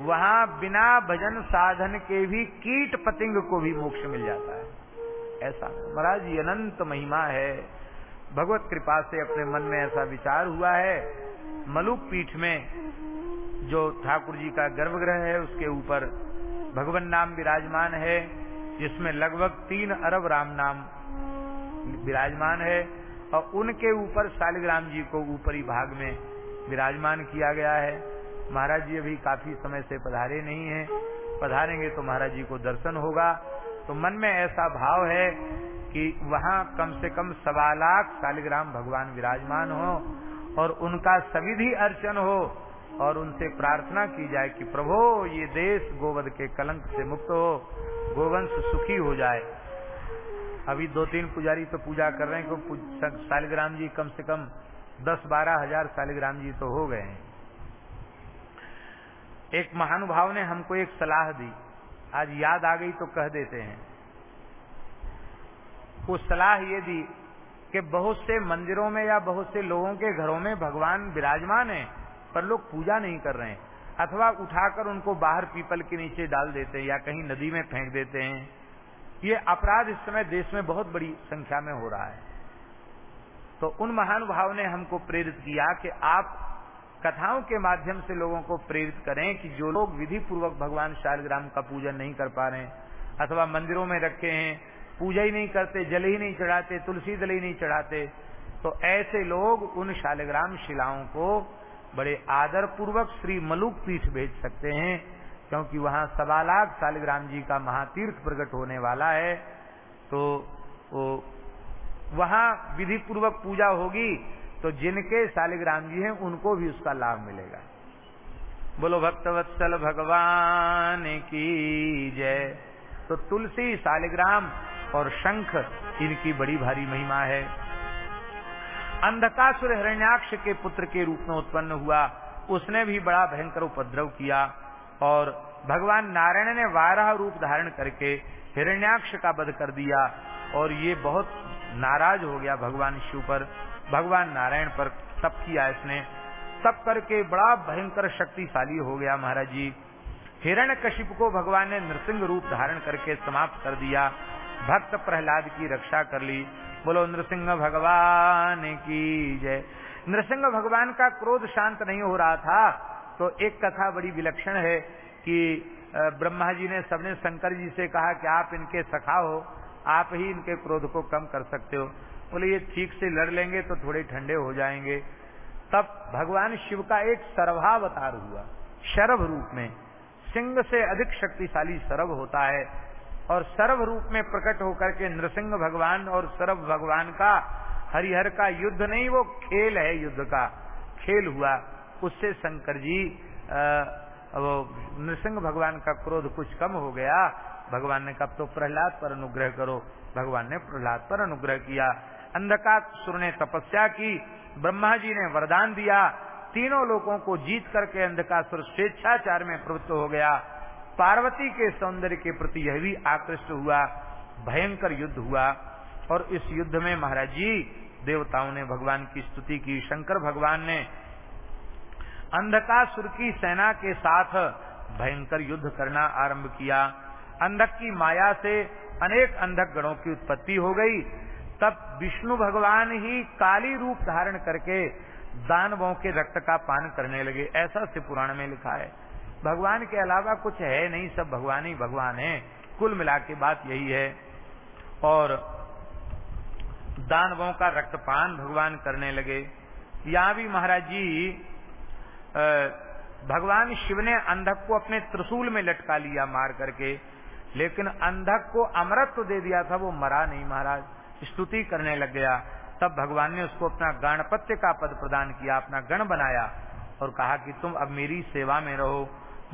वहाँ बिना भजन साधन के भी कीट पतिंग को भी मोक्ष मिल जाता है। ऐसा महाराज अनंत महिमा है। भगवत कृपा से अपने मन में ऐसा विचार हुआ है, मलुक पीठ में जो ठाकुर जी का गर्भगृह है, उसके ऊपर भगवान नाम विराजमान है, जिसमें लगभग तीन अरब राम नाम विराजमान है, और उनके ऊपर शालिग्राम जी को ऊपरी भाग में विराजमान किया गया है। महाराज जी अभी काफ़ी समय से पधारे नहीं हैं। पधारेंगे तो महाराज जी को दर्शन होगा। तो मन में ऐसा भाव है कि वहाँ कम से कम सवा लाख शालिग्राम भगवान विराजमान हो और उनका सविधि अर्चन हो और उनसे प्रार्थना की जाए कि प्रभो, ये देश गोवध के कलंक से मुक्त हो, गोवंश सुखी हो जाए। अभी दो तीन पुजारी तो पूजा कर रहे हैं कि शालिग्राम जी कम से कम दस बारह हज़ार शालिग्राम जी तो हो गए हैं। एक महानुभाव ने हमको एक सलाह दी। आज याद आ गई तो कह देते हैं। वो सलाह ये दी कि बहुत से मंदिरों में या बहुत से लोगों के घरों में भगवान विराजमान है, पर लोग पूजा नहीं कर रहे हैं। अथवा उठाकर उनको बाहर पीपल के नीचे डाल देते हैं या कहीं नदी में फेंक देते हैं। ये अपराध इस समय देश में बहुत बड़ी संख्या में हो रहा है। तो उन महानुभाव ने हमको प्रेरित किया कि आप कथाओं के माध्यम से लोगों को प्रेरित करें कि जो लोग विधि पूर्वक भगवान शालग्राम का पूजन नहीं कर पा रहे अथवा मंदिरों में रखे हैं पूजा ही नहीं करते, जल ही नहीं चढ़ाते, तुलसी दल ही नहीं चढ़ाते। तो ऐसे लोग उन शालिग्राम शिलाओं को बड़े आदर पूर्वक श्री मलुक पीठ भेज सकते हैं, क्योंकि वहाँ सवा लाख शालिग्राम जी का महातीर्थ प्रकट होने वाला है। तो वहाँ विधि पूर्वक पूजा होगी तो जिनके शालिग्राम जी हैं, उनको भी उसका लाभ मिलेगा। बोलो, भक्तवत्सल भगवान की जय। तो तुलसी शालिग्राम और शंख इनकी बड़ी भारी महिमा है। अंधकासुर हिरण्याक्ष के पुत्र के रूप में उत्पन्न हुआ। उसने भी बड़ा भयंकर उपद्रव किया और भगवान नारायण ने बारह रूप धारण करके हिरण्याक्ष का वध कर दिया और ये बहुत नाराज़ हो गया भगवान शिव पर। भगवान नारायण पर तप किया इसने। तप करके बड़ा भयंकर शक्तिशाली हो गया महाराज जी। हिरण कशिप को भगवान ने नृसिंह रूप धारण करके समाप्त कर दिया भक्त प्रहलाद की रक्षा कर ली। बोलो, नृसिंह भगवान की जय। नृसिंह भगवान का क्रोध शांत नहीं हो रहा था तो एक कथा बड़ी विलक्षण है कि ब्रह्मा जी ने सबने शंकर जी से कहा कि आप इनके सखा हो, आप ही इनके क्रोध को कम कर सकते हो। बोले, ये ठीक से लड़ लेंगे तो थोड़े ठंडे हो जाएँगे। तब भगवान शिव का एक सर्वावतार हुआ, शरभ रूप में। सिंह से अधिक शक्तिशाली सरभ होता है। और सर्व रूप में प्रकट होकर के नृसिंह भगवान और सर्व भगवान का, हरिहर का युद्ध नहीं, वो खेल है युद्ध का। खेल हुआ। उससे शंकर जी वो नृसिंह भगवान का क्रोध कुछ कम हो गया। भगवान ने कब तो प्रहलाद पर अनुग्रह करो। भगवान ने प्रहलाद पर अनुग्रह किया। अंधकासुर ने तपस्या की। ब्रह्मा जी ने वरदान दिया। तीनों लोगों को जीत करके अंधकासुर स्वेच्छाचार में प्रवृत्त हो गया। पार्वती के सौंदर्य के प्रति यह भी आकृष्ट हुआ, भयंकर युद्ध हुआ, और इस युद्ध में महाराज जी, देवताओं ने भगवान की स्तुति की, शंकर भगवान ने अंधकासुर की सेना के साथ भयंकर युद्ध करना आरंभ किया। अंधक की माया से अनेक अंधक गणों की उत्पत्ति हो गई। तब विष्णु भगवान ही काली रूप धारण करके दानवों के रक्त का पान करने लगे। ऐसा से पुराण में लिखा है। भगवान के अलावा कुछ है नहीं, सब भगवान ही भगवान है। कुल मिला के बात यही है। और दानवों का रक्तपान भगवान करने लगे। यहाँ भी महाराज जी भगवान शिव ने अंधक को अपने त्रिशूल में लटका लिया मार करके, लेकिन अंधक को अमृत तो दे दिया था, वो मरा नहीं महाराज। स्तुति करने लग गया। तब भगवान ने उसको अपना गणपत्य का पद प्रदान किया, अपना गण बनाया और कहा कि तुम अब मेरी सेवा में रहो।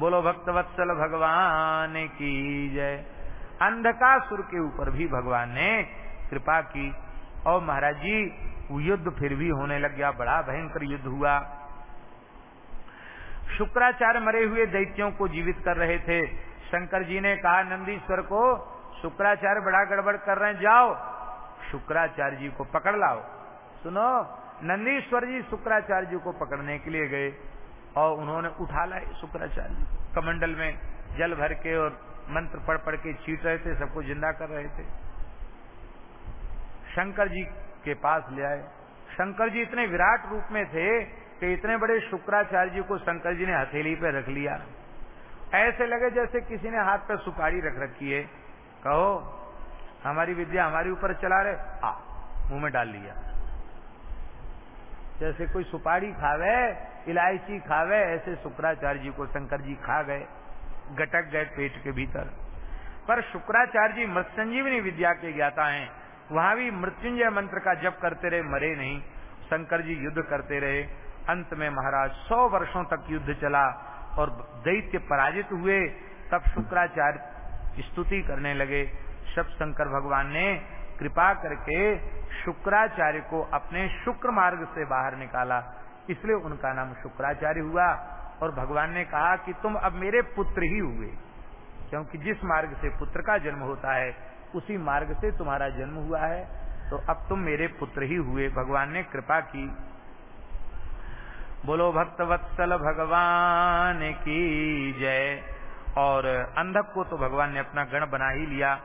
बोलो भक्तवत्सल भगवान की जय। अंधकासुर के ऊपर भी भगवान ने कृपा की और महाराज जी, युद्ध फिर भी होने लग गया, बड़ा भयंकर युद्ध हुआ। शुक्राचार्य मरे हुए दैत्यों को जीवित कर रहे थे। शंकर जी ने कहा, नंदीश्वर को, शुक्राचार्य बड़ा गड़बड़ कर रहे हैं, जाओ। शुक्राचार्य जी को पकड़ लाओ। सुनो, नंदीश्वर जी शुक्राचार्य जी को पकड़ने के लिए गए। और उन्होंने उठा लाए शुक्राचार्य कमंडल में जल भर के और मंत्र पढ़ पढ़ के छीट रहे थे, सबको ज़िंदा कर रहे थे। शंकर जी के पास ले आए। शंकर जी इतने विराट रूप में थे कि इतने बड़े शुक्राचार्य जी को शंकर जी ने हथेली पे रख लिया। ऐसे लगे जैसे किसी ने हाथ पे सुपारी रख रखी है। कहो, हमारी विद्या हमारे ऊपर चला रहे। आ मुँह में डाल लिया। जैसे कोई सुपारी खावे इलायची खावे ऐसे शुक्राचार्य जी को शंकर जी खा गए, गटक गए पेट के भीतर। पर शुक्राचार्य जी मृत संजीवनी विद्या के ज्ञाता हैं, वहाँ भी मृत्युंजय मंत्र का जप करते रहे, मरे नहीं। शंकर जी युद्ध करते रहे। अंत में महाराज सौ वर्षों तक युद्ध चला और दैत्य पराजित हुए। तब शुक्राचार्य स्तुति करने लगे। शब शंकर भगवान ने कृपा करके शुक्राचार्य को अपने शुक्र मार्ग से बाहर निकाला। इसलिए उनका नाम शुक्राचार्य हुआ और भगवान ने कहा कि तुम अब मेरे पुत्र ही हुए। क्योंकि जिस मार्ग से पुत्र का जन्म होता है, उसी मार्ग से तुम्हारा जन्म हुआ है। तो अब तुम मेरे पुत्र ही हुए। भगवान ने कृपा की। बोलो भक्त वत्सल भगवान की जय। और अंधक को तो भगवान ने अपना गण बना ही लिया।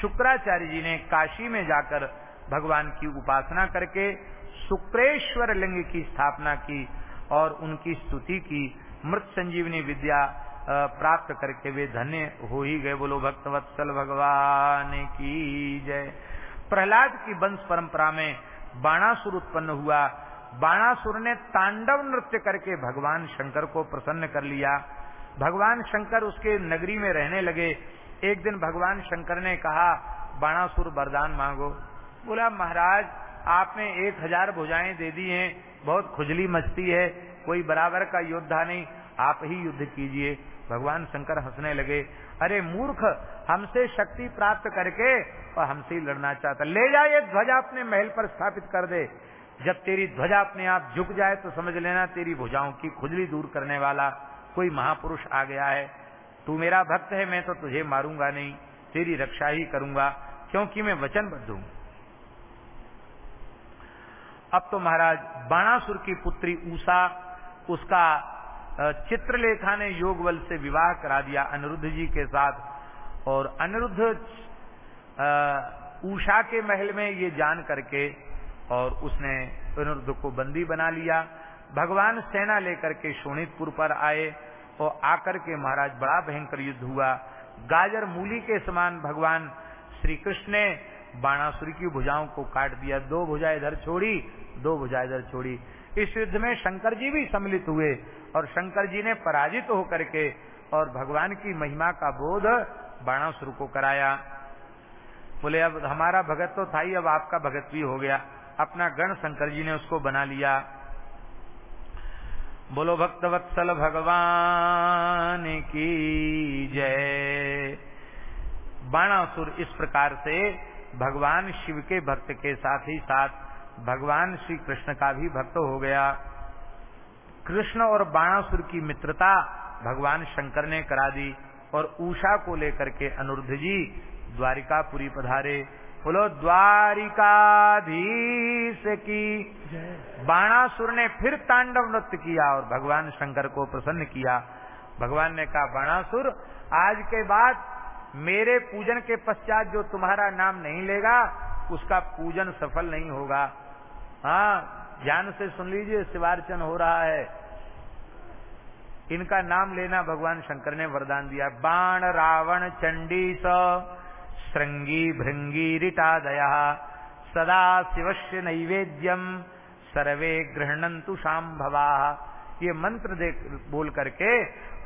शुक्राचार्य जी ने काशी में जाकर भगवान की उपासना करके शुक्रेश्वर लिंग की स्थापना की और उनकी स्तुति की। मृत संजीवनी विद्या प्राप्त करके वे धन्य हो ही गए। बोलो भक्त वत्सल भगवान की जय। प्रहलाद की वंश परंपरा में बाणासुर उत्पन्न हुआ। बाणासुर ने तांडव नृत्य करके भगवान शंकर को प्रसन्न कर लिया। भगवान शंकर उसके नगरी में रहने लगे। एक दिन भगवान शंकर ने कहा, बाणासुर वरदान मांगो। बोला, महाराज आपने एक हज़ार भुजाएँ दे दी हैं, बहुत खुजली मचती है, कोई बराबर का योद्धा नहीं, आप ही युद्ध कीजिए। भगवान शंकर हंसने लगे, अरे मूर्ख, हमसे शक्ति प्राप्त करके और हमसे ही लड़ना चाहता ले जा ये ध्वजा अपने महल पर स्थापित कर दे। जब तेरी ध्वजा अपने आप झुक जाए तो समझ लेना तेरी भुजाओं की खुजली दूर करने वाला कोई महापुरुष आ गया है। तू मेरा भक्त है, मैं तो तुझे मारूँगा नहीं, तेरी रक्षा ही करूँगा, क्योंकि मैं वचनबद्ध हूँ। अब तो महाराज बाणासुर की पुत्री ऊषा उसका चित्रलेखा ने योग बल से विवाह करा दिया अनिरुद्ध जी के साथ। और अनिरुद्ध ऊषा के महल में ये जान करके और उसने अनिरुद्ध को बंदी बना लिया। भगवान सेना लेकर के शोणितपुर पर आए और आकर के महाराज बड़ा भयंकर युद्ध हुआ। गाजर मूली के समान भगवान श्री कृष्ण ने बाणासुर की भुजाओं को काट दिया। दो भुजा इधर छोड़ी दो भुजा इधर छोड़ी। इस युद्ध में शंकर जी भी सम्मिलित हुए और शंकर जी ने पराजित होकर के और भगवान की महिमा का बोध बाणासुर को कराया। बोले, अब हमारा भगत तो था ही, अब आपका भगत भी हो गया। अपना गण शंकर जी ने उसको बना लिया। बोलो भक्त वत्सल भगवान की जय। बाणासुर इस प्रकार से भगवान शिव के भक्त के साथ ही साथ भगवान श्री कृष्ण का भी भक्त हो गया। कृष्ण और बाणासुर की मित्रता भगवान शंकर ने करा दी और उषा को लेकर के अनुरुद्ध जी द्वारिकापुरी पधारे। बोलो द्वारिकाधीश की बाणासुर ने फिर तांडव नृत्य किया और भगवान शंकर को प्रसन्न किया। भगवान ने कहा बाणासुर आज के बाद मेरे पूजन के पश्चात जो तुम्हारा नाम नहीं लेगा उसका पूजन सफल नहीं होगा। हाँ ध्यान से सुन लीजिए, शिवार्चन हो रहा है। इनका नाम लेना भगवान शंकर ने वरदान दिया। बाण, रावण, चंडी स, श्रृंगी, भृंगी रिटादया सदा शिवस्य नैवेद्यम सर्वे गृहणंतु शाम भवा ये मंत्र देख, बोल करके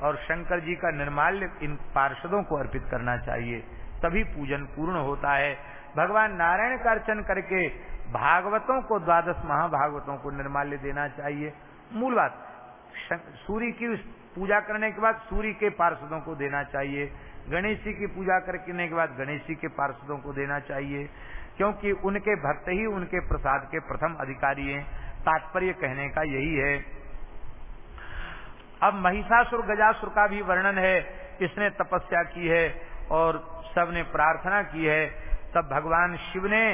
और शंकर जी का निर्माल्य इन पार्षदों को अर्पित करना चाहिए। तभी पूजन पूर्ण होता है। भगवान नारायण का अर्चन करके भागवतों को द्वादश महाभागवतों को निर्माल्य देना चाहिए। मूल बात सूर्य की पूजा करने के बाद सूर्य के पार्षदों को देना चाहिए। गणेश जी की पूजा करने के बाद गणेश जी के पार्षदों को देना चाहिए, क्योंकि उनके भक्त ही उनके प्रसाद के प्रथम अधिकारी हैं। तात्पर्य कहने का यही है। अब महिषासुर, गजासुर का भी वर्णन है। इसने तपस्या की है और सबने प्रार्थना की है। तब भगवान शिव ने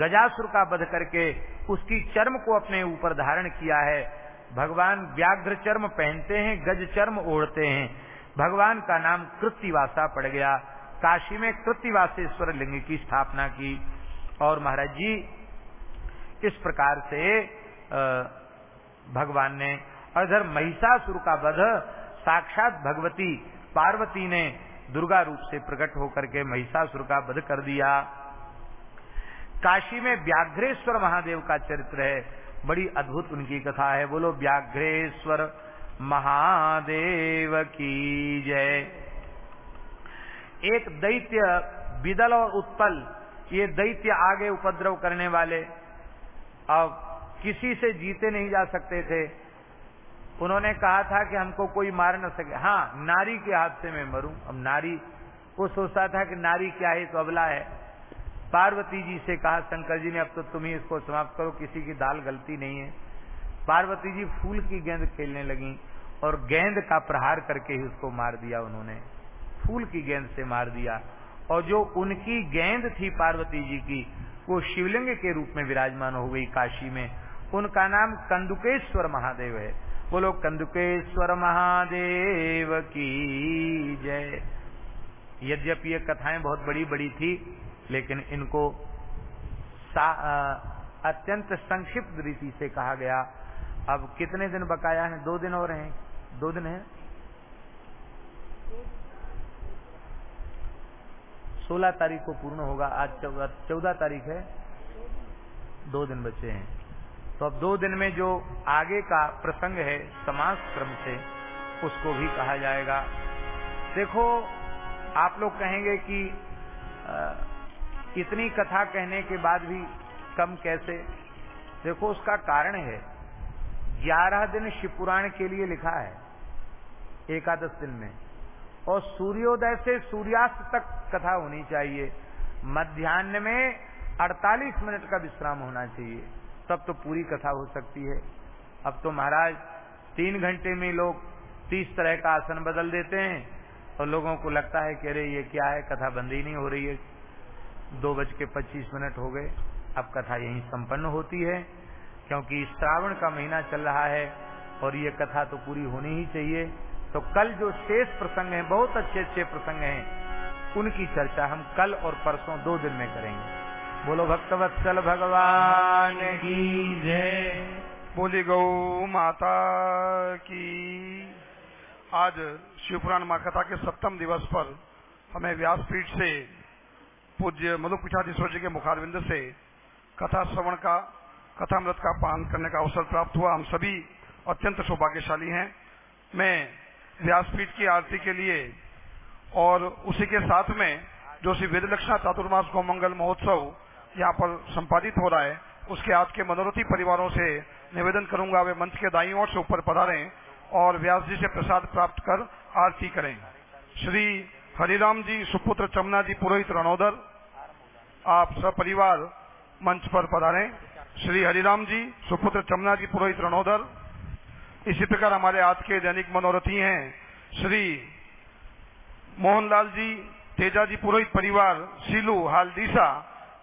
गजासुर का वध करके उसकी चर्म को अपने ऊपर धारण किया है। भगवान व्याघ्र चर्म पहनते हैं, गज चर्म ओढ़ते हैं। भगवान का नाम कृतिवासा पड़ गया। काशी में कृतिवासेश्वर लिंग की स्थापना की। और महाराज जी, इस प्रकार से भगवान ने अधर महिषासुर का वध साक्षात भगवती पार्वती ने दुर्गा रूप से प्रकट होकर के महिषासुर का वध कर दिया। काशी में व्याघ्रेश्वर महादेव का चरित्र है। बड़ी अद्भुत उनकी कथा है। बोलो, व्याघ्रेश्वर महादेव की जय। एक दैत्य बिदल और उत्पल, ये दैत्य आगे उपद्रव करने वाले, अब किसी से जीते नहीं जा सकते थे। उन्होंने कहा था कि हमको कोई मार न सके। हाँ नारी के हाथ से मैं मरूं। अब नारी वो सोचता था कि नारी क्या है तो अबला है। पार्वती जी से कहा, शंकर जी ने, अब तो तुम ही इसको समाप्त करो, किसी की दाल गलती नहीं है। पार्वती जी फूल की गेंद खेलने लगी और गेंद का प्रहार करके ही उसको मार दिया उन्होंने। फूल की गेंद से मार दिया। और जो उनकी गेंद थी पार्वती जी की, वो शिवलिंग के रूप में विराजमान हो गई काशी में। उनका नाम कंदुकेश्वर महादेव है। बोलो, कंदुकेश्वर महादेव की जय। यद्यपि ये कथाएँ बहुत बड़ी बड़ी थी लेकिन इनको अत्यंत संक्षिप्त रीति से कहा गया। अब कितने दिन बकाया है? दो दिन और हैं। दो दिन है? सोलह तारीख को पूर्ण होगा। आज चौदह तारीख है। दो दिन बचे हैं। तो अब दो दिन में जो आगे का प्रसंग है समाज क्रम से, उसको भी कहा जाएगा। देखो, आप लोग कहेंगे कि इतनी कथा कहने के बाद भी कम कैसे? देखो, उसका कारण है। ग्यारह दिन शिवपुराण के लिए लिखा है, एकादश दिन में। और सूर्योदय से सूर्यास्त तक कथा होनी चाहिए। मध्यान्ह में 48 मिनट का विश्राम होना चाहिए। तब तो पूरी कथा हो सकती है। अब तो महाराज, तीन घंटे में लोग तीस तरह का आसन बदल देते हैं, और लोगों को लगता है कि अरे, ये क्या है? कथा बंद ही नहीं हो रही है। दो बज के पच्चीस मिनट हो गए। अब कथा यहीं संपन्न होती है, क्योंकि श्रावण का महीना चल रहा है और ये कथा तो पूरी होनी ही चाहिए। तो कल जो शेष प्रसंग हैं, बहुत अच्छे अच्छे प्रसंग हैं, उनकी चर्चा हम कल और परसों दो दिन में करेंगे। बोलो, भक्तवत्सल भगवान की जय। बोली, गौ माता की। आज शिवपुराण कथा के सप्तम दिवस पर हमें व्यासपीठ से पूज्य मधुकुचाधीश्वर जी के मुखारविंद से कथा श्रवण का, कथामृत का पान करने का अवसर प्राप्त हुआ। हम सभी अत्यंत सौभाग्यशाली हैं। मैं व्यासपीठ की आरती के लिए और उसी के साथ में जो श्री वेदलक्षणा चातुर्मास मंगल महोत्सव यहाँ पर संपादित हो रहा है, उसके आज के मनोरथी परिवारों से निवेदन करूँगा, वे मंच के दाई ओर से ऊपर पधारें और व्यास जी से प्रसाद प्राप्त कर आरती करें। श्री हरिराम जी, सुपुत्र चमना जी, पुरोहित रणोदर आप सपरिवार मंच पर पधारें। श्री हरिराम जी, सुपुत्र चमना जी, पुरोहित रणोदर। इसी प्रकार हमारे आज के दैनिक मनोरथी हैं श्री मोहनलाल जी, तेजा जी, पुरोहित परिवार, सीलू हाल दीसा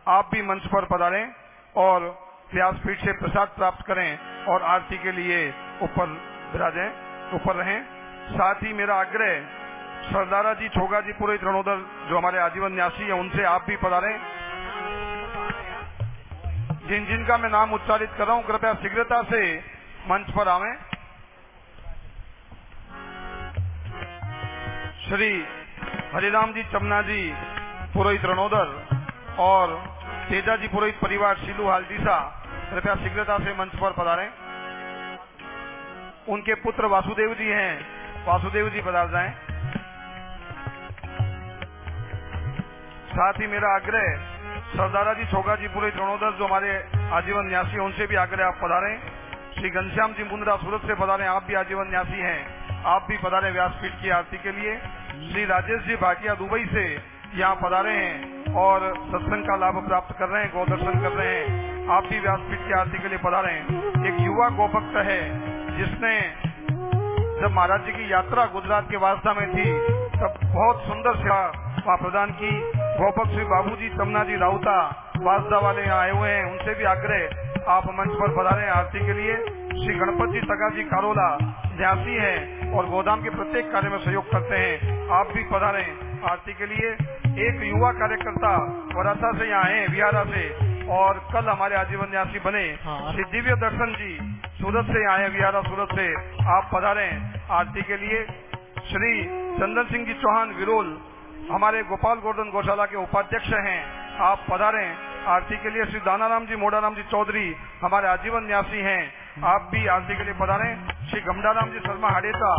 आप भी मंच पर पधारें और व्यासपीठ से प्रसाद प्राप्त करें और आरती के लिए ऊपर विराजें, ऊपर रहें। साथ ही मेरा आग्रह सरदारा जी, छोगा जी, पुरोहित रणोदर, जो हमारे आजीवन न्यासी है, उनसे आप भी पधारें। जिन जिनका मैं नाम उच्चारित कर रहा हूँ, कृपया शीघ्रता से मंच पर आवे। श्री हरिराम जी चमना जी, पुरोहित रणोदर और तेजा जी, पुरोहित परिवार सिलू हालदीसा कृपया शीघ्रता से मंच पर पधारे। उनके पुत्र वासुदेव जी हैं। वासुदेव जी पधार जाएँ। साथ ही मेरा आग्रह सरदारा जी छोगा जी पुरोहित रणोदर जो हमारे आजीवन न्यासी उनसे भी आग्रह आप पधारें। श्री घनश्याम जी मुंद्रा सूरत से पधारें, आप भी आजीवन न्यासी हैं। आप भी पधारें व्यासपीठ की आरती के लिए। श्री राजेश जी भाटिया दुबई से यहाँ पधारे हैं और सत्संग का लाभ प्राप्त कर रहे हैं, गौ दर्शन कर रहे हैं। आप भी व्यासपीठ की आरती के लिए पधारे। हैं एक युवा गोभक्त है, जिसने जब महाराज जी की यात्रा गुजरात के वास्ता में थी, तब बहुत सुंदर सेवा प्रदान की गोपक श्री बाबू जी तमना जी राउता वासदा वाले यहाँ आए हुए हैं। उनसे भी आग्रह आप मंच पर पधारे आरती के लिए। श्री गणपत जी तगा जी कारोला न्यासी है और गोदाम के प्रत्येक कार्य में सहयोग करते हैं। आप भी पधारे आरती के लिए। एक युवा कार्यकर्ता वरासा से यहाँ आए विहारा से। और कल हमारे आजीवन न्यासी बने। हाँ। श्री दिव्य दर्शन जी सूरत से आए विहारा सूरत से। आप पधारे आरती के लिए। श्री चंदन सिंह जी चौहान विरोल। हमारे गोपाल गोर्धन गौशाला के उपाध्यक्ष हैं। आप पधारें। आरती के लिए श्री दानाराम जी, मोडाराम जी चौधरी, हमारे आजीवन न्यासी हैं। आप भी आरती के लिए पधारे। श्री गमडाराम जी शर्मा हडेता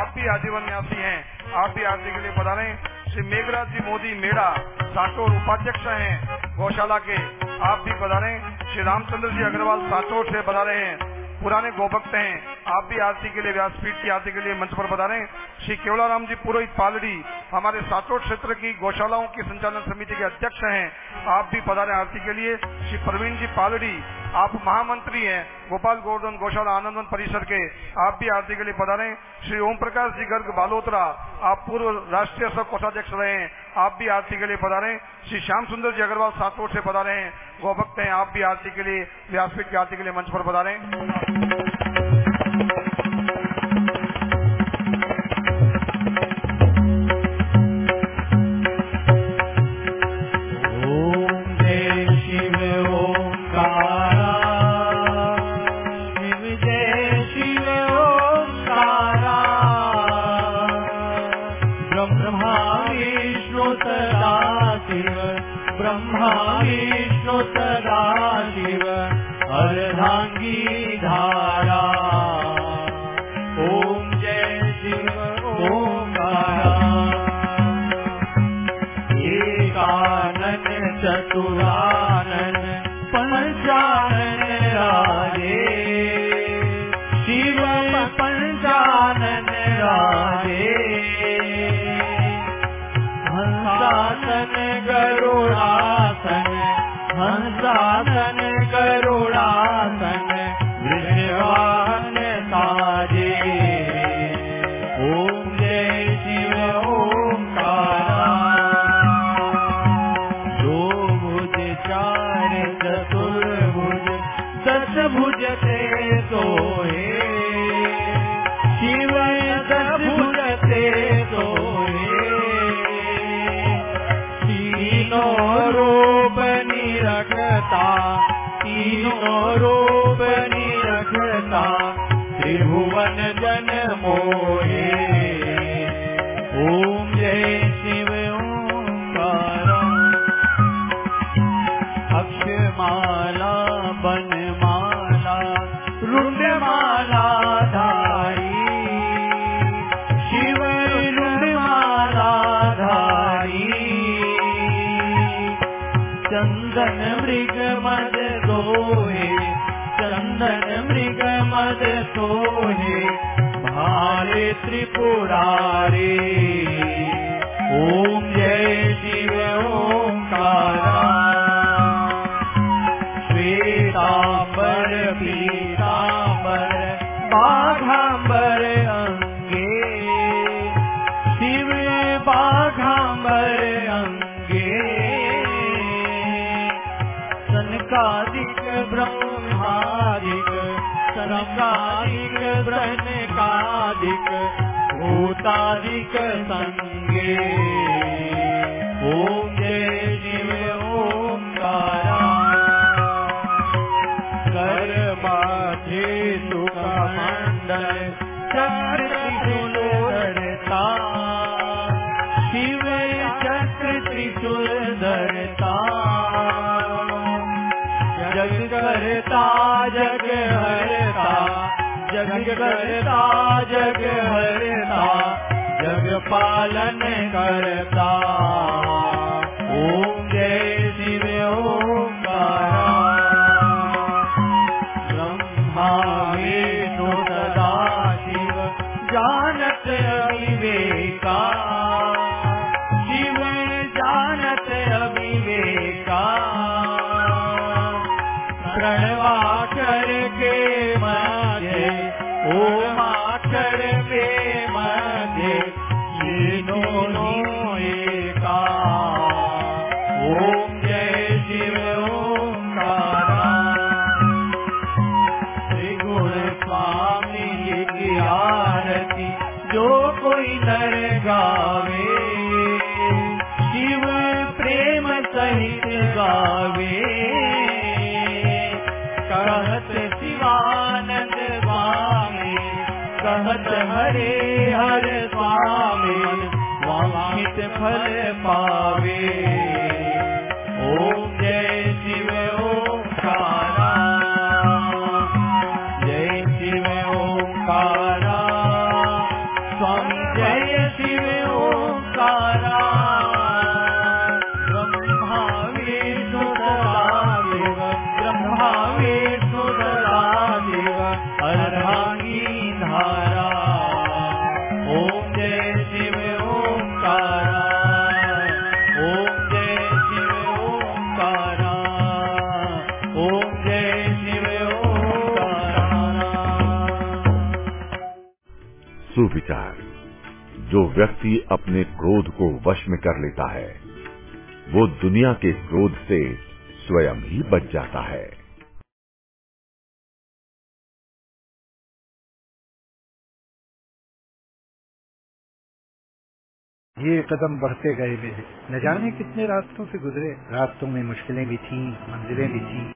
आप भी आजीवन न्यासी हैं। आप भी आरती के लिए पधारे। श्री मेघराज जी मोदी मेड़ा साटोर उपाध्यक्ष हैं गौशाला के। आप भी पधारे। श्री रामचंद्र जी अग्रवाल साटोर से पधारे हैं। पुराने गोभक्त हैं। आप भी आरती के लिए व्यासपीठ की आरती के लिए मंच पर बता रहे हैं। श्री केवलाराम जी पुरोहित पालड़ी हमारे सातों क्षेत्र की गौशालाओं की संचालन समिति के अध्यक्ष हैं। आप भी पधारे आरती के लिए। श्री प्रवीण जी पालड़ी आप महामंत्री हैं, गोपाल गोवर्धन गौशाला आनंदवन परिसर के, आप भी आरती के लिए पधारे। श्री ओम प्रकाश जी गर्ग बालोत्रा, आप पूर्व राष्ट्रीय सब कोषाध्यक्ष रहे हैं, आप भी आरती के लिए पधारे। श्री श्याम सुंदर जी अग्रवाल सातोट से पधारे हैं गोभक्त हैं, आप भी आरती के लिए, व्यासपीठ की आरती के लिए मंच पर पधारे। दुनिया के क्रोध से स्वयं ही बच जाता है। ये कदम बढ़ते गए मेरे। न जाने कितने रास्तों से गुजरे। रास्तों में मुश्किलें भी थीं, मंजिलें भी थीं।